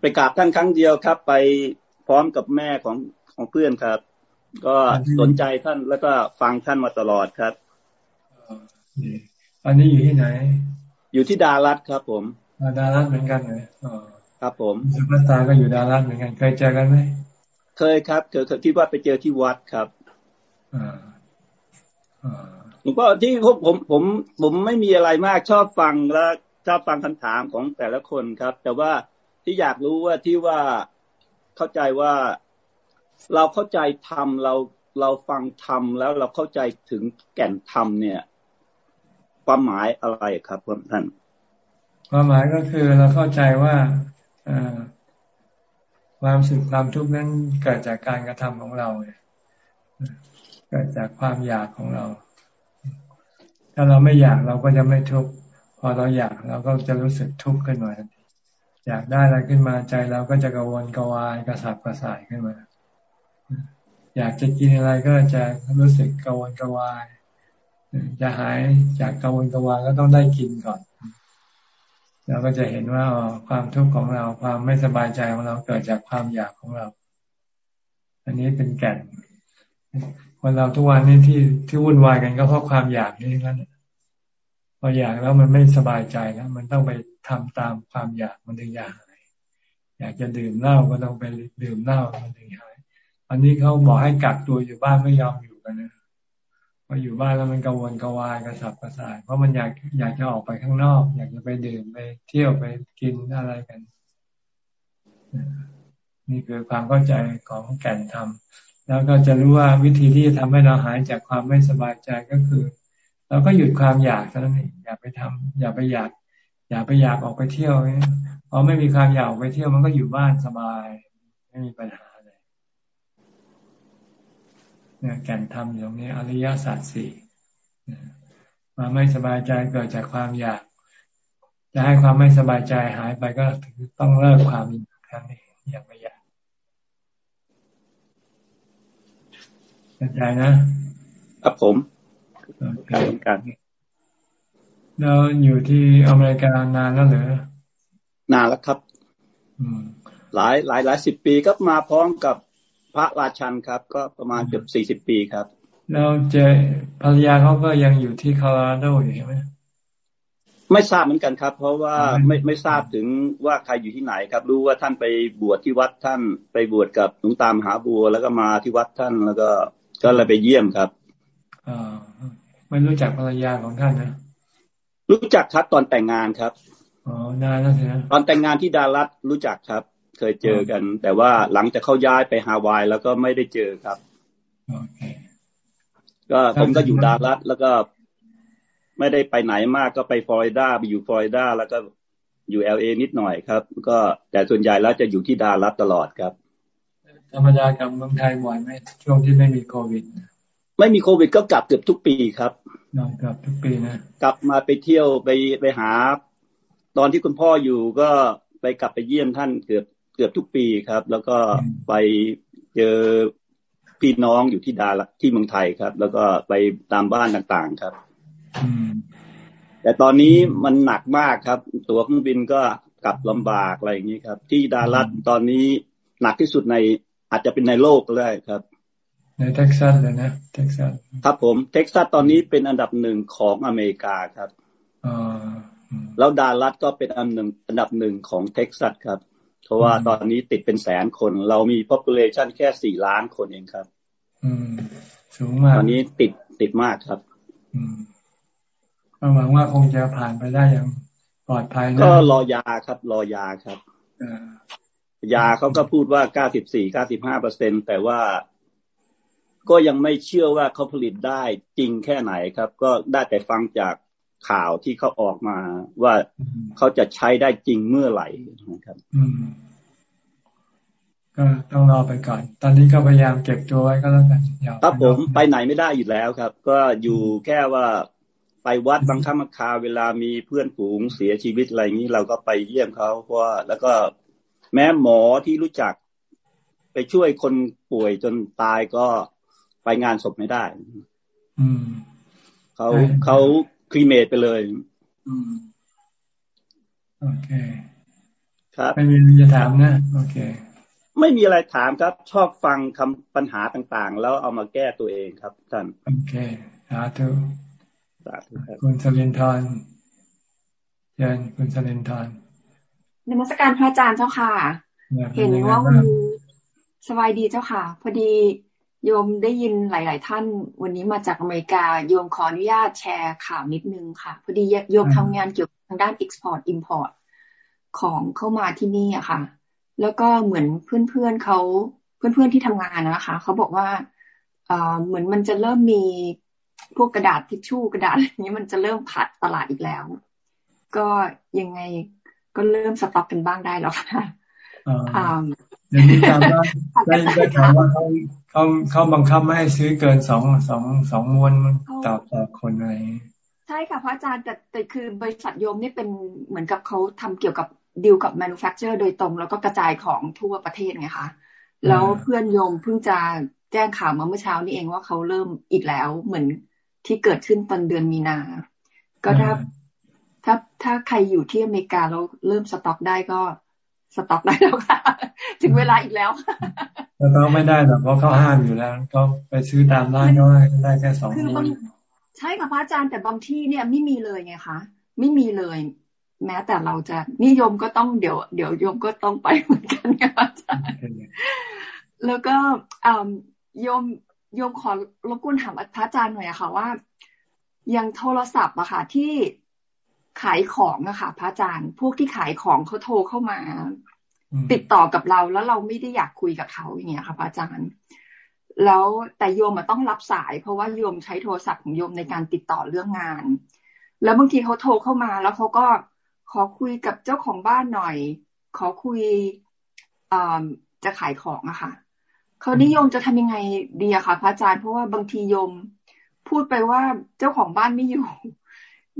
ไปกราบท่านครั้งเดียวครับ ไปพร้อมกับแม่ของของเพื่อนครับ ก็สนใจท่านแล้วก็ฟังท่านมาตลอดครับอันนี้อยู่ที่ไหน อยู่ที่ดารัตครับ ผมดารัตเหมือนกันเลย ครับผมสุภาษาก็อยู่ดารัตเหมือนกันเคยเจอกันไหมเคยครับเคยคิดว่าไปเจอที่วัดครับหลวงพ่อที่พวกผมผมผมไม่มีอะไรมากชอบฟังแล้วชอบฟังคำถามของแต่ละคนครับ แต่ว่าที่อยากรู้ว่าที่ว่าเข้าใจว่าเราเข้าใจธรรมเราเราฟังธรรมแล้วเราเข้าใจถึงแก่นธรรมเนี่ย ความหมายอะไรครับท่านความหมายก็คือเราเข้าใจว่า ความสุขความทุกข์นั้นเกิดจากการกระทำของเราเกิดจากความอยากของเรา ถ้าเราไม่อยากเราก็จะไม่ทุกข์พอเราอยากเราก็จะรู้สึกทุกข์ขึ้นมาอยากได้อะไรขึ้นมาใจเราก็จะกระวนกระวายกระสับกระส่ายขึ้นมา อยากจะกินอะไรก็จะรู้สึกกระวนกระวายจะหายจากกระวนกระวายก็ต้องได้กินก่อน เราก็จะเห็นว่าความทุกข์ของเราความไม่สบายใจของเราเกิดจากความอยากของเรา อันนี้เป็นแก่นคนเราทุกวันนี้ที่ที่วุ่นวายกันก็เพราะความอยากนี่นั่นพออยากแล้วมันไม่สบายใจแล้วมันต้องไปทำตามความอยากมันถึงอยากอะไรอยากจะดื่มเหล้าก็ต้องไปดื่มเหล้ามันถึงหายอันนี้เขาบอกให้กักตัวอยู่บ้านไม่ยอมอยู่กันนะ ออยู่บ้านแล้วมันกังวลกังวายกระสับกระส่าย เพราะมันอยากอยากจะออกไปข้างนอก อยากจะไปดื่มไปเที่ยวไปกินอะไรกัน นี่คือความเข้าใจของแก่นธรรม แล้วก็จะรู้ว่าวิธีที่จะทำให้เราหายจากความไม่สบายใจก็คือเราก็หยุดความอยากเท่านั้นเองอย่าไปทำอย่าไปอยาก อย่าไปอยากออกไปเที่ยวเพราะไม่มีความอยากออกไปเที่ยวมันก็อยู่บ้านสบาย ไม่มีปัญหา เนี่ยแก่นธรรมอยู่ตรงนี้อริยสัจสี่มาไม่สบายใจเกิดจากความอยาก จะให้ความไม่สบายใจหายไปก็ต้องเลิกความอยากครั้งนี้อย่าไปอยากเข้าใจนะครับผมการการเราอยู่ที่อเมริกานานแล้วเหรอนานแล้วครับหลายหลายหลายสิบปีก็มาพร้อมกับ พระราชันครับ ก็ประมาณเกือบสี่สิบปีครับ แล้วเจภรรยาเขาก็ยังอยู่ที่โคโลราโดอยู่ใช่ไหมไม่ทราบเหมือนกันครับ เพราะว่าไม่ไม่ทราบถึงว่าใครอยู่ที่ไหนครับ รู้ว่าท่านไปบวชที่วัดท่านไปบวชกับหลวงตามหาบัว แล้วก็มาที่วัดท่านแล้วก็ก็เลยไปเยี่ยมครับอ่าไม่รู้จักภรรยาของท่านนะรู้จักครับตอนแต่งงานครับอ๋อนานแล้วใช่ไหมตอนแต่งงานที่ดารัตรู้จักครับ เคยเจอกัน แต่ว่าหลังจากเขาย้ายไปฮาวายแล้วก็ไม่ได้เจอครับก็ผมก็อยู่ดารัสแล้วก็ไม่ได้ไปไหนมากก็ไปฟลอริดาไปอยู่ฟลอริดาแล้วก็อยู่เอลเอนิดหน่อยครับ ก็แต่ส่วนใหญ่แล้วจะอยู่ที่ดารัสตลอดครับธรรมดากับเมืองไทยบ่อยไหมช่วงที่ไม่มีโควิด ไม่มีโควิดก็กลับเกือบทุกปีครับกลับทุกปีนะกลับมาไปเที่ยวไปไปหา ตอนที่คุณพ่ออยู่ก็ไปกลับไปเยี่ยมท่านเกือบ เกือบทุกปีครับ แล้วก็ไปเจอพี่น้องอยู่ที่ดัลลัสที่เมืองไทยครับ แล้วก็ไปตามบ้านต่างๆครับแต่ตอนนี้มันหนักมากครับ ตั๋วเครื่องบินก็กลับลำบากอะไรอย่างนี้ครับ ที่ดัลลัสตอนนี้หนักที่สุดในอาจจะเป็นในโลกก็ได้ครับ ในเท็กซัสเลยนะเท็กซัสครับผมเท็กซัสตอนนี้เป็นอันดับหนึ่งของอเมริกาครับแล้วดัลลัสก็เป็นอันหนึ่งอันดับหนึ่งของเท็กซัสครับ เพราะว่าตอนนี้ติดเป็นแสนคน เรามี population แค่สี่ล้านคนเองครับ อืม สูงมาก ตอนนี้ติดติดมากครับ อืมหวังว่าคงจะผ่านไปได้อย่างปลอดภัยก็รอยาครับ รอยาครับยาเขาก็พูดว่าเก้าสิบสี่เก้าสิบห้าเปอร์เซ็นแต่ว่าก็ยังไม่เชื่อว่าเขาผลิตได้จริงแค่ไหนครับ ก็ได้แต่ฟังจาก ข่าวที่เขาออกมาว่าเขาจะใช้ได้จริงเมื่อไหร่นะครับก็ต้องรอไปก่อน ตอนนี้ก็พยายามเก็บตัวไว้ก็แล้วกันครับผมไปไหนไม่ได้อยู่แล้วครับ ก็อยู่แค่ว่าไปวัดบางครั้งคาเวลามีเพื่อนฝูงเสียชีวิตอะไรนี้เราก็ไปเยี่ยมเขาเพราะว่าแล้วก็แม้หมอที่รู้จักไปช่วยคนป่วยจนตายก็ไปงานศพไม่ได้ อืมเขาเขา ครีเมตไปเลย อืมโอเค ครับ ไม่มีจะถามนะ โอเค ไม่มีอะไรถามครับ ชอบฟังคำปัญหาต่างๆ แล้วเอามาแก้ตัวเองครับท่านโอเคสาธุสาธุครับคุณสลินทร์เชิญคุณสลินทร์นมัสการพระอาจารย์เจ้าค่ะ เห็นว่าวันนี้สบายดีเจ้าค่ะ พอดี โยมได้ยินหลาย ๆ ท่านวันนี้มาจากอเมริกา โยมขออนุญาตแชร์ข่าวนิดนึงค่ะ พอดีโยมทำงานเกี่ยวกับทางด้าน export import ของเข้ามาที่นี่อะค่ะ แล้วก็เหมือนเพื่อน ๆเขาเพื่อน ๆ ที่ทำงานนะคะเขาบอกว่าเหมือนมันจะเริ่มมีพวกกระดาษทิชชู่กระดาษอะไรนี้มันจะเริ่มผัดตลาดอีกแล้ว ก็ยังไงก็เริ่มสต็อกกันบ้างได้แล้วค่ะ เดี๋ยวนี้จำได้ได้ได้ข่าวว่าเขาเขาเขาบังคับไม่ให้ซื้อเกินสองสองสองม้วนต่อต่อคนอะไรใช่ค่ะพระอาจารย์แต่แต่คือบริษัทโยมนี่เป็นเหมือนกับเขาทำเกี่ยวกับดีลกับ manufacturer โดยตรง แล้วก็กระจายของทั่วประเทศไงคะแล้วเพื่อนโยมเพิ่งจะแจ้งข่าวมาเมื่อเช้านี้เองว่าเขาเริ่มอีกแล้วเหมือนที่เกิดขึ้นตอนเดือนมีนา ก็ถ้าถ้าถ้าใครอยู่ที่อเมริกาแล้วเริ่มสต็อกได้ก็ สต็อกได้แล้วค่ะ ถึงเวลาอีกแล้วแต่เขาไม่ได้หรอกเพราะเขาห้ามอยู่แล้วก็ไปซื้อตามร้านก็ได้แค่สองม้วนใช่ค่ะพระอาจารย์แต่บางที่เนี่ยไม่มีเลยไงคะไม่มีเลย แม้แต่เราจะนิยมก็ต้องเดี๋ยวเดี๋ยวโยมก็ต้องไปเหมือนกันค่ะอาจารย์แล้วก็โยมโยมขอรบกวนถามพระอาจารย์หน่อยอะค่ะว่ายังโทรศัพท์อะค่ะที่ ขายของอะค่ะ พระอาจารย์ พวกที่ขายของเขาโทรเข้ามา ติดต่อกับเราแล้วเราไม่ได้อยากคุยกับเขาอย่างเงี้ยค่ะพระอาจารย์ แล้วแต่โยมต้องรับสาย เพราะว่าโยมใช้โทรศัพท์ของโยมในการติดต่อเรื่องงาน แล้วบางทีเขาโทรเข้ามา แล้วเขาก็ขอคุยกับเจ้าของบ้านหน่อย ขอคุยจะขายของอะค่ะเขานิยมจะทำยังไงดีอะค่ะพระอาจารย์เพราะว่าบางทีโยมพูดไปว่าเจ้าของบ้านไม่อยู่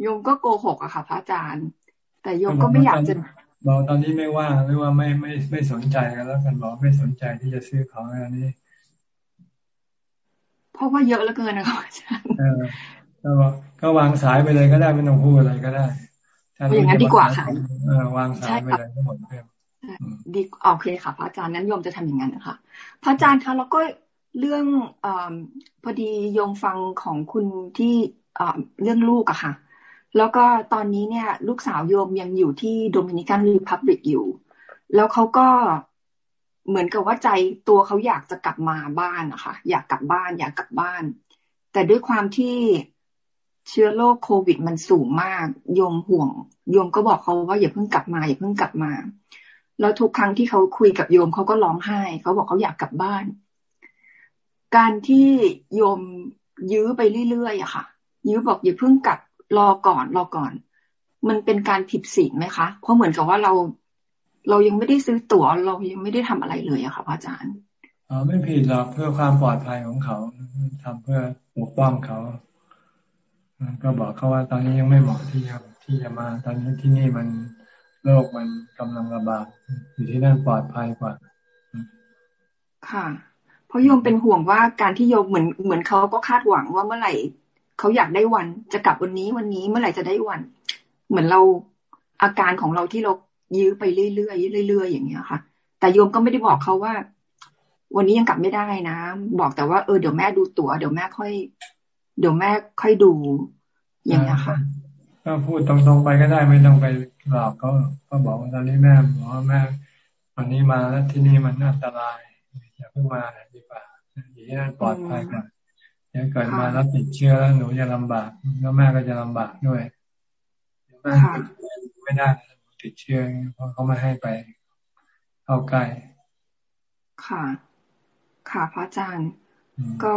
โยมก็โกหกอะค่ะ พระอาจารย์ แต่โยมก็ไม่อยากจะบอกตอนนี้ไม่ว่างหรือว่าไม่ไม่ไม่สนใจกันแล้วกันบอกไม่สนใจที่จะซื้อของอันนี้ เพราะว่าเยอะเหลือเกินนะคะอาจารย์ก็ก็วางสายไปเลยก็ได้ไม่ต้องพูดอะไรก็ได้อย่างนั้นดีกว่าค่ะวางสายไปเลยก็หมดเรื่องดีโอเคค่ะ พระอาจารย์นั้นโยมจะทำอย่างนั้นนะคะพระอาจารย์คะแล้วก็เรื่องอพอดีโยมฟังของคุณที่เรื่องลูกอะค่ะ แล้วก็ตอนนี้เนี่ย ลูกสาวโยมยังอยู่ที่โดมินิกันรีพับลิกอยู่ แล้วเขาก็เหมือนกับว่าใจตัวเขาอยากจะกลับมาบ้านนะคะอยากกลับบ้าน อยากกลับบ้าน แต่ด้วยความที่เชื้อโรคโควิดมันสูงมาก โยมห่วง โยมก็บอกเขาว่าอย่าเพิ่งกลับมาอย่าเพิ่งกลับมา แล้วทุกครั้งที่เขาคุยกับโยมเขาก็ร้องไห้ เขาบอกเขาอยากกลับบ้าน การที่โยมยื้อไปเรื่อยๆอะค่ะยิ้วบอกอย่าเพิ่งกลับ รอก่อนรอก่อน มันเป็นการผิดศีลไหมคะ เพราะเหมือนกับว่าเรา เรายังไม่ได้ซื้อตั๋ว เรายังไม่ได้ทำอะไรเลยอะค่ะพระอาจารย์อ๋อไม่ผิดหรอกเพื่อความปลอดภัยของเขาทำเพื่อปกป้องเขาก็บอกเขาว่าตอนนี้ยังไม่เหมาะที่จะที่จะมา ตอนนี้ที่นี่มันโรคมันกำลังระบาดอยู่ที่นั่นปลอดภัยกว่า ค่ะ เพราะโยมเป็นห่วงว่าการที่โยมเหมือนเหมือนเขาก็คาดหวังว่าเมื่อไหร่ เขาอยากได้วัน จะกลับวันนี้วันนี้เมื่อไหร่จะได้วัน เหมือนเราอาการของเราที่เรายื้อไปเรื่อยๆเรื่อยๆอย่างเงี้ยค่ะ แต่โยมก็ไม่ได้บอกเขาว่า วันนี้ยังกลับไม่ได้นะ บอกแต่ว่าเออเดี๋ยวแม่ดูตัว๋วเดี๋ยวแม่ค่อย เดี๋ยวแม่ค่อยดู อย่างเงี้ยค่ะก็พูดตรงๆไปก็ได้ไม่ต้องไปหลอกก็ก็บอกว่าตอนนี้แม่บอกว่าแม่วันนี้มาแล้วที่นี่มันอันตรายอย่าเพิ่งมาดีกว่าอย่างนี้ปลอดภัยกว่า เดี๋ยวเกิดมาแล้วติดเชื้อแล้วหนูจะลำบากแล้วแม่ก็จะลำบากด้วยแม่ไม่ได้ติดเชื้อเพราะเขาไม่ให้ไปเข้าใกล้ค่ะ ค่ะพระอาจารย์ ก็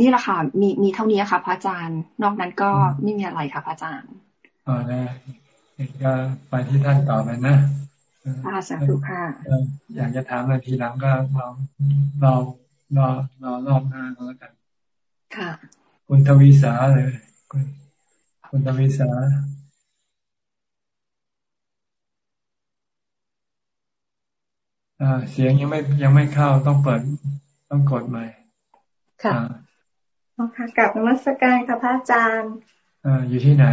นี่แหละค่ะ มีมีเท่านี้ค่ะพระอาจารย์ นอกนั้นก็ไม่มีอะไรค่ะพระอาจารย์อ๋อได้ก็ไปที่ท่านต่อไปนะอาสาธุค่ะอยากจะถามอะไรทีหลังก็เราเรารอรอรอบหน้าก็แล้วกัน ค่ะ คุณทวีสาเลยคุณคุณทวีสาอ่าเสียงยังไม่ยังไม่เข้าต้องเปิดต้องกดใหม่ ค่ะอ๋อค่ะกลับนมัสการค่ะพระอาจารย์อ่าอยู่ที่ไหน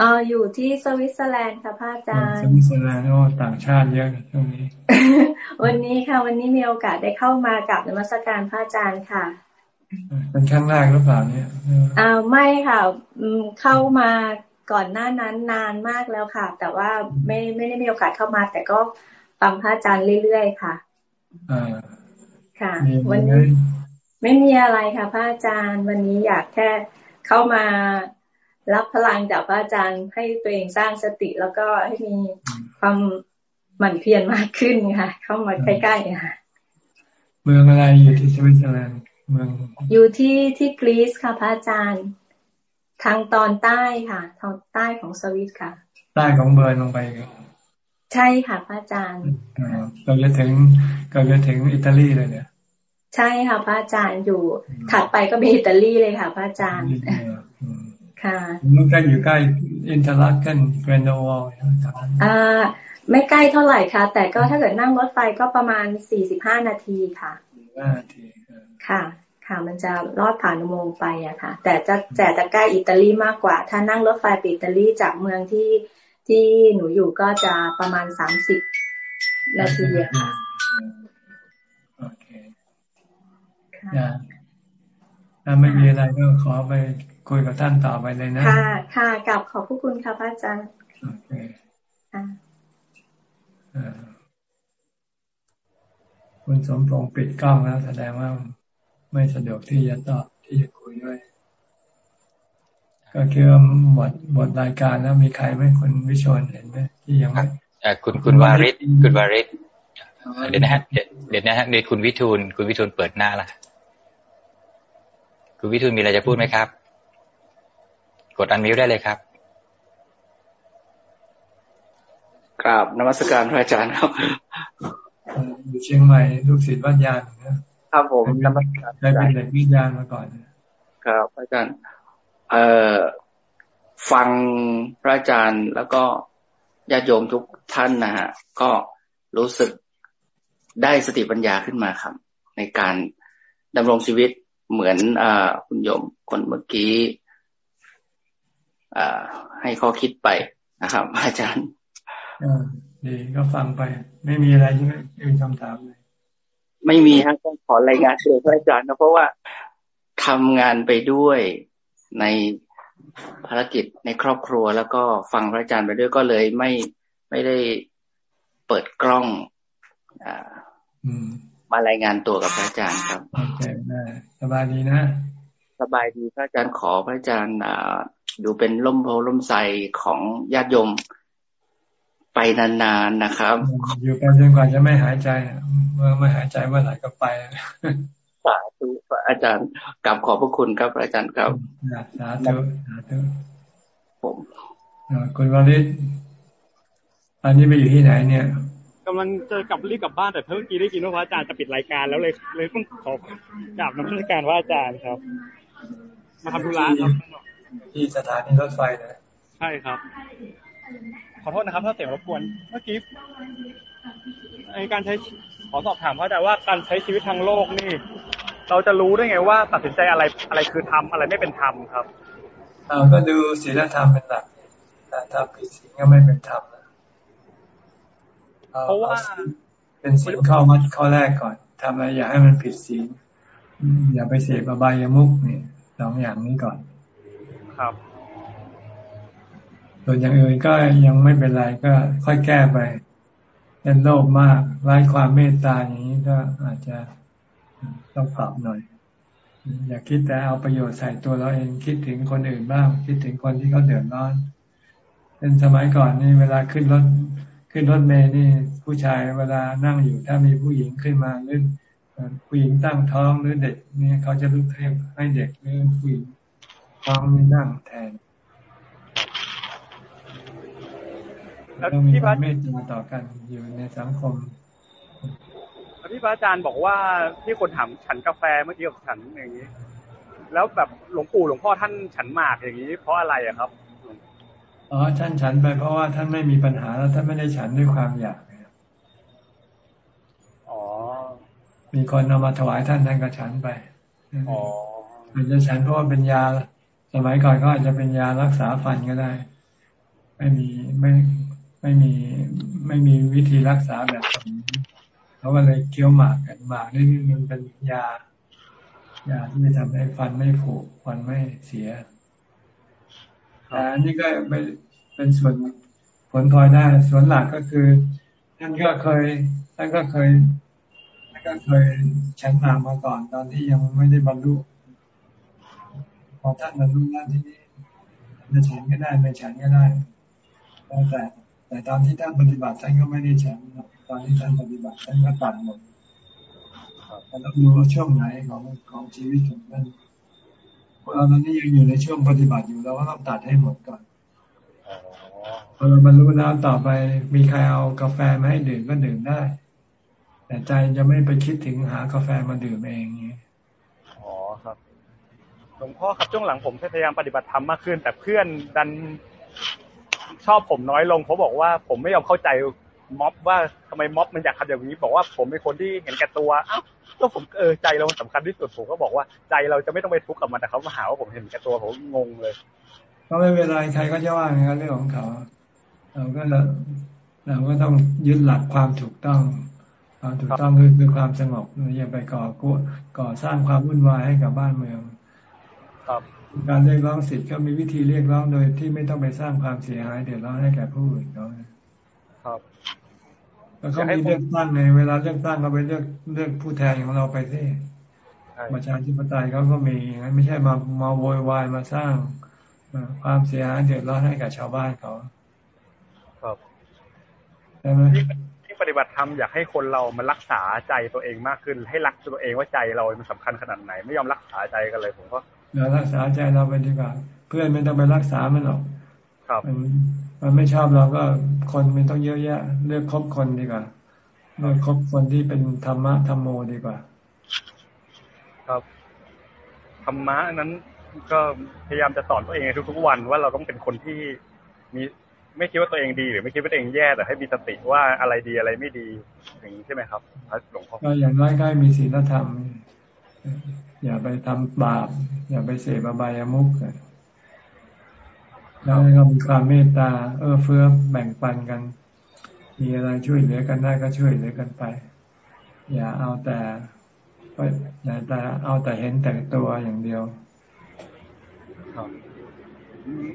อ๋ออยู่ที่สวิตเซอร์แลนด์ค่ะพระอาจารย์สวิตเซอร์แลนด์โอ้ต่างชาติเยอะช่วงนี้ วันนี้ค่ะ วันนี้มีโอกาสได้เข้ามากับนมัสการพระอาจารย์ค่ะ เป็นครั้งแรกหรือเปล่าเนี่ยอ่าไม่ค่ะเข้ามาก่อนหน้านั้นนานมากแล้วค่ะ แต่ว่าไม่ไม่ได้มีโอกาสเข้ามา แต่ก็ฟังพระอาจารย์เรื่อยๆค่ะอ่าค่ะ วันนี้ไม่มีอะไรค่ะ พระอาจารย์ วันนี้อยากแค่เข้ามารับพลังจากพระอาจารย์ให้ตัวเองสร้างสติ แล้วก็ให้มีความหมั่นเพียรมากขึ้นค่ะ เข้ามาใกล้ๆค่ะ เมืองอะไรอยู่ที่สวิตเซอร์แลนด์ เมืองอยู่ที่ที่บริกค่ะพระอาจารย์ ทางตอนใต้ค่ะทางใต้ของสวิตค่ะ ใต้ของเบิร์นลงไป ใช่ค่ะพระอาจารย์เราจะถึงเราจะถึงอิตาลีเลยเนี่ย ใช่ค่ะพระอาจารย์อยู่ถัดไปก็มีอิตาลีเลยค่ะพระอาจารย์ค่ะมันใกล้อยู่ใกล้ Interlaken Grindelwald อ่าไม่ใกล้เท่าไหร่ค่ะ แต่ก็ถ้าเกิดนั่งรถไฟก็ประมาณสี่สิบห้านาทีค่ะห้านาที ค่ะ ค่ะมันจะลอดผ่านอุโมงค์ไปอะค่ะ แต่จะแต่จะใกล้อิตาลีมากกว่า ถ้านั่งรถไฟไปอิตาลีจากเมืองที่ที่หนูอยู่ก็จะประมาณสามสิบนาทีอะค่ะโอเคถ้าไม่มีอะไรก็ขอไปคุยกับท่านต่อไปเลยนะ ค่ะ ค่ะกลับขอบพระคุณค่ะพระอาจารย์โอเคค่ะคุณสมพงศ์ปิดกล้องแล้วแสดงว่า ไม่สะดวกที่จะตอบที่จะคุยด้วย ก็คือหมดหมดรายการแล้วมีใครไหมคุณวิชนเห็นไหมที่ยังไม่คุณคุณวาริศคุณวาริศเดี๋ยวนะฮะเดี๋ยวนะฮะเดี๋ยวคุณวิทูลคุณวิทูลเปิดหน้าละคุณวิทูลมีอะไรจะพูดไหมครับ กดอันมิวได้เลยครับกราบนมัสการพระอาจารย์ครับอยู่เชียงใหม่ลูกศิษย์วัดยานนะ ครับผมนมัสการได้เป็นเด็กวิญญาณมาก่อน ครับพระอาจารย์เอ่อฟังพระอาจารย์แล้วก็ญาติโยมทุกท่านนะฮะก็รู้สึกได้สติปัญญาขึ้นมาครับ ในการดำรงชีวิตเหมือนอคุณโยมคนเมื่อกี้ให้ข้อคิดไปนะครับ อาจารย์ดีก็ฟังไป ไม่มีอะไรใช่ไหมไม่มีคำถามเลย ไม่มีครับต้องขอรายงานเชิญพระอาจารย์นะเพราะว่าทำงานไปด้วยในภารกิจในครอบครัว แล้วก็ฟังพระอาจารย์ไปด้วยก็เลยไม่ไม่ได้เปิดกล้องอ่ามารายงานตัวกับพระอาจารย์ครับโอเคได้สบายดีนะ สบายดีพระอาจารย์ขอพระอาจารย์ดูเป็นล่มโพล่มใสของญาติโยม ไปนานๆนะครับ อยู่ไปจนกว่าจะไม่หายใจเมื่อไม่หายใจเมื่อไหร่ก็ไปสาธุอาจารย์กลับขอบพระคุณครับอาจารย์ครับสาธุสาธุผมคุณวาริศอันนี้ไปอยู่ที่ไหนเนี่ยกำลังจะกลับรีบกลับบ้านแต่เมื่อกี้ได้ยินว่าพระอาจารย์จะปิดรายการแล้วเลยเลยต้องขอกราบนมัสการว่าอาจารย์ครับ มาทำธุระครับที่สถานีรถไฟนะใช่ครับ ขอโทษนะครับถ้าเสียงรบกวน เมื่อกี้ในการใช้ขอสอบถามพระอาจารย์ว่าการใช้ชีวิตทางโลกนี่ เราจะรู้ได้ไงว่า ตัดสินใจอะไรอะไรคือธรรมอะไรไม่เป็นธรรมครับเราก็ดูศีลธรรมเป็นหลักถ้าทำผิดศีลก็ไม่เป็นธรรมเพราะว่าเป็นศีลข้อมัดข้อแรกก่อนทำอะไรอย่าให้มันผิดศีลอย่าไปเสพอบายามุกนี่สองอย่างนี้ก่อน ครับ ส่วนอย่างอื่นก็ยังไม่เป็นไรก็ค่อยแก้ไปเป็นโลภมากไร้ความเมตตาอย่างนี้ก็อาจจะต้องปรับหน่อย อย่าคิดแต่เอาประโยชน์ใส่ตัวเราเองคิดถึงคนอื่นบ้าง คิดถึงคนที่เขาเดือดร้อนเป็นสมัยก่อนนี่เวลาขึ้นรถขึ้นรถเมล์นี่ผู้ชายเวลานั่งอยู่ถ้ามีผู้หญิงขึ้นมาหรือผู้หญิงตั้งท้องหรือเด็กนี่เขาจะลุกให้เด็กหรือผู้หญิงท้องนี่นั่งแทน แล้วที่พระเมตตาต่อกันอยู่ในสังคมที่พระอาจารย์บอกว่าที่คนถามฉันกาแฟเมื่อกี้กับฉันอย่างนี้ แล้วแบบหลวงปู่หลวงพ่อท่านฉันหมากอย่างนี้ เพราะอะไรอะครับอ๋อท่านฉันไปเพราะว่าท่านไม่มีปัญหาแล้วท่านไม่ได้ฉันด้วยความอยากอ๋อ มีคนเอามาถวายท่านท่านก็ฉันไปอ๋ออาจจะฉันเพราะว่าเป็นยา สมัยก่อนก็อาจจะเป็นยารักษาฟันก็ได้ ไม่มีไม่ ไม่มีไม่มีวิธีรักษาแบบนี้เขาก็เลยเคี้ยวหมากกันหมากนี่มันเป็นยายาที่จะทำให้ฟันไม่ผุฟันไม่เสียแต่อันนี้ก็เป็นส่วนผลพลอยได้ส่วนหลักก็คือท่านก็เคยท่านก็เคยท่านก็เคยฉันมามาก่อนตอนที่ยังไม่ได้บรรลุพอท่านบรรลุแล้วที่นี้จะฉันก็ได้ไม่ฉันก็ได้แต่ แต่ตอนที่ท่านปฏิบัติท่านก็ไม่ได้แฉันตอนที่ท่านปฏิบัติท่านก็ตัดหมดเราต้องดูว่าช่วงไหนของของชีวิตของท่านเราตอนนี้ยังอยู่ในช่วงปฏิบัติอยู่เราก็ต้องตัดให้หมดก่อนพอเราบรรลุแล้วต่อไปมีใครเอากาแฟมาให้ดื่มก็ดื่มได้ แต่ใจจะไม่ไปคิดถึงหากาแฟมาดื่มเองนี้อ๋อครับหลวงพ่อครับช่วงหลังผมพยายามปฏิบัติธรรมมากขึ้น แต่เพื่อนดัน ชอบผมน้อยลงเขาบอกว่าผมไม่ยอมเข้าใจม็อบว่าทำไมม็อบมันอยากทำอย่างนี้ บอกว่าผมเป็นคนที่เห็นแก่ตัวอ้าวก็ผมเออใจเราสำคัญที่สุดผมก็บอกว่าใจเราจะไม่ต้องไปทุกข์กับมันแต่เขามาหาว่าผมเห็นแก่ตัวผมงงเลยก็ไม่เป็นไรใครก็จะว่าอย่างนั้นเรื่องของเขาเราก็เราเราก็ต้องยึดหลักความถูกต้องความถูกต้องคือคือความสงบอย่าไปก่อกุก่อสร้างความวุ่นวายให้กับบ้านเมือง ครับ การเรียกร้องสิทธิ์ก็มีวิธีเรียกร้องโดยที่ไม่ต้องไปสร้างความเสียหายเดือดร้อนให้แก่ผู้อื่นเขาครับแล้วเขามีเลือกตั้งไงเวลาเลือกตั้งก็ไปเลือกเลือกผู้แทนของเราไปสิประชาธิปไตยเขาก็มีอย่างนั้นไม่ใช่มามาโวยวายมาสร้างความเสียหายเดือดร้อนให้กับชาวบ้านเขาครับใช่ไหมที่ปฏิบัติธรรมอยากให้คนเรามารักษาใจตัวเองมากขึ้น ให้รักตัวเองว่าใจเรามันสำคัญขนาดไหน ไม่ยอมรักษาใจกันเลยผมก็ เรารักษาใจเราไปดีกว่า เพื่อนไม่ต้องไปรักษามันหรอกครับมันมันไม่ชอบเราก็คนมันต้องเยอะแยะ เลือกคบคนดีกว่าเลือกคบคนที่เป็นธรรมะธรรมโมดีกว่า ครับธรรมะนั้นก็พยายามจะสอนตัวเองในทุกๆวันว่าเราต้องเป็นคนที่มีไม่คิดว่าตัวเองดีหรือไม่คิดว่าตัวเองแย่แต่ให้มีสติว่าอะไรดีอะไรไม่ดีอย่างนี้ใช่ไหมครับหลวงพ่อก็อย่างน้อยก็มีศีลธรรม อย่าไปทำบาป อย่าไปเสพอบายามุกแล้วก็มีความเมตตา เอื้อเฟื้อแบ่งปันกัน มีอะไรช่วยเหลือกันได้ก็ช่วยเหลือกันไป อย่าเอาแต่อย่าแต่เอาแต่เห็นแต่ตัวอย่างเดียว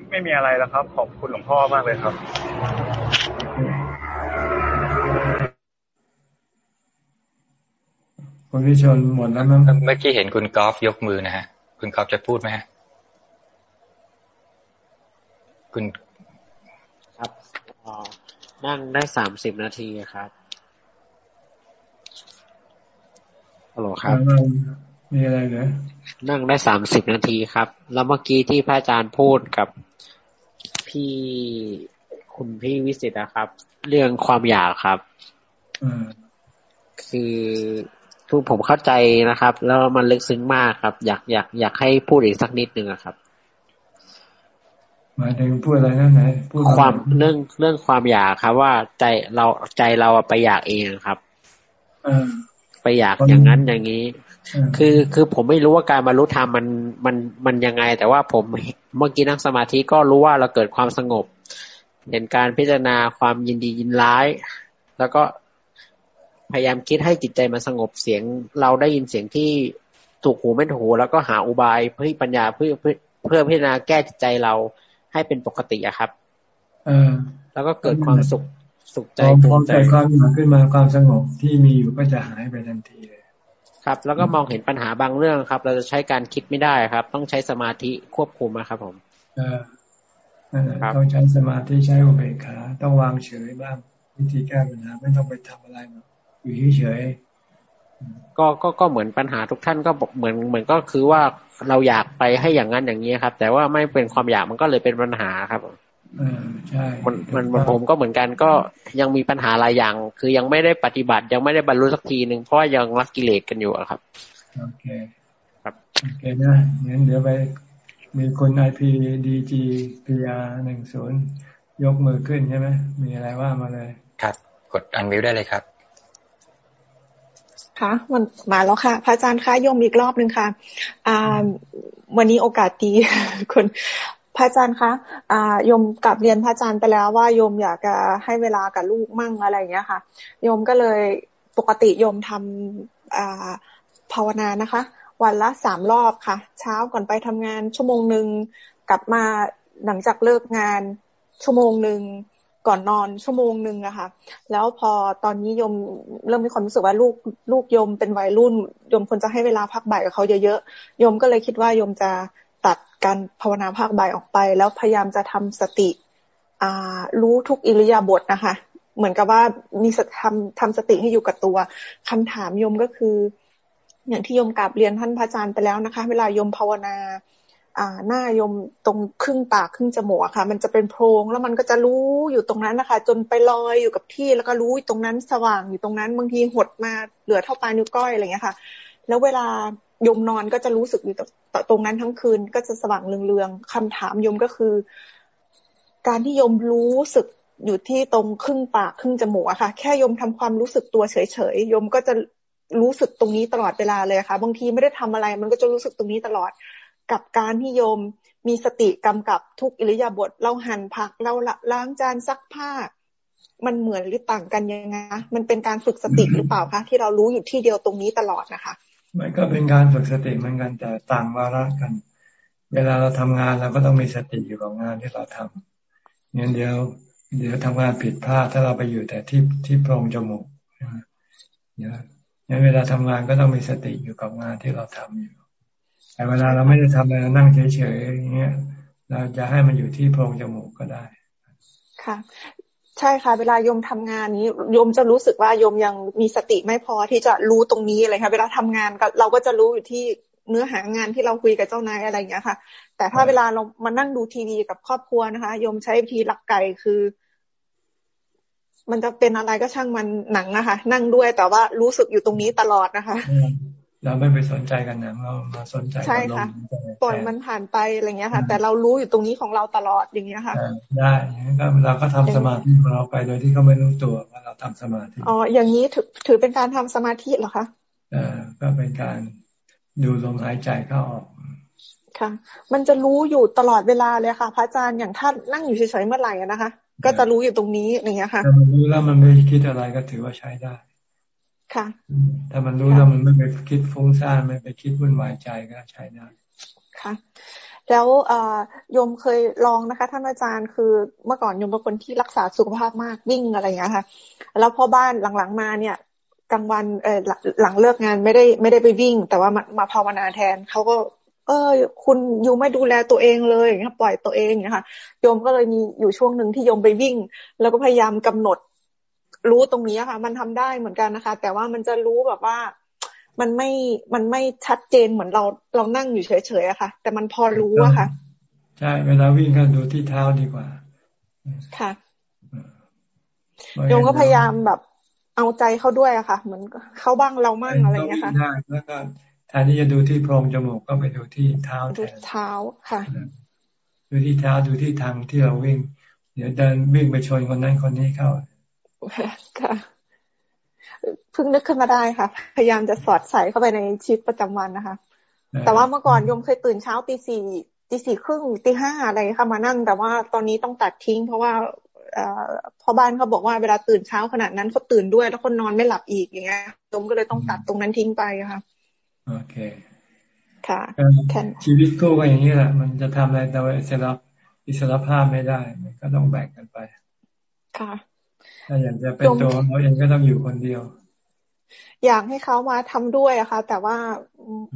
ไม่มีอะไรแล้วครับ ขอบคุณหลวงพ่อมากเลยครับ คุณวิชนหมดแล้วมั้งเมื่อกี้เห็นคุณกอล์ฟยกมือนะฮะ คุณกอล์ฟจะพูดไหมฮะ คุณครับนั่งได้สามสิบนาทีครับฮัลโหลครับ มีอะไรเหรอนั่งได้สามสิบนาทีครับ แล้วเมื่อกี้ที่พระอาจารย์พูดกับพี่คุณพี่วิสิตนะครับ เรื่องความอยากครับคือ ทุกผมเข้าใจนะครับ แล้วมันลึกซึ้งมากครับ อยากอยากอยากให้พูดอีกสักนิดนึงครับหมายถึงพูดอะไรนั่นไหนพูดความเรื่องเรื่องความอยากครับ ว่าใจเราใจเราไปอยากเองครับไปอยากอย่างนั้นอย่างนี้ คือคือผมไม่รู้ว่าการบรรลุธรรมมันมันมันยังไง แต่ว่าผมเมื่อกี้นั่งสมาธิก็รู้ว่าเราเกิดความสงบ เห็นการพิจารณาความยินดียินร้าย แล้วก็ พยายามคิดให้จิตใจมันสงบเสียง เราได้ยินเสียงที่ถูกหูไม่ถูกหู แล้วก็หาอุบายเพื่อปัญญาเพื่อเพื่อเพื่อพิจารณาแก้จิตใจเราให้เป็นปกติอะครับ เออ แล้วก็เกิดความสุขสุขใจพอใจความอยากขึ้นมาความสงบที่มีอยู่ก็จะหายไปทันทีเลยครับ แล้วก็มองเห็นปัญหาบางเรื่องครับ เราจะใช้การคิดไม่ได้ครับ ต้องใช้สมาธิควบคุมนะครับผม เออต้องใช้สมาธิใช้อุเบกขาต้องวางเฉยบ้างวิธีแก้ปัญหาไม่ต้องไปทำอะไรอ ยู่เฉยก็ก็ก็เหมือนปัญหาทุกท่านก็บอกเหมือนเหมือนก็คือว่าเราอยากไปให้อย่างนั้นอย่างนี้ครับ แต่ว่าไม่เป็นความอยากมันก็เลยเป็นปัญหาครับใช่มันมันผมก็เหมือนกันก็ยังมีปัญหาหลายอย่าง คือยังไม่ได้ปฏิบัติยังไม่ได้บรรลุสักทีหนึ่งเพราะว่ายังรักกิเลสกันอยู่ครับโอเคครับโอเคนะงั้นเดี๋ยวไปมีคนไอพีดีจีพีอาร์หนึ่งศูนย์ยกมือขึ้นใช่ไหมมีอะไรว่ามาเลย ครับ กดอันวิวได้เลยครับ ค่ะมันมาแล้วค่ะ พระอาจารย์คะโยมอีกรอบหนึ่งค่ะอ่าวันนี้โอกาสดีคนพระอาจารย์คะอ่ายมกลับเรียนพระอาจารย์ไปแล้วว่าโยมอยากจะให้เวลากับลูกมั่งอะไรอย่างเงี้ยค่ะโยมก็เลยปกติโยมทำอ่าภาวนานะคะ วันละสามรอบค่ะ เช้าก่อนไปทำงานชั่วโมงหนึ่งกลับมาหลังจากเลิกงานชั่วโมงหนึ่ง ก่อนนอนชั่วโมงหนึ่งอะค่ะ แล้วพอตอนนี้ยมเริ่มมีความรู้สึกว่าลูกลูกยมเป็นวัยรุ่นยมควรจะให้เวลาพักบ่ายกับเขาเยอะๆยมก็เลยคิดว่ายมจะตัดการภาวนาภาคบ่ายออกไป แล้วพยายามจะทำสติอ่ารู้ทุกอิริยาบถนะคะ เหมือนกับว่ามีทำทำสติให้อยู่กับตัวคำถามยมก็คือ อย่างที่ยมกราบเรียนท่านพระอาจารย์ไปแล้วนะคะ เวลายมภาวนา หน้ายมตรงครึ่งปากครึ่งจมูกค่ะ มันจะเป็นโพรงแล้วมันก็จะรู้อยู่ตรงนั้นนะคะ จนไปลอยอยู่กับที่แล้วก็รู้ตรงนั้นสว่างอยู่ตรงนั้นบางทีหดมาเหลือเท่าปลายนิ้วก้อยอะไรเงี้ยค่ะ แล้วเวลายมนอนก็จะรู้สึกอยู่ตรงนั้นทั้งคืนก็จะสว่างเรืองๆคำถามยมก็คือ การที่ยมรู้สึกอยู่ที่ตรงครึ่งปากครึ่งจมูกอะค่ะ แค่ยมทำความรู้สึกตัวเฉยๆยมก็จะรู้สึกตรงนี้ตลอดเวลาเลยค่ะ บางทีไม่ได้ทำอะไร มันก็จะรู้สึกตรงนี้ตลอด กับการที่โยมมีสติกำกับทุกอิริยาบถเราหั่นผักเราล้างจานซักผ้า มันเหมือนหรือต่างกันยังไงมันเป็นการฝึกสติหรือเปล่าคะที่เรารู้อยู่ที่เดียวตรงนี้ตลอดนะคะ มันก็เป็นการฝึกสติเหมือนกันแต่ต่างวาระกัน เวลาเราทำงานเราก็ต้องมีสติอยู่กับงานที่เราทำเงี้ยเดียวเดี๋ยวทำงานผิดพลาดถ้าเราไปอยู่แต่ที่ที่โพรงจมูกเนี่ยเวลาทำงานก็ต้องมีสติอยู่กับงานที่เราทำอยู่ แต่เวลาเราไม่ได้ทำอะไรนั่งเฉยๆอย่างเงี้ย เราจะให้มันอยู่ที่โพรงจมูกก็ได้ ค่ะใช่ค่ะ เวลาโยมทำงานนี้โยมจะรู้สึกว่าโยมยังมีสติไม่พอที่จะรู้ตรงนี้เลยค่ะ เวลาทำงานเราก็จะรู้อยู่ที่เนื้อหางานที่เราคุยกับเจ้านายอะไรอย่างเงี้ยค่ะ แต่ถ้าเวลาเรามานั่งดูทีวีกับครอบครัวนะคะโยมใช้วิธีหลักไก่คือ มันจะเป็นอะไรก็ช่างมันหนังนะคะ นั่งด้วยแต่ว่ารู้สึกอยู่ตรงนี้ตลอดนะคะ เราไม่ไปสนใจกันนะเรามาสนใจใช่ค่ะปล่อยมันผ่านไปอะไรเงี้ยค่ะ แต่เรารู้อยู่ตรงนี้ของเราตลอดอย่างเงี้ยค่ะ ได้ก็เราก็ทำสมาธิของเราไปโดยที่เขาไม่รู้ตัวว่าเราทำสมาธิอ๋ออย่างนี้ถือถือเป็นการทำสมาธิเหรอคะอ่าก็เป็นการดูลมหายใจเข้าออกค่ะ มันจะรู้อยู่ตลอดเวลาเลยค่ะ พระอาจารย์อย่างท่านนั่งอยู่เฉยๆเมื่อไหร่นะคะ ก็จะรู้อยู่ตรงนี้อย่างเงี้ยค่ะถ้ามันรู้แล้วมันไม่คิดอะไรก็ถือว่าใช้ได้ ค่ะถ้ามันรู้แล้วมันไม่ไปคิดฟุ้งซ่านไม่ไปคิดวุ่นวายใจก็ใช้ได้ค่ะแล้วโยมเคยลองนะคะ ท่านอาจารย์คือเมื่อก่อนโยมเป็นคนที่รักษาสุขภาพมากวิ่งอะไรอย่างเงี้ยค่ะ แล้วพอบ้านหลังๆมาเนี่ยกลางวันเออหลังเลิกงานไม่ได้ไม่ได้ไปวิ่ง แต่ว่ามามาภาวนาแทนเขาก็ เออคุณอยู่ไม่ดูแลตัวเองเลยอย่างเงี้ยปล่อยตัวเองนะคะโยมก็เลยมีอยู่ช่วงหนึ่งที่โยมไปวิ่ง แล้วก็พยายามกำหนด รู้ตรงนี้ค่ะ มันทำได้เหมือนกันนะคะ แต่ว่ามันจะรู้แบบว่ามันไม่ มันไม่ชัดเจนเหมือนเราเรานั่งอยู่เฉยๆอะค่ะ แต่มันพอรู้อะค่ะ ใช่ เวลาวิ่งก็ดูที่เท้าดีกว่า ค่ะโยมก็พยายามแบบเอาใจเขาด้วยอะค่ะ เหมือนเขาบ้างเรามั่งอะไรอย่างเงี้ยค่ะได้แล้วก็แทนที่จะดูที่โพรงจมูกก็ไปดูที่เท้าแทนเท้าค่ะ ดูที่เท้าดูที่ทางที่เราวิ่ง เดี๋ยวเดินวิ่งไปชนคนนั้นคนนี้เข้า ค่ะเพิ่งนึกขึ้นมาได้ค่ะ พยายามจะสอดใส่เข้าไปในชีวิตประจำวันนะคะ แต่ว่าเมื่อก่อนยมเคยตื่นเช้าตีสี่ตีสี่ครึ่งตีห้าอะไรค่ะมานั่ง แต่ว่าตอนนี้ต้องตัดทิ้ง เพราะว่าพ่อบ้านเขาบอกว่าเวลาตื่นเช้าขนาดนั้นเขาตื่นด้วย แล้วคนนอนไม่หลับอีกอย่างเงี้ยยมก็เลยต้องตัดตรงนั้นทิ้งไปค่ะโอเคค่ะชีวิตกู้ก็อย่างนี้แหละ มันจะทำอะไรแต่ว่าอิสระอิสระภาพไม่ได้มันก็ต้องแบ่งกันไป ค่ะ ถ้าอยากจะเป็นตัวเขาเองก็ต้องอยู่คนเดียว อยากให้เขามาทำด้วยอะค่ะ แต่ว่า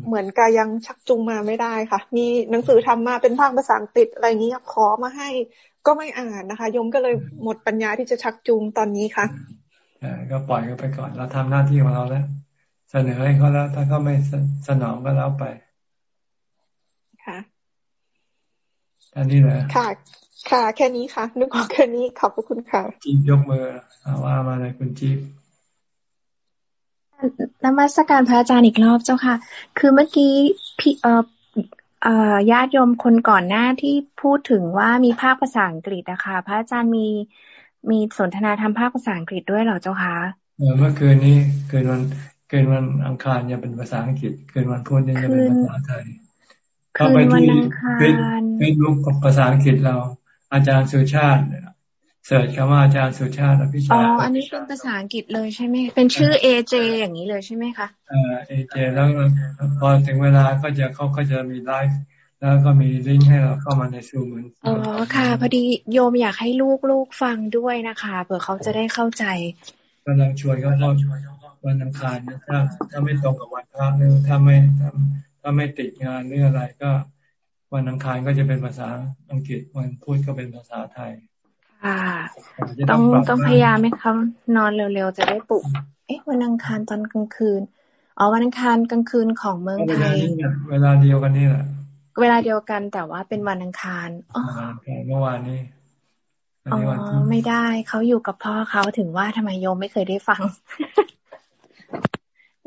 เหมือนกับยังชักจูงมาไม่ได้ค่ะ มีหนังสือทำมาเป็นภาคภาษาอังกฤษอะไรนี้ขอมาให้ก็ไม่อ่านนะคะ ยมก็เลยหมดปัญญาที่จะชักจูงตอนนี้ค่ะก็ปล่อยเขาไปก่อนเราทำหน้าที่ของเราแล้ว เสนอให้เขาแล้ว ถ้าเขาไม่สนองก็แล้วไป ค่ะ อันนี้แหละค่ะ ค่ะ แค่นี้ค่ะ นึกออกแค่นี้ขอบคุณค่ะจีบยกมือว่ามาเลยคุณจีบนมัสการพระอาจารย์อีกรอบเจ้าค่ะ คือเมื่อกี้พี่เอ่อเอ่อญาติโยมคนก่อนหน้าที่พูดถึงว่ามีภาคภาษาอังกฤษนะคะพระอาจารย์มีมีสนทนาทำภาคภาษาอังกฤษด้วยเหรอเจ้าคะเมื่อคืนนี้เกินวันเกินวันอังคารจะเป็นภาษาอังกฤษ เกินวันพุธนี่จะเป็นภาษาไทย เข้าไปที่เฟซบุ๊กภาษาอังกฤษเรา อาจารย์สุชาติเสิร์ชคำว่าอาจารย์สุชาติพิชาอ๋ออันนี้เป็นภาษาอังกฤษเลยใช่ไหมเป็นชื่อ AJ อย่างนี้เลยใช่ไหมคะอ่า AJ แล้วพอถึงเวลาก็จะเขาก็จะมีไลฟ์แล้วก็มีลิงก์ให้เราเข้ามาในซูมเหมือนอ๋อค่ะ พอดีโยมอยากให้ลูกลูกฟังด้วยนะคะเผื่อเขาจะได้เข้าใจกำลังชวนเขาเข้าวันอังคารนะถ้าถ้าไม่ตรงกับวันพระหรือถ้าไม่ถ้าไม่ติดงานหรืออะไรก็ วันอังคารก็จะเป็นภาษาอังกฤษวันพุธก็เป็นภาษาไทยค่ะต้องต้องพยายามให้เขานอนเร็วๆจะได้ปลุก เอ๊ะวันอังคารตอนกลางคืนอ๋อวันอังคารกลางคืนของเมืองไทยเวลาเดียวกันนี่แหละเวลาเดียวกันแต่ว่าเป็นวันอังคารอ๋อเมื่อวานนี้อ๋อไม่ได้เขาอยู่กับพ่อเขาถึงว่าทำไมโยมไม่เคยได้ฟัง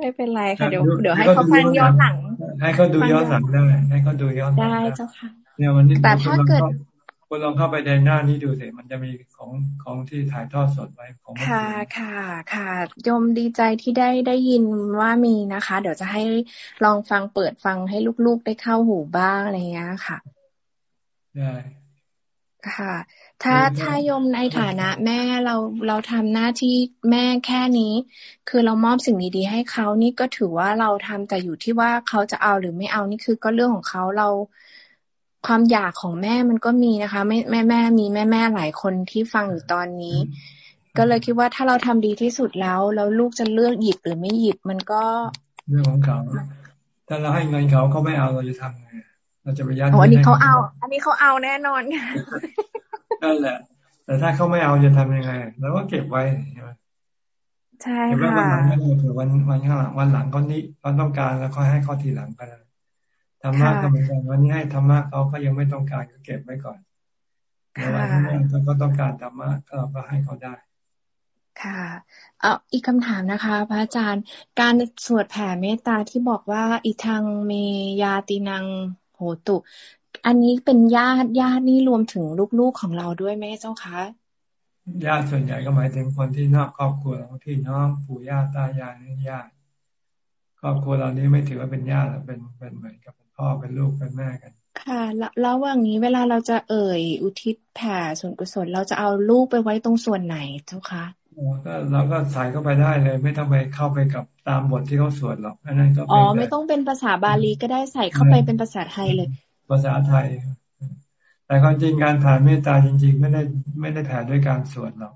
ไม่เป็นไรค่ะเดี๋ยวเดี๋ยวให้เขาฟังย้อนหลัง ให้เขาดูย้อนหลังได้ให้เขาดูย้อนได้เจ้าค่ะเนี่ยวันนี้แต่ถ้าเกิดคุณลองเข้าไปในหน้านี้ดูสิมันจะมีของของที่ถ่ายทอดสดไว้ของค่ะค่ะค่ะยมดีใจที่ได้ได้ยินว่ามีนะคะ เดี๋ยวจะให้ลองฟังเปิดฟังให้ลูกๆได้เข้าหูบ้างอะไรเงี้ยค่ะ ได้ค่ะ ถ้าถ้ายมในฐานะ แม่เราเราทำหน้าที่แม่แค่นี้ คือเรามอบสิ่งดีๆให้เขานี่ก็ถือว่าเราทำแต่อยู่ที่ว่าเขาจะเอาหรือไม่เอานี่คือก็เรื่องของเขาเราความอยากของแม่มันก็มีนะคะแม่แม่แม่มีแม่แม่หลายคนที่ฟังอยู่ตอนนี้ ก็เลยคิดว่าถ้าเราทำดีที่สุดแล้ว แล้วลูกจะเลือกหยิบหรือไม่หยิบมันก็เรื่องของเขาถ้าเราให้เงินเขาเขาไม่เอาเราจะทำไงเราจะไปยัดอันนี้เขาเอา อันนี้เขาเอาแน่นอน นั่นแหละ แต่ถ้าเขาไม่เอาจะทำยังไงเราก็เก็บไว้ใช่ไหมใช่ค่ะเก็บไว้วันหลังก็ได้วันวันข้างหลังวันหลังก็นี้เขาต้องการแล้วค่อยให้เขาทีหลังก็ได้ธรรมะก็เหมือนกันวันนี้ให้ธรรมะเขาก็ยังไม่ต้องการก็เก็บไว้ก่อนแต่ว่าถ้าเขาก็ต้องการธรรมะเราก็ให้เขาได้ค่ะเอ่ออีกคำถามนะคะ พระอาจารย์ การสวดแผ่เมตตาที่บอกว่าอีทางเมยาตินังโหตุ อันนี้เป็นญาติญาตินี่รวมถึงลูกๆของเราด้วยไหมเจ้าคะญาติส่วนใหญ่ก็หมายถึงคนที่นอกครอบครัวพี่น้องปู่ย่าตายายนี่ญาติครอบครัวเรานี้ไม่ถือว่าเป็นญาติเป็นเป็นเหมือนกับพ่อเป็นลูกเป็นแม่กัน ค่ะ แล้วว่างี้เวลาเราจะเอ่ย อุทิศแผ่ส่วนกุศลเราจะเอาลูกไปไว้ตรงส่วนไหนเจ้าคะก็เราก็ใส่เข้าไปได้เลย ไม่ต้องไปเข้าไปกับตามบทที่เขาสวดหรอกอันนั้นก็อ๋อไม่ต้องเป็นภาษาบาลีก็ได้ใส่เข้าไปเป็นภาษาไทยเลย ภาษาไทย แต่ความจริงการผ่านเมตตาจริง ๆ ไม่ได้ไม่ได้แผ่ด้วยการสวดหรอก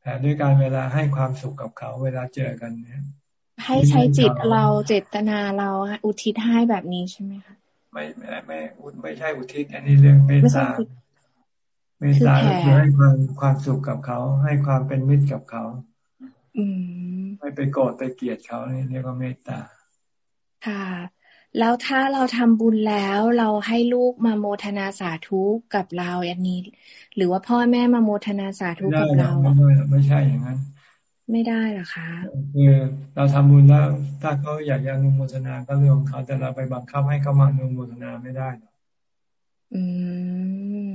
แผ่ด้วยการเวลาให้ความสุขกับเขาเวลาเจอกันเนี่ยให้ใช้จิตเราเจตนาเราอุทิศให้แบบนี้ใช่ไหมคะไม่ไม่ไม่ไม่ใช่อุทิศอันนี้เรื่องเมตตาเมตตาคือให้ความความสุขกับเขา ให้ความเป็นมิตรกับเขา อืมไม่ไปโกรธไปเกลียดเขานี่เรียกว่าเมตตาค่ะ แล้วถ้าเราทำบุญแล้วเราให้ลูกมาโมทนาสาธุกับเราอันนี้ หรือว่าพ่อแม่มาโมทนาสาธุกับเราไม่ไม่ใช่อย่างนั้น ไม่ได้หรอคะคือเราทำบุญแล้ว ถ้าเขาอยากจะอนุโมทนาก็เรื่องของเขาแต่เราไปบังคับให้เขามาอนุโมทนาไม่ได้หรอกอืม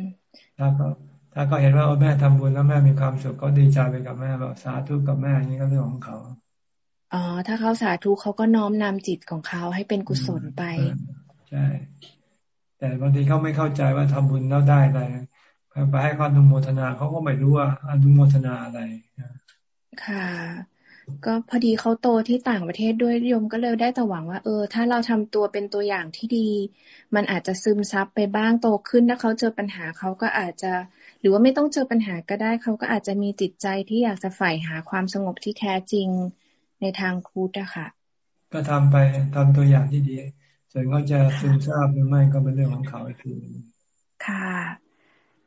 ถ้าเขาถ้าเขาเห็นว่าแม่ทำบุญแล้วแม่มีความสุขก็ดีใจไปกับแม่แบบสาธุกับแม่นี่ก็เรื่องของเขา อ๋อ ถ้าเขาสาธุเขาก็น้อมนำจิตของเขาให้เป็นกุศลไป ใช่ แต่บางทีเขาไม่เข้าใจว่าทำบุญแล้วได้อะไรไปให้ความอนุโมทนาเขาก็ไม่รู้ว่าอนุโมทนาอะไรค่ะ ก็พอดีเขาโตที่ต่างประเทศด้วยยมก็เลยได้แต่หวังว่า เออ ถ้าเราทำตัวเป็นตัวอย่างที่ดี มันอาจจะซึมซับไปบ้างโตขึ้นถ้าเขาเจอปัญหาเขาก็อาจจะ หรือว่าไม่ต้องเจอปัญหาก็ได้เขาก็อาจจะมีจิตใจที่อยากจะใฝ่หาความสงบที่แท้จริง ในทางคูตอะค่ะ ก็ทำไปทำตัวอย่างที่ดี ส่วนเขาจะซึมซาบหรือไม่ก็เป็นเรื่องของเขาอีกทีค่ะ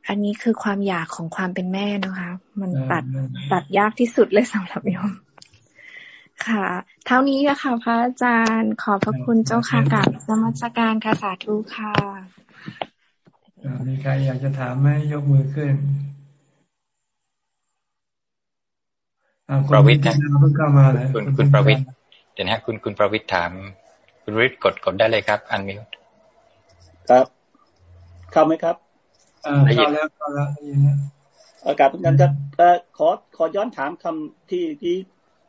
อันนี้คือความอยากของความเป็นแม่นะคะ มันตัดตัดยากที่สุดเลยสำหรับโยมค่ะ เท่านี้นะคะพระอาจารย์ขอบพระคุณเจ้าค่ะกับสมัสการค่ะสาธุค่ะมีใครอยากจะถามไหมยกมือขึ้น ประวิทย์นะคุณคุณประวิทย์เดี๋ยวนะคุณคุณประวิทย์ถาม คุณประวิทย์กดกดได้เลยครับ อันมิวครับเข้าไหมครับได้ยินแล้วแล้วอากาศทุกท่านครับขอขอย้อนถามคำที่ที่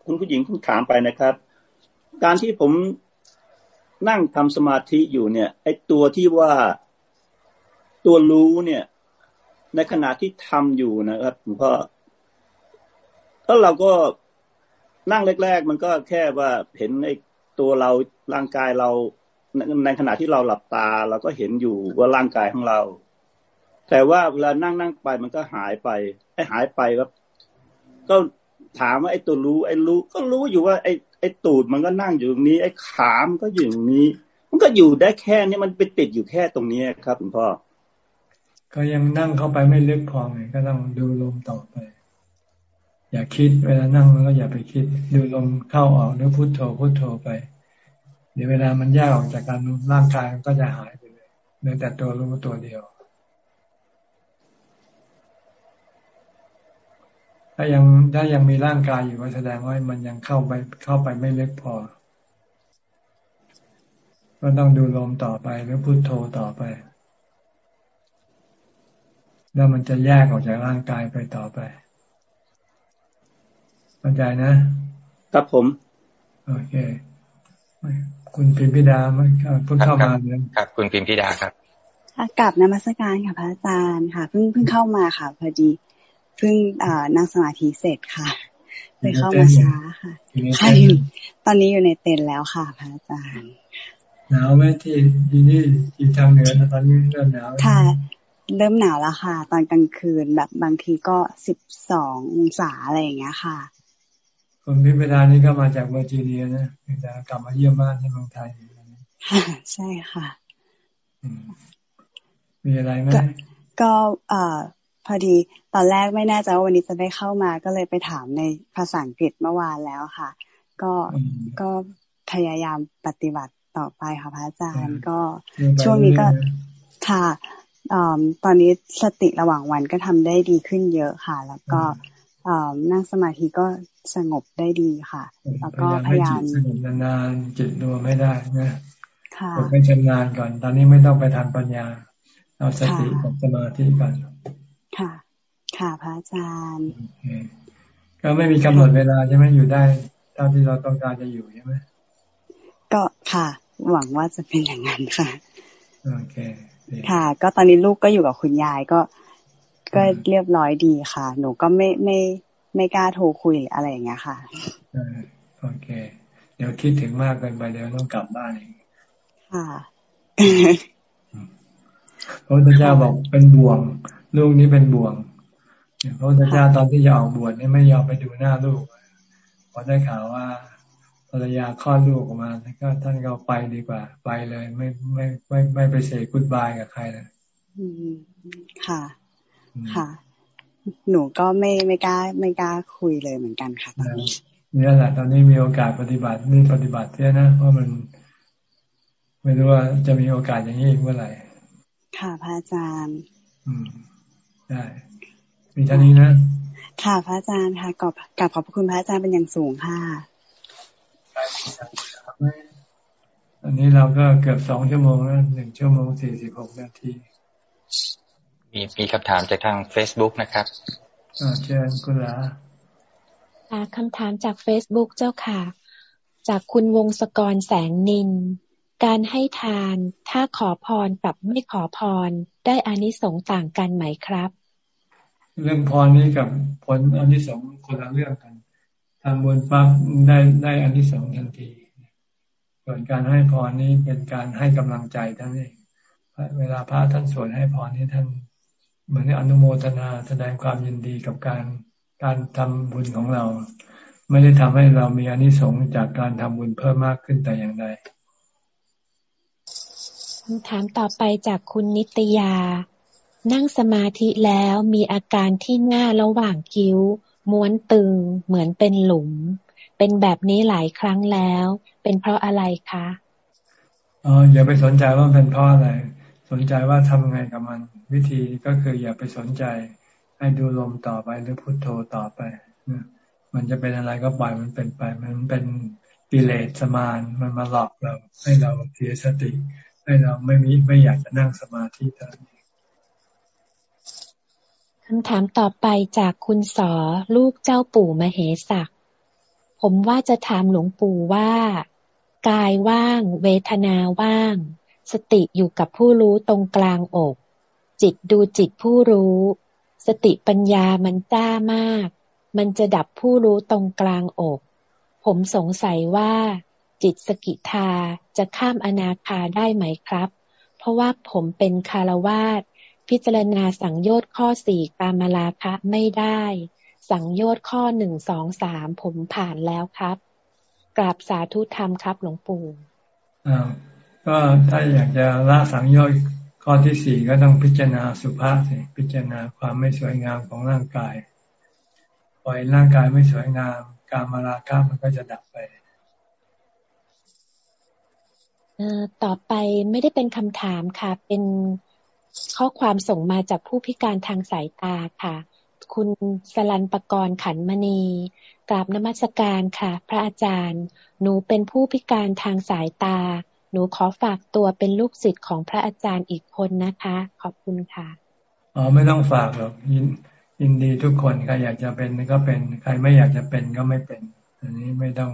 คุณผู้หญิงคุณถามไปนะครับ การที่ผมนั่งทำสมาธิอยู่เนี่ย ไอ้ตัวที่ว่าตัวรู้เนี่ย ในขณะที่ทำอยู่นะครับหลว งพ่อแล้วเราก็นั่งแรก ๆ มันก็แค่ว่าเห็นไอ้ตัวเราร่างกายเราในขณะที่เราหลับตา เราก็เห็นอยู่ว่าร่างกายของเรา แต่ว่าเวลานั่งนั่งไปมันก็หายไปไอ้หายไปครับ ก็ถามว่าไอ้ตัวรู้ ไอ้รู้ ก็รู้อยู่ว่าไอ้ไอ้ตูดมันก็นั่งอยู่ตรงนี้ ไอ้ขามก็อยู่ตรงนี้ มันก็อยู่ได้แค่นี้มันไปติดอยู่แค่ตรงนี้ครับคุณพ่อก็ยังนั่งเข้าไปไม่ลึกพอไงก็ต้องดูลมต่อไป อย่าคิดเวลานั่งแล้วก็อย่าไปคิด ดูลมเข้าออกหรือพุโทโธพุโทโธไป เดี๋ยวเวลามันแยกออกจากการร่างกายมันก็จะหายไปเลยเหลือแต่ตัวรู้ตัวเดียว ถ้ายังถ้ายังมีร่างกายอยู่ก็แสดงว่ามันยังเข้าไปเข้าไปไม่เลึกพอ ก็ต้องดูลมต่อไปหรือพุโทโธต่อไปแล้วมันจะแยกออกจากร่างกายไปต่อไป เข้าใจนะ ครับผม โอเค คุณพิมพิดาเพิ่งเข้ามาเลยครับ คุณพิมพิดาครับกลับนมัสการค่ะพระอาจารย์ค่ะเพิ่งเพิ่งเข้ามาค่ะ พอดีเพิ่งนั่งสมาธิเสร็จค่ะเลยเข้ามาช้าค่ะค่ะตอนนี้อยู่ในเต็นแล้วค่ะพระอาจารย์หนาวไหมที่ที่นี่ที่ทางเหนือตอนนี้เริ่มหนาวค่ะ เริ่มหนาวแล้วค่ะ ตอนกลางคืนแบบบางทีก็สิบสององศาอะไรอย่างเงี้ยค่ะ คนพิพดานี่ก็มาจากเวอร์จิเนียนะจะกลับมาเยี่ยมบ้านที่เมืองไทยใช่ค่ะมีอะไรไหมก็เอ่อพอดีตอนแรกไม่แน่ใจว่าวันนี้จะได้เข้ามาก็เลยไปถามในภาษาอังกฤษเมื่อวานแล้วค่ะ ก็ก็พยายามปฏิบัติต่อไปค่ะพระอาจารย์ก็ช่วงนี้ก็ค่ะตอนนี้สติระหว่างวันก็ทำได้ดีขึ้นเยอะค่ะ แล้วก็นั่งสมาธิก็ สงบได้ดีค่ะ แล้วก็พยายามสงบนานๆจิตรวมไม่ได้นะค่ะไปชำนาญก่อน ตอนนี้ไม่ต้องไปทำปัญญา เอาสติกับสมาธิก่อนค่ะ ค่ะพระอาจารย์ ก็ไม่มีกำหนดเวลาใช่ไหมอยู่ได้เท่าที่เราต้องการจะอยู่ใช่ไหมก็ค่ะ หวังว่าจะเป็นอย่างนั้นค่ะโอเค ค่ะ ก็ตอนนี้ลูกก็อยู่กับคุณยายก็ ก็เรียบร้อยดีค่ะ หนูก็ไม่ไม่ ไม่กล้าโทรคุยอะไรอย่างเงี้ยค่ะโอเค เดี๋ยวคิดถึงมากเกินไปเดี๋ยวต้องกลับบ้านเองค่ะพระพุทธเจ้าบอกเป็นบ่วง ลูกนี้เป็นบ่วงพระพุทธเจ้าตอนที่จะออกบวชนี่ไม่ยอมไปดูหน้าลูกพอได้ข่าวว่าภรรยาคลอดลูกออกมาแล้วก็ท่านก็ไปดีกว่า ไปเลย ไม่ไม่ไม่ไม่ไปเสกกุดบายกับใครเลยค่ะ ค่ะ หนูก็ไม่ไม่กล้าไม่กล้าคุยเลยเหมือนกันค่ะตอนนี้นี่แหละตอนนี้มีโอกาสปฏิบัตินี่ปฏิบัติเสียนะเพราะมัน ไม่รู้ว่าจะมีโอกาสอย่างนี้อีกเมื่อไหร่ค่ะพระอาจารย์ อืมได้มีเท่านี้นะค่ะพระอาจารย์ค่ะกอบกับขอบคุณพระอาจารย์เป็นอย่างสูงค่ะอันนี้เราก็เกือบสองชั่วโมงแล้วหนึ่งชั่วโมงสี่สิบหกนาที มีมีคำถามจากทางเฟซบุ๊กนะครับเชิญคุณลาคำถามจากเฟซบุ๊กเจ้าค่ะ จากคุณวงศกรแสงนิน การให้ทานถ้าขอพรกับไม่ขอพร ได้อานิสงส์ต่างกันไหมครับ เรื่องพรนี้กับผลอานิสงส์คนละเรื่องกันทำบุญปั๊บได้ได้อันที่สองทันที ส่วนการให้พรนี้เป็นการให้กำลังใจท่านเองเวลาพระท่านสวดให้พรนี้ท่าน เหมือนอนุโมทนาแสดงความยินดีกับการการทำบุญของเรา ไม่ได้ทำให้เรามีอานิสงส์จากการทำบุญเพิ่มมากขึ้นแต่อย่างใดคำถามต่อไปจากคุณนิตยา นั่งสมาธิแล้วมีอาการที่หน้าระหว่างคิ้ว ม้วนตึงเหมือนเป็นหลุม เป็นแบบนี้หลายครั้งแล้ว เป็นเพราะอะไรคะอ๋ออย่าไปสนใจว่าเป็นเพราะอะไรส นใจว่าทำไงกับมัน วิธีก็คืออย่าไปสนใจ ให้ดูลมต่อไปหรือพุโทโธต่อไปมันจะเป็นอะไรก็ปล่อยมันเป็นไป มันเป็นกิเลสสมานมันมาหลอกเรา ให้เราเสียสติ ให้เราไม่มีไม่อยากจะนั่งสมาธิเท่านั้คำถามต่อไปจากคุณสอลูกเจ้าปู่มเหสักผมว่าจะถามหลวงปู่ว่า กายว่าง เวทนาว่าง สติอยู่กับผู้รู้ตรงกลางอก จิตดูจิตผู้รู้ สติปัญญามันจ้ามาก มันจะดับผู้รู้ตรงกลางอก ผมสงสัยว่า จิตสกิทาจะข้ามอนาคาได้ไหมครับ เพราะว่าผมเป็นคารวาสพิจารณาสังโยชน์ข้อสี่กามลาคะไม่ได้ สังโยชน์ข้อหนึ่งสองสามผมผ่านแล้วครับ กราบสาธุธรรมครับหลวงปู่อ่า ก็ถ้าอยากจะละสังโยชน์ข้อที่สี่ก็ต้องพิจารณาสุภาพสิพิจารณาความไม่สวยงามของร่างกาย ปล่อยร่างกายไม่สวยงาม การมาราคะมันก็จะดับไปต่อไปไม่ได้เป็นคำถามค่ะ เป็นข้อความส่งมาจากผู้พิการทางสายตาค่ะ คุณสลันปกรณ์ขันมณี กราบนมัสการค่ะ พระอาจารย์ หนูเป็นผู้พิการทางสายตา หนูขอฝากตัวเป็นลูกศิษย์ของพระอาจารย์อีกคนนะคะ ขอบคุณค่ะอ๋อไม่ต้องฝากหรอกยินยินดีทุกคนใครอยากจะเป็นก็เป็น ใครไม่อยากจะเป็นก็ไม่เป็น อันนี้ไม่ต้อง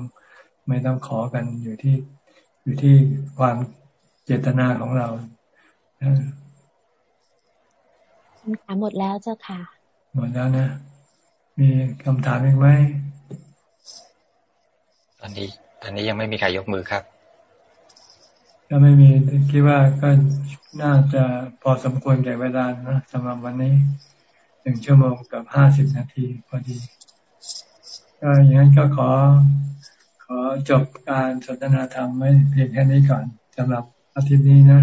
ไม่ต้องขอกันอยู่ที่อยู่ที่ความเจตนาของเราคำถามหมดแล้วเจ้าค่ะ หมดแล้วนะ มีคำถามอีกไหมตอนนี้ตอนนี้ยังไม่มีใครยกมือครับ ก็ไม่มีคิดว่าก็น่าจะพอสมควรแก่เวลานะสำหรับวันนี้หนึ่งชั่วโมงกับห้าสิบนาทีพอดีก็อย่างนั้นก็ขอขอจบการสนทนาธรรมไว้เพียงแค่นี้ก่อนสำหรับอาทิตย์นี้นะ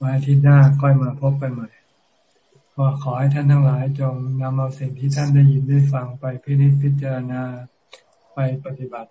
วันอาทิตย์หน้าค่อยมาพบกันใหม่ก็ขอให้ท่านทั้งหลายจงนำเอาสิ่งที่ท่านได้ยินได้ฟังไปพิจิตพิจารณาไปปฏิบัติ